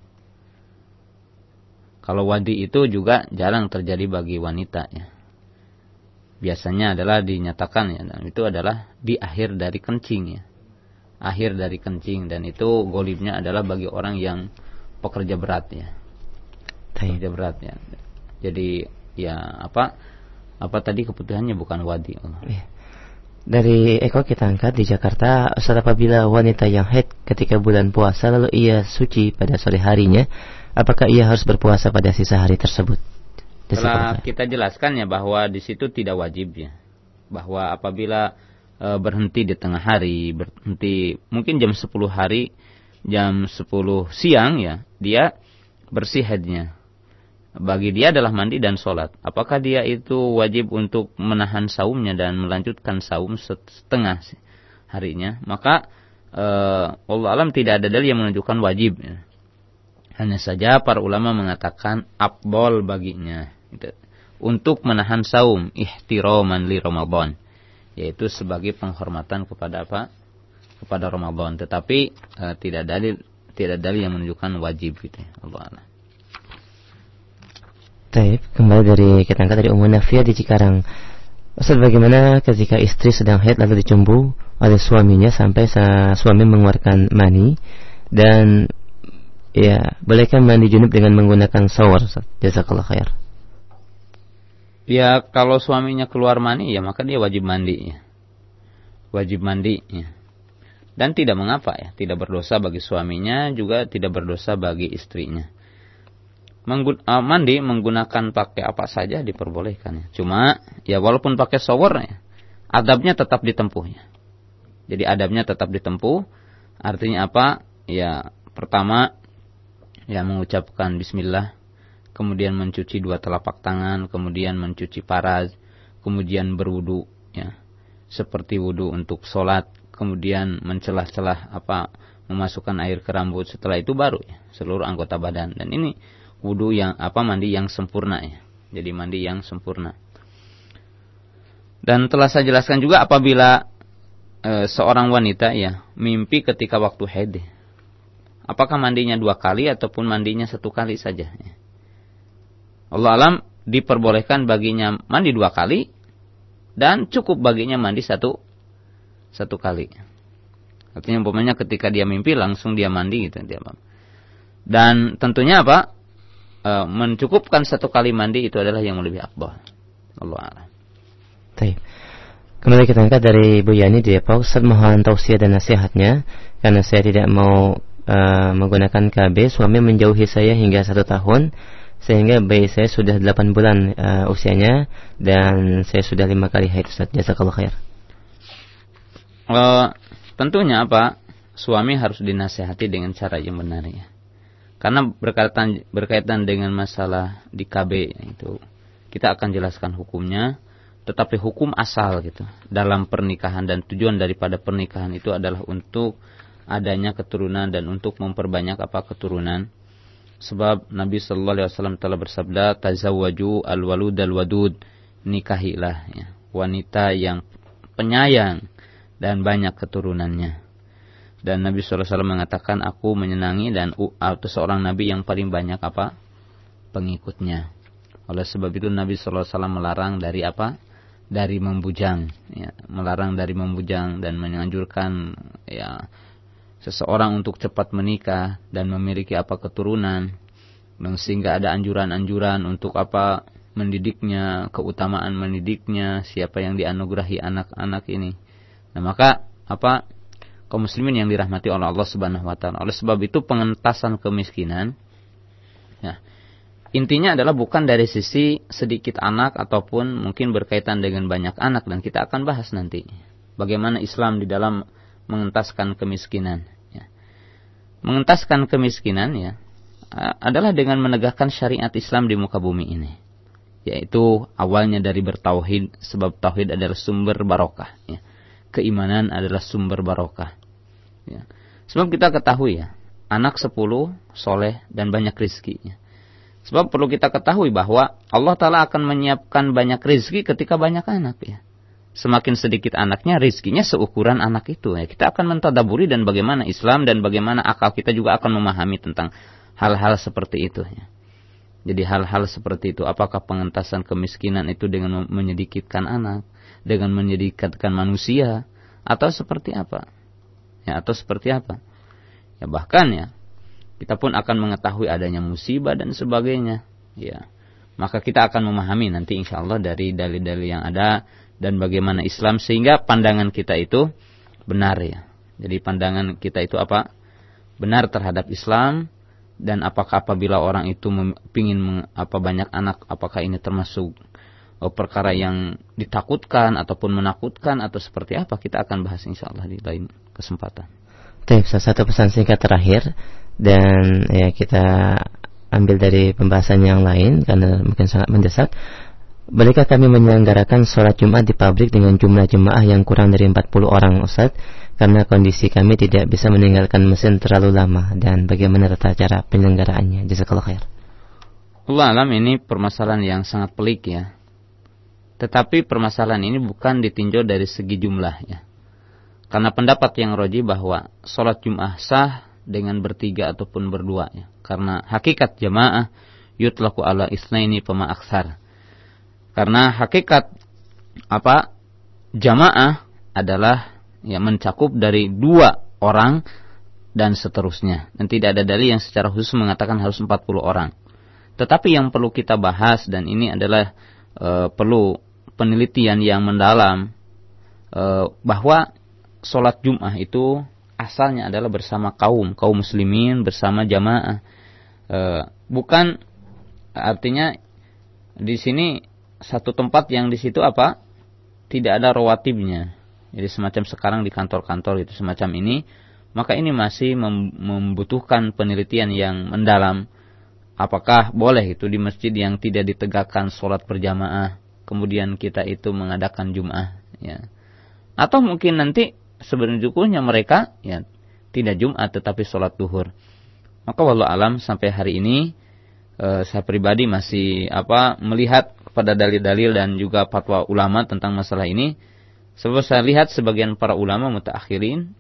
Kalau wadi itu juga jarang terjadi bagi wanita ya biasanya adalah dinyatakan ya. Dan itu adalah di akhir dari kencing ya. Akhir dari kencing. Dan itu golibnya adalah bagi orang yang pekerja berat ya. Pekerja berat ya. Jadi ya apa apa tadi kebutuhannya bukan wadi. Ya. dari Eko kita angkat di Jakarta saat apabila wanita yang haid ketika bulan puasa lalu ia suci pada sore harinya apakah ia harus berpuasa pada sisa hari tersebut telah kita jelaskan ya bahwa di situ tidak wajib ya. Bahwa apabila e, berhenti di tengah hari, berhenti mungkin jam 10 hari, jam 10 siang ya, dia bersih haidnya. Bagi dia adalah mandi dan sholat. Apakah dia itu wajib untuk menahan saumnya dan melanjutkan saum setengah harinya? Maka e, Allah alam tidak ada dalil yang menunjukkan wajib. Ya. Hanya saja para ulama mengatakan abdol baginya. Untuk menahan saum ihtiraman li Ramadan yaitu sebagai penghormatan kepada apa? kepada Ramadan tetapi e, tidak dalil tidak dalil yang menunjukkan wajib gitu ya. Allah Allah. Taib, kembali dari kita angkat dari Nafia di Cikarang. Ustaz bagaimana ketika istri sedang haid lalu dicumbu oleh suaminya sampai suami mengeluarkan mani dan Ya, bolehkah mandi junub dengan menggunakan shower? Jazakallah khair. Ya, kalau suaminya keluar mani ya maka dia wajib mandi. Wajib mandi. Dan tidak mengapa ya, tidak berdosa bagi suaminya juga tidak berdosa bagi istrinya. Menggun uh, mandi menggunakan pakai apa saja diperbolehkan ya. Cuma ya walaupun pakai shower ya, adabnya tetap ditempuhnya. Jadi adabnya tetap ditempuh. Artinya apa? Ya, pertama ya mengucapkan bismillah, kemudian mencuci dua telapak tangan, kemudian mencuci paras, kemudian berwudu ya. Seperti wudu untuk sholat, kemudian mencelah-celah apa memasukkan air ke rambut setelah itu baru ya, seluruh anggota badan dan ini wudu yang apa mandi yang sempurna ya. Jadi mandi yang sempurna. Dan telah saya jelaskan juga apabila e, seorang wanita ya mimpi ketika waktu haid Apakah mandinya dua kali ataupun mandinya satu kali saja? Allah alam diperbolehkan baginya mandi dua kali dan cukup baginya mandi satu satu kali. Artinya umpamanya ketika dia mimpi langsung dia mandi gitu dia. Dan tentunya apa? E, mencukupkan satu kali mandi itu adalah yang lebih akbar. Allah alam. Baik. Kembali kita angkat dari Bu Yani di Depok. Ustaz mohon tausiah dan nasihatnya karena saya tidak mau uh, menggunakan KB, suami menjauhi saya hingga satu tahun, sehingga bayi saya sudah delapan bulan uh, usianya dan saya sudah lima kali haid Ustaz. Jazakallah khair. Uh, tentunya apa? suami harus dinasehati dengan cara yang benar ya. Karena berkaitan berkaitan dengan masalah di KB itu kita akan jelaskan hukumnya, tetapi hukum asal gitu dalam pernikahan dan tujuan daripada pernikahan itu adalah untuk adanya keturunan dan untuk memperbanyak apa keturunan. Sebab Nabi Shallallahu Alaihi Wasallam telah bersabda, "Tazawwaju al-walud al-wadud." Nikahilah ya, wanita yang penyayang dan banyak keturunannya. Dan Nabi SAW mengatakan aku menyenangi dan atau seorang Nabi yang paling banyak apa pengikutnya. Oleh sebab itu Nabi SAW melarang dari apa? Dari membujang, ya, melarang dari membujang dan menganjurkan ya seseorang untuk cepat menikah dan memiliki apa keturunan dan sehingga ada anjuran-anjuran untuk apa mendidiknya, keutamaan mendidiknya, siapa yang dianugerahi anak-anak ini. Nah, maka apa kaum muslimin yang dirahmati oleh Allah Subhanahu wa taala. Oleh sebab itu pengentasan kemiskinan ya, intinya adalah bukan dari sisi sedikit anak ataupun mungkin berkaitan dengan banyak anak dan kita akan bahas nanti bagaimana Islam di dalam mengentaskan kemiskinan. Mengentaskan kemiskinan ya adalah dengan menegakkan syariat Islam di muka bumi ini. Yaitu awalnya dari bertauhid sebab tauhid adalah sumber barokah. Ya keimanan adalah sumber barokah. Ya. Sebab kita ketahui ya, anak sepuluh, soleh, dan banyak rizkinya. Sebab perlu kita ketahui bahwa Allah Ta'ala akan menyiapkan banyak rizki ketika banyak anak ya. Semakin sedikit anaknya, rizkinya seukuran anak itu. Ya. Kita akan mentadaburi dan bagaimana Islam dan bagaimana akal kita juga akan memahami tentang hal-hal seperti itu. Ya. Jadi hal-hal seperti itu, apakah pengentasan kemiskinan itu dengan menyedikitkan anak? dengan menyedikatkan manusia atau seperti apa? Ya, atau seperti apa? Ya bahkan ya kita pun akan mengetahui adanya musibah dan sebagainya. Ya. Maka kita akan memahami nanti insya Allah dari dalil-dalil yang ada dan bagaimana Islam sehingga pandangan kita itu benar ya. Jadi pandangan kita itu apa? Benar terhadap Islam dan apakah apabila orang itu ingin apa banyak anak apakah ini termasuk Oh, perkara yang ditakutkan ataupun menakutkan atau seperti apa kita akan bahas insya Allah di lain kesempatan. Baik, satu pesan singkat terakhir dan ya kita ambil dari pembahasan yang lain karena mungkin sangat mendesak. Bolehkah kami menyelenggarakan sholat Jumat di pabrik dengan jumlah jemaah yang kurang dari 40 orang Ustaz? Karena kondisi kami tidak bisa meninggalkan mesin terlalu lama dan bagaimana tata cara penyelenggaraannya? Jazakallah khair. Allah alam ini permasalahan yang sangat pelik ya tetapi permasalahan ini bukan ditinjau dari segi jumlah ya. Karena pendapat yang roji bahwa sholat Jum'ah sah dengan bertiga ataupun berdua ya. Karena hakikat jamaah yutlaku ala isnaini pema aksar. Karena hakikat apa jamaah adalah ya mencakup dari dua orang dan seterusnya. Dan tidak ada dalil yang secara khusus mengatakan harus 40 orang. Tetapi yang perlu kita bahas dan ini adalah e, perlu penelitian yang mendalam eh, bahwa sholat Jum'ah itu asalnya adalah bersama kaum kaum muslimin bersama jamaah eh, bukan artinya di sini satu tempat yang di situ apa tidak ada rawatibnya jadi semacam sekarang di kantor-kantor itu semacam ini maka ini masih membutuhkan penelitian yang mendalam apakah boleh itu di masjid yang tidak ditegakkan sholat berjamaah kemudian kita itu mengadakan Jum'ah ya. Atau mungkin nanti sebenarnya mereka ya tidak Jumat tetapi sholat duhur. Maka walau alam sampai hari ini e, saya pribadi masih apa melihat kepada dalil-dalil dan juga fatwa ulama tentang masalah ini. Sebab saya lihat sebagian para ulama mutakhirin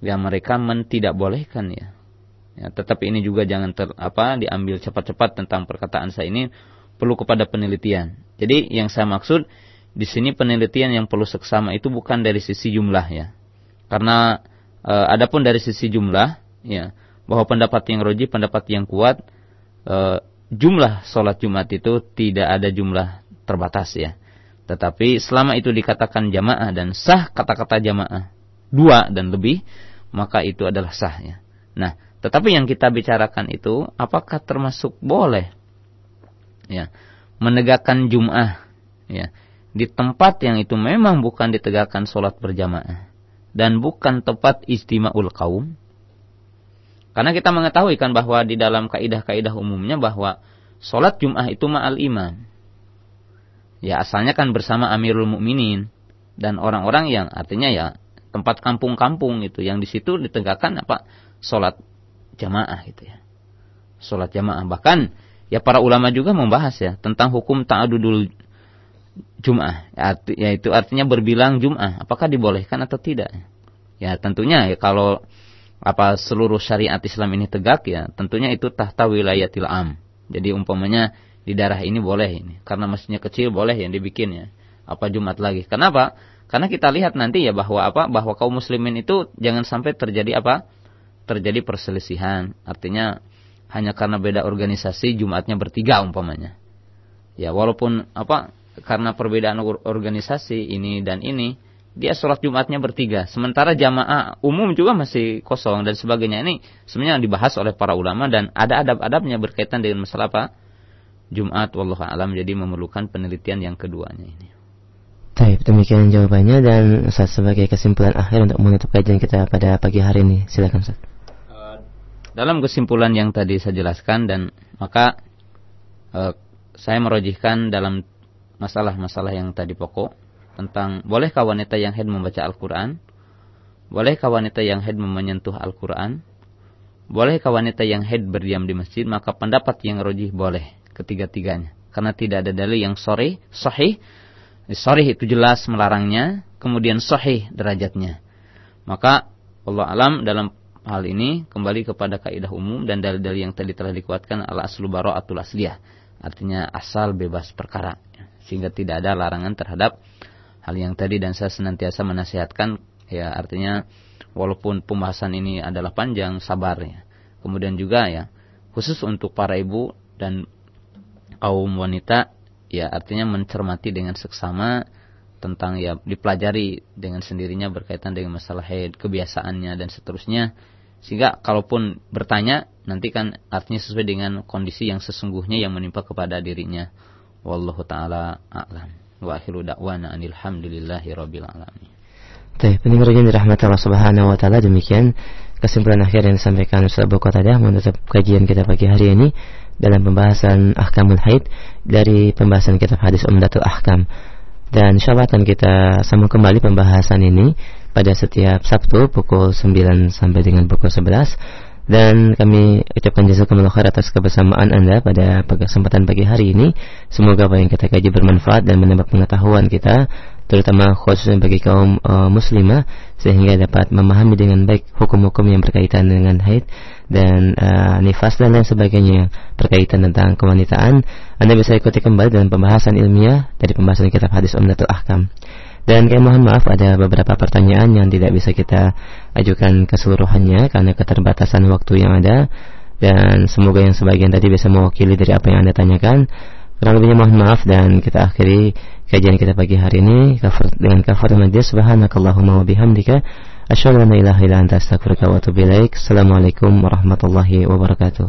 yang mereka tidak bolehkan ya. ya. Tetapi ini juga jangan ter, apa diambil cepat-cepat tentang perkataan saya ini perlu kepada penelitian. Jadi yang saya maksud di sini penelitian yang perlu seksama itu bukan dari sisi jumlah ya. Karena e, adapun dari sisi jumlah ya bahwa pendapat yang roji pendapat yang kuat e, jumlah sholat Jumat itu tidak ada jumlah terbatas ya. Tetapi selama itu dikatakan jamaah dan sah kata-kata jamaah dua dan lebih maka itu adalah sah ya. Nah, tetapi yang kita bicarakan itu apakah termasuk boleh ya menegakkan Jum'ah ya di tempat yang itu memang bukan ditegakkan sholat berjamaah. dan bukan tempat istimaul kaum? Karena kita mengetahui kan bahwa di dalam kaidah-kaidah umumnya bahwa sholat Jum'ah itu ma'al imam. Ya asalnya kan bersama Amirul Mukminin dan orang-orang yang artinya ya tempat kampung-kampung itu yang di situ ditegakkan apa sholat jamaah gitu ya. Sholat jamaah bahkan ya para ulama juga membahas ya tentang hukum ta'adudul Jum'ah. Yaitu artinya berbilang Jum'ah. Apakah dibolehkan atau tidak? Ya tentunya ya kalau apa seluruh syariat Islam ini tegak ya tentunya itu tahta wilayatil am. Jadi umpamanya di daerah ini boleh ini. Karena masjidnya kecil boleh yang dibikin ya. Apa Jumat lagi. Kenapa? Karena kita lihat nanti ya bahwa apa? Bahwa kaum muslimin itu jangan sampai terjadi apa? Terjadi perselisihan. Artinya hanya karena beda organisasi Jumatnya bertiga umpamanya. Ya walaupun apa karena perbedaan organisasi ini dan ini dia sholat Jumatnya bertiga. Sementara jamaah umum juga masih kosong dan sebagainya. Ini sebenarnya dibahas oleh para ulama dan ada adab-adabnya berkaitan dengan masalah apa? Jumat, wallahu alam. Jadi memerlukan penelitian yang keduanya ini. Baik, demikian jawabannya dan Ustaz sebagai kesimpulan akhir untuk menutup kajian kita pada pagi hari ini. Silakan Ustaz dalam kesimpulan yang tadi saya jelaskan dan maka e, saya merojihkan dalam masalah-masalah yang tadi pokok tentang bolehkah wanita yang haid membaca Al-Quran, bolehkah wanita yang haid menyentuh Al-Quran, bolehkah wanita yang haid berdiam di masjid, maka pendapat yang rojih boleh ketiga-tiganya. Karena tidak ada dalil yang sorry, sahih, sorry itu jelas melarangnya, kemudian sahih derajatnya. Maka Allah alam dalam hal ini kembali kepada kaidah umum dan dalil-dalil yang tadi telah dikuatkan al aslu bara'atul asliyah. Artinya asal bebas perkara. Sehingga tidak ada larangan terhadap hal yang tadi dan saya senantiasa menasihatkan ya artinya walaupun pembahasan ini adalah panjang sabar ya. Kemudian juga ya khusus untuk para ibu dan kaum wanita ya artinya mencermati dengan seksama tentang ya dipelajari dengan sendirinya berkaitan dengan masalah haid, kebiasaannya dan seterusnya. Sehingga kalaupun bertanya nanti kan artinya sesuai dengan kondisi yang sesungguhnya yang menimpa kepada dirinya. Wallahu taala a'lam. Wa akhiru da'wana alhamdulillahi rabbil alamin. Baik, pendengar yang dirahmati Allah Subhanahu wa taala demikian kesimpulan akhir yang disampaikan Ustaz Boko tadi menutup kajian kita pagi hari ini dalam pembahasan ahkamul haid dari pembahasan kitab hadis Umdatul Ahkam. Dan insyaallah akan kita sambung kembali pembahasan ini pada setiap Sabtu pukul 9 sampai dengan pukul 11 dan kami ucapkan jazakumullah khair atas kebersamaan Anda pada kesempatan pagi hari ini. Semoga apa yang kita kaji bermanfaat dan menambah pengetahuan kita terutama khususnya bagi kaum uh, muslimah sehingga dapat memahami dengan baik hukum-hukum yang berkaitan dengan haid dan uh, nifas dan lain sebagainya berkaitan tentang kewanitaan, Anda bisa ikuti kembali dalam pembahasan ilmiah dari pembahasan kitab hadis Umdatul Ahkam. Dan kami mohon maaf ada beberapa pertanyaan yang tidak bisa kita ajukan keseluruhannya karena keterbatasan waktu yang ada dan semoga yang sebagian tadi bisa mewakili dari apa yang Anda tanyakan. Kurang lebihnya mohon maaf dan kita akhiri kajian kita pagi hari ini dengan kafar majlis subhanakallahumma wa bihamdika Asyhadu an la ilaha illa anta astaghfiruka wa atubu ilaik. Assalamualaikum warahmatullahi wabarakatuh.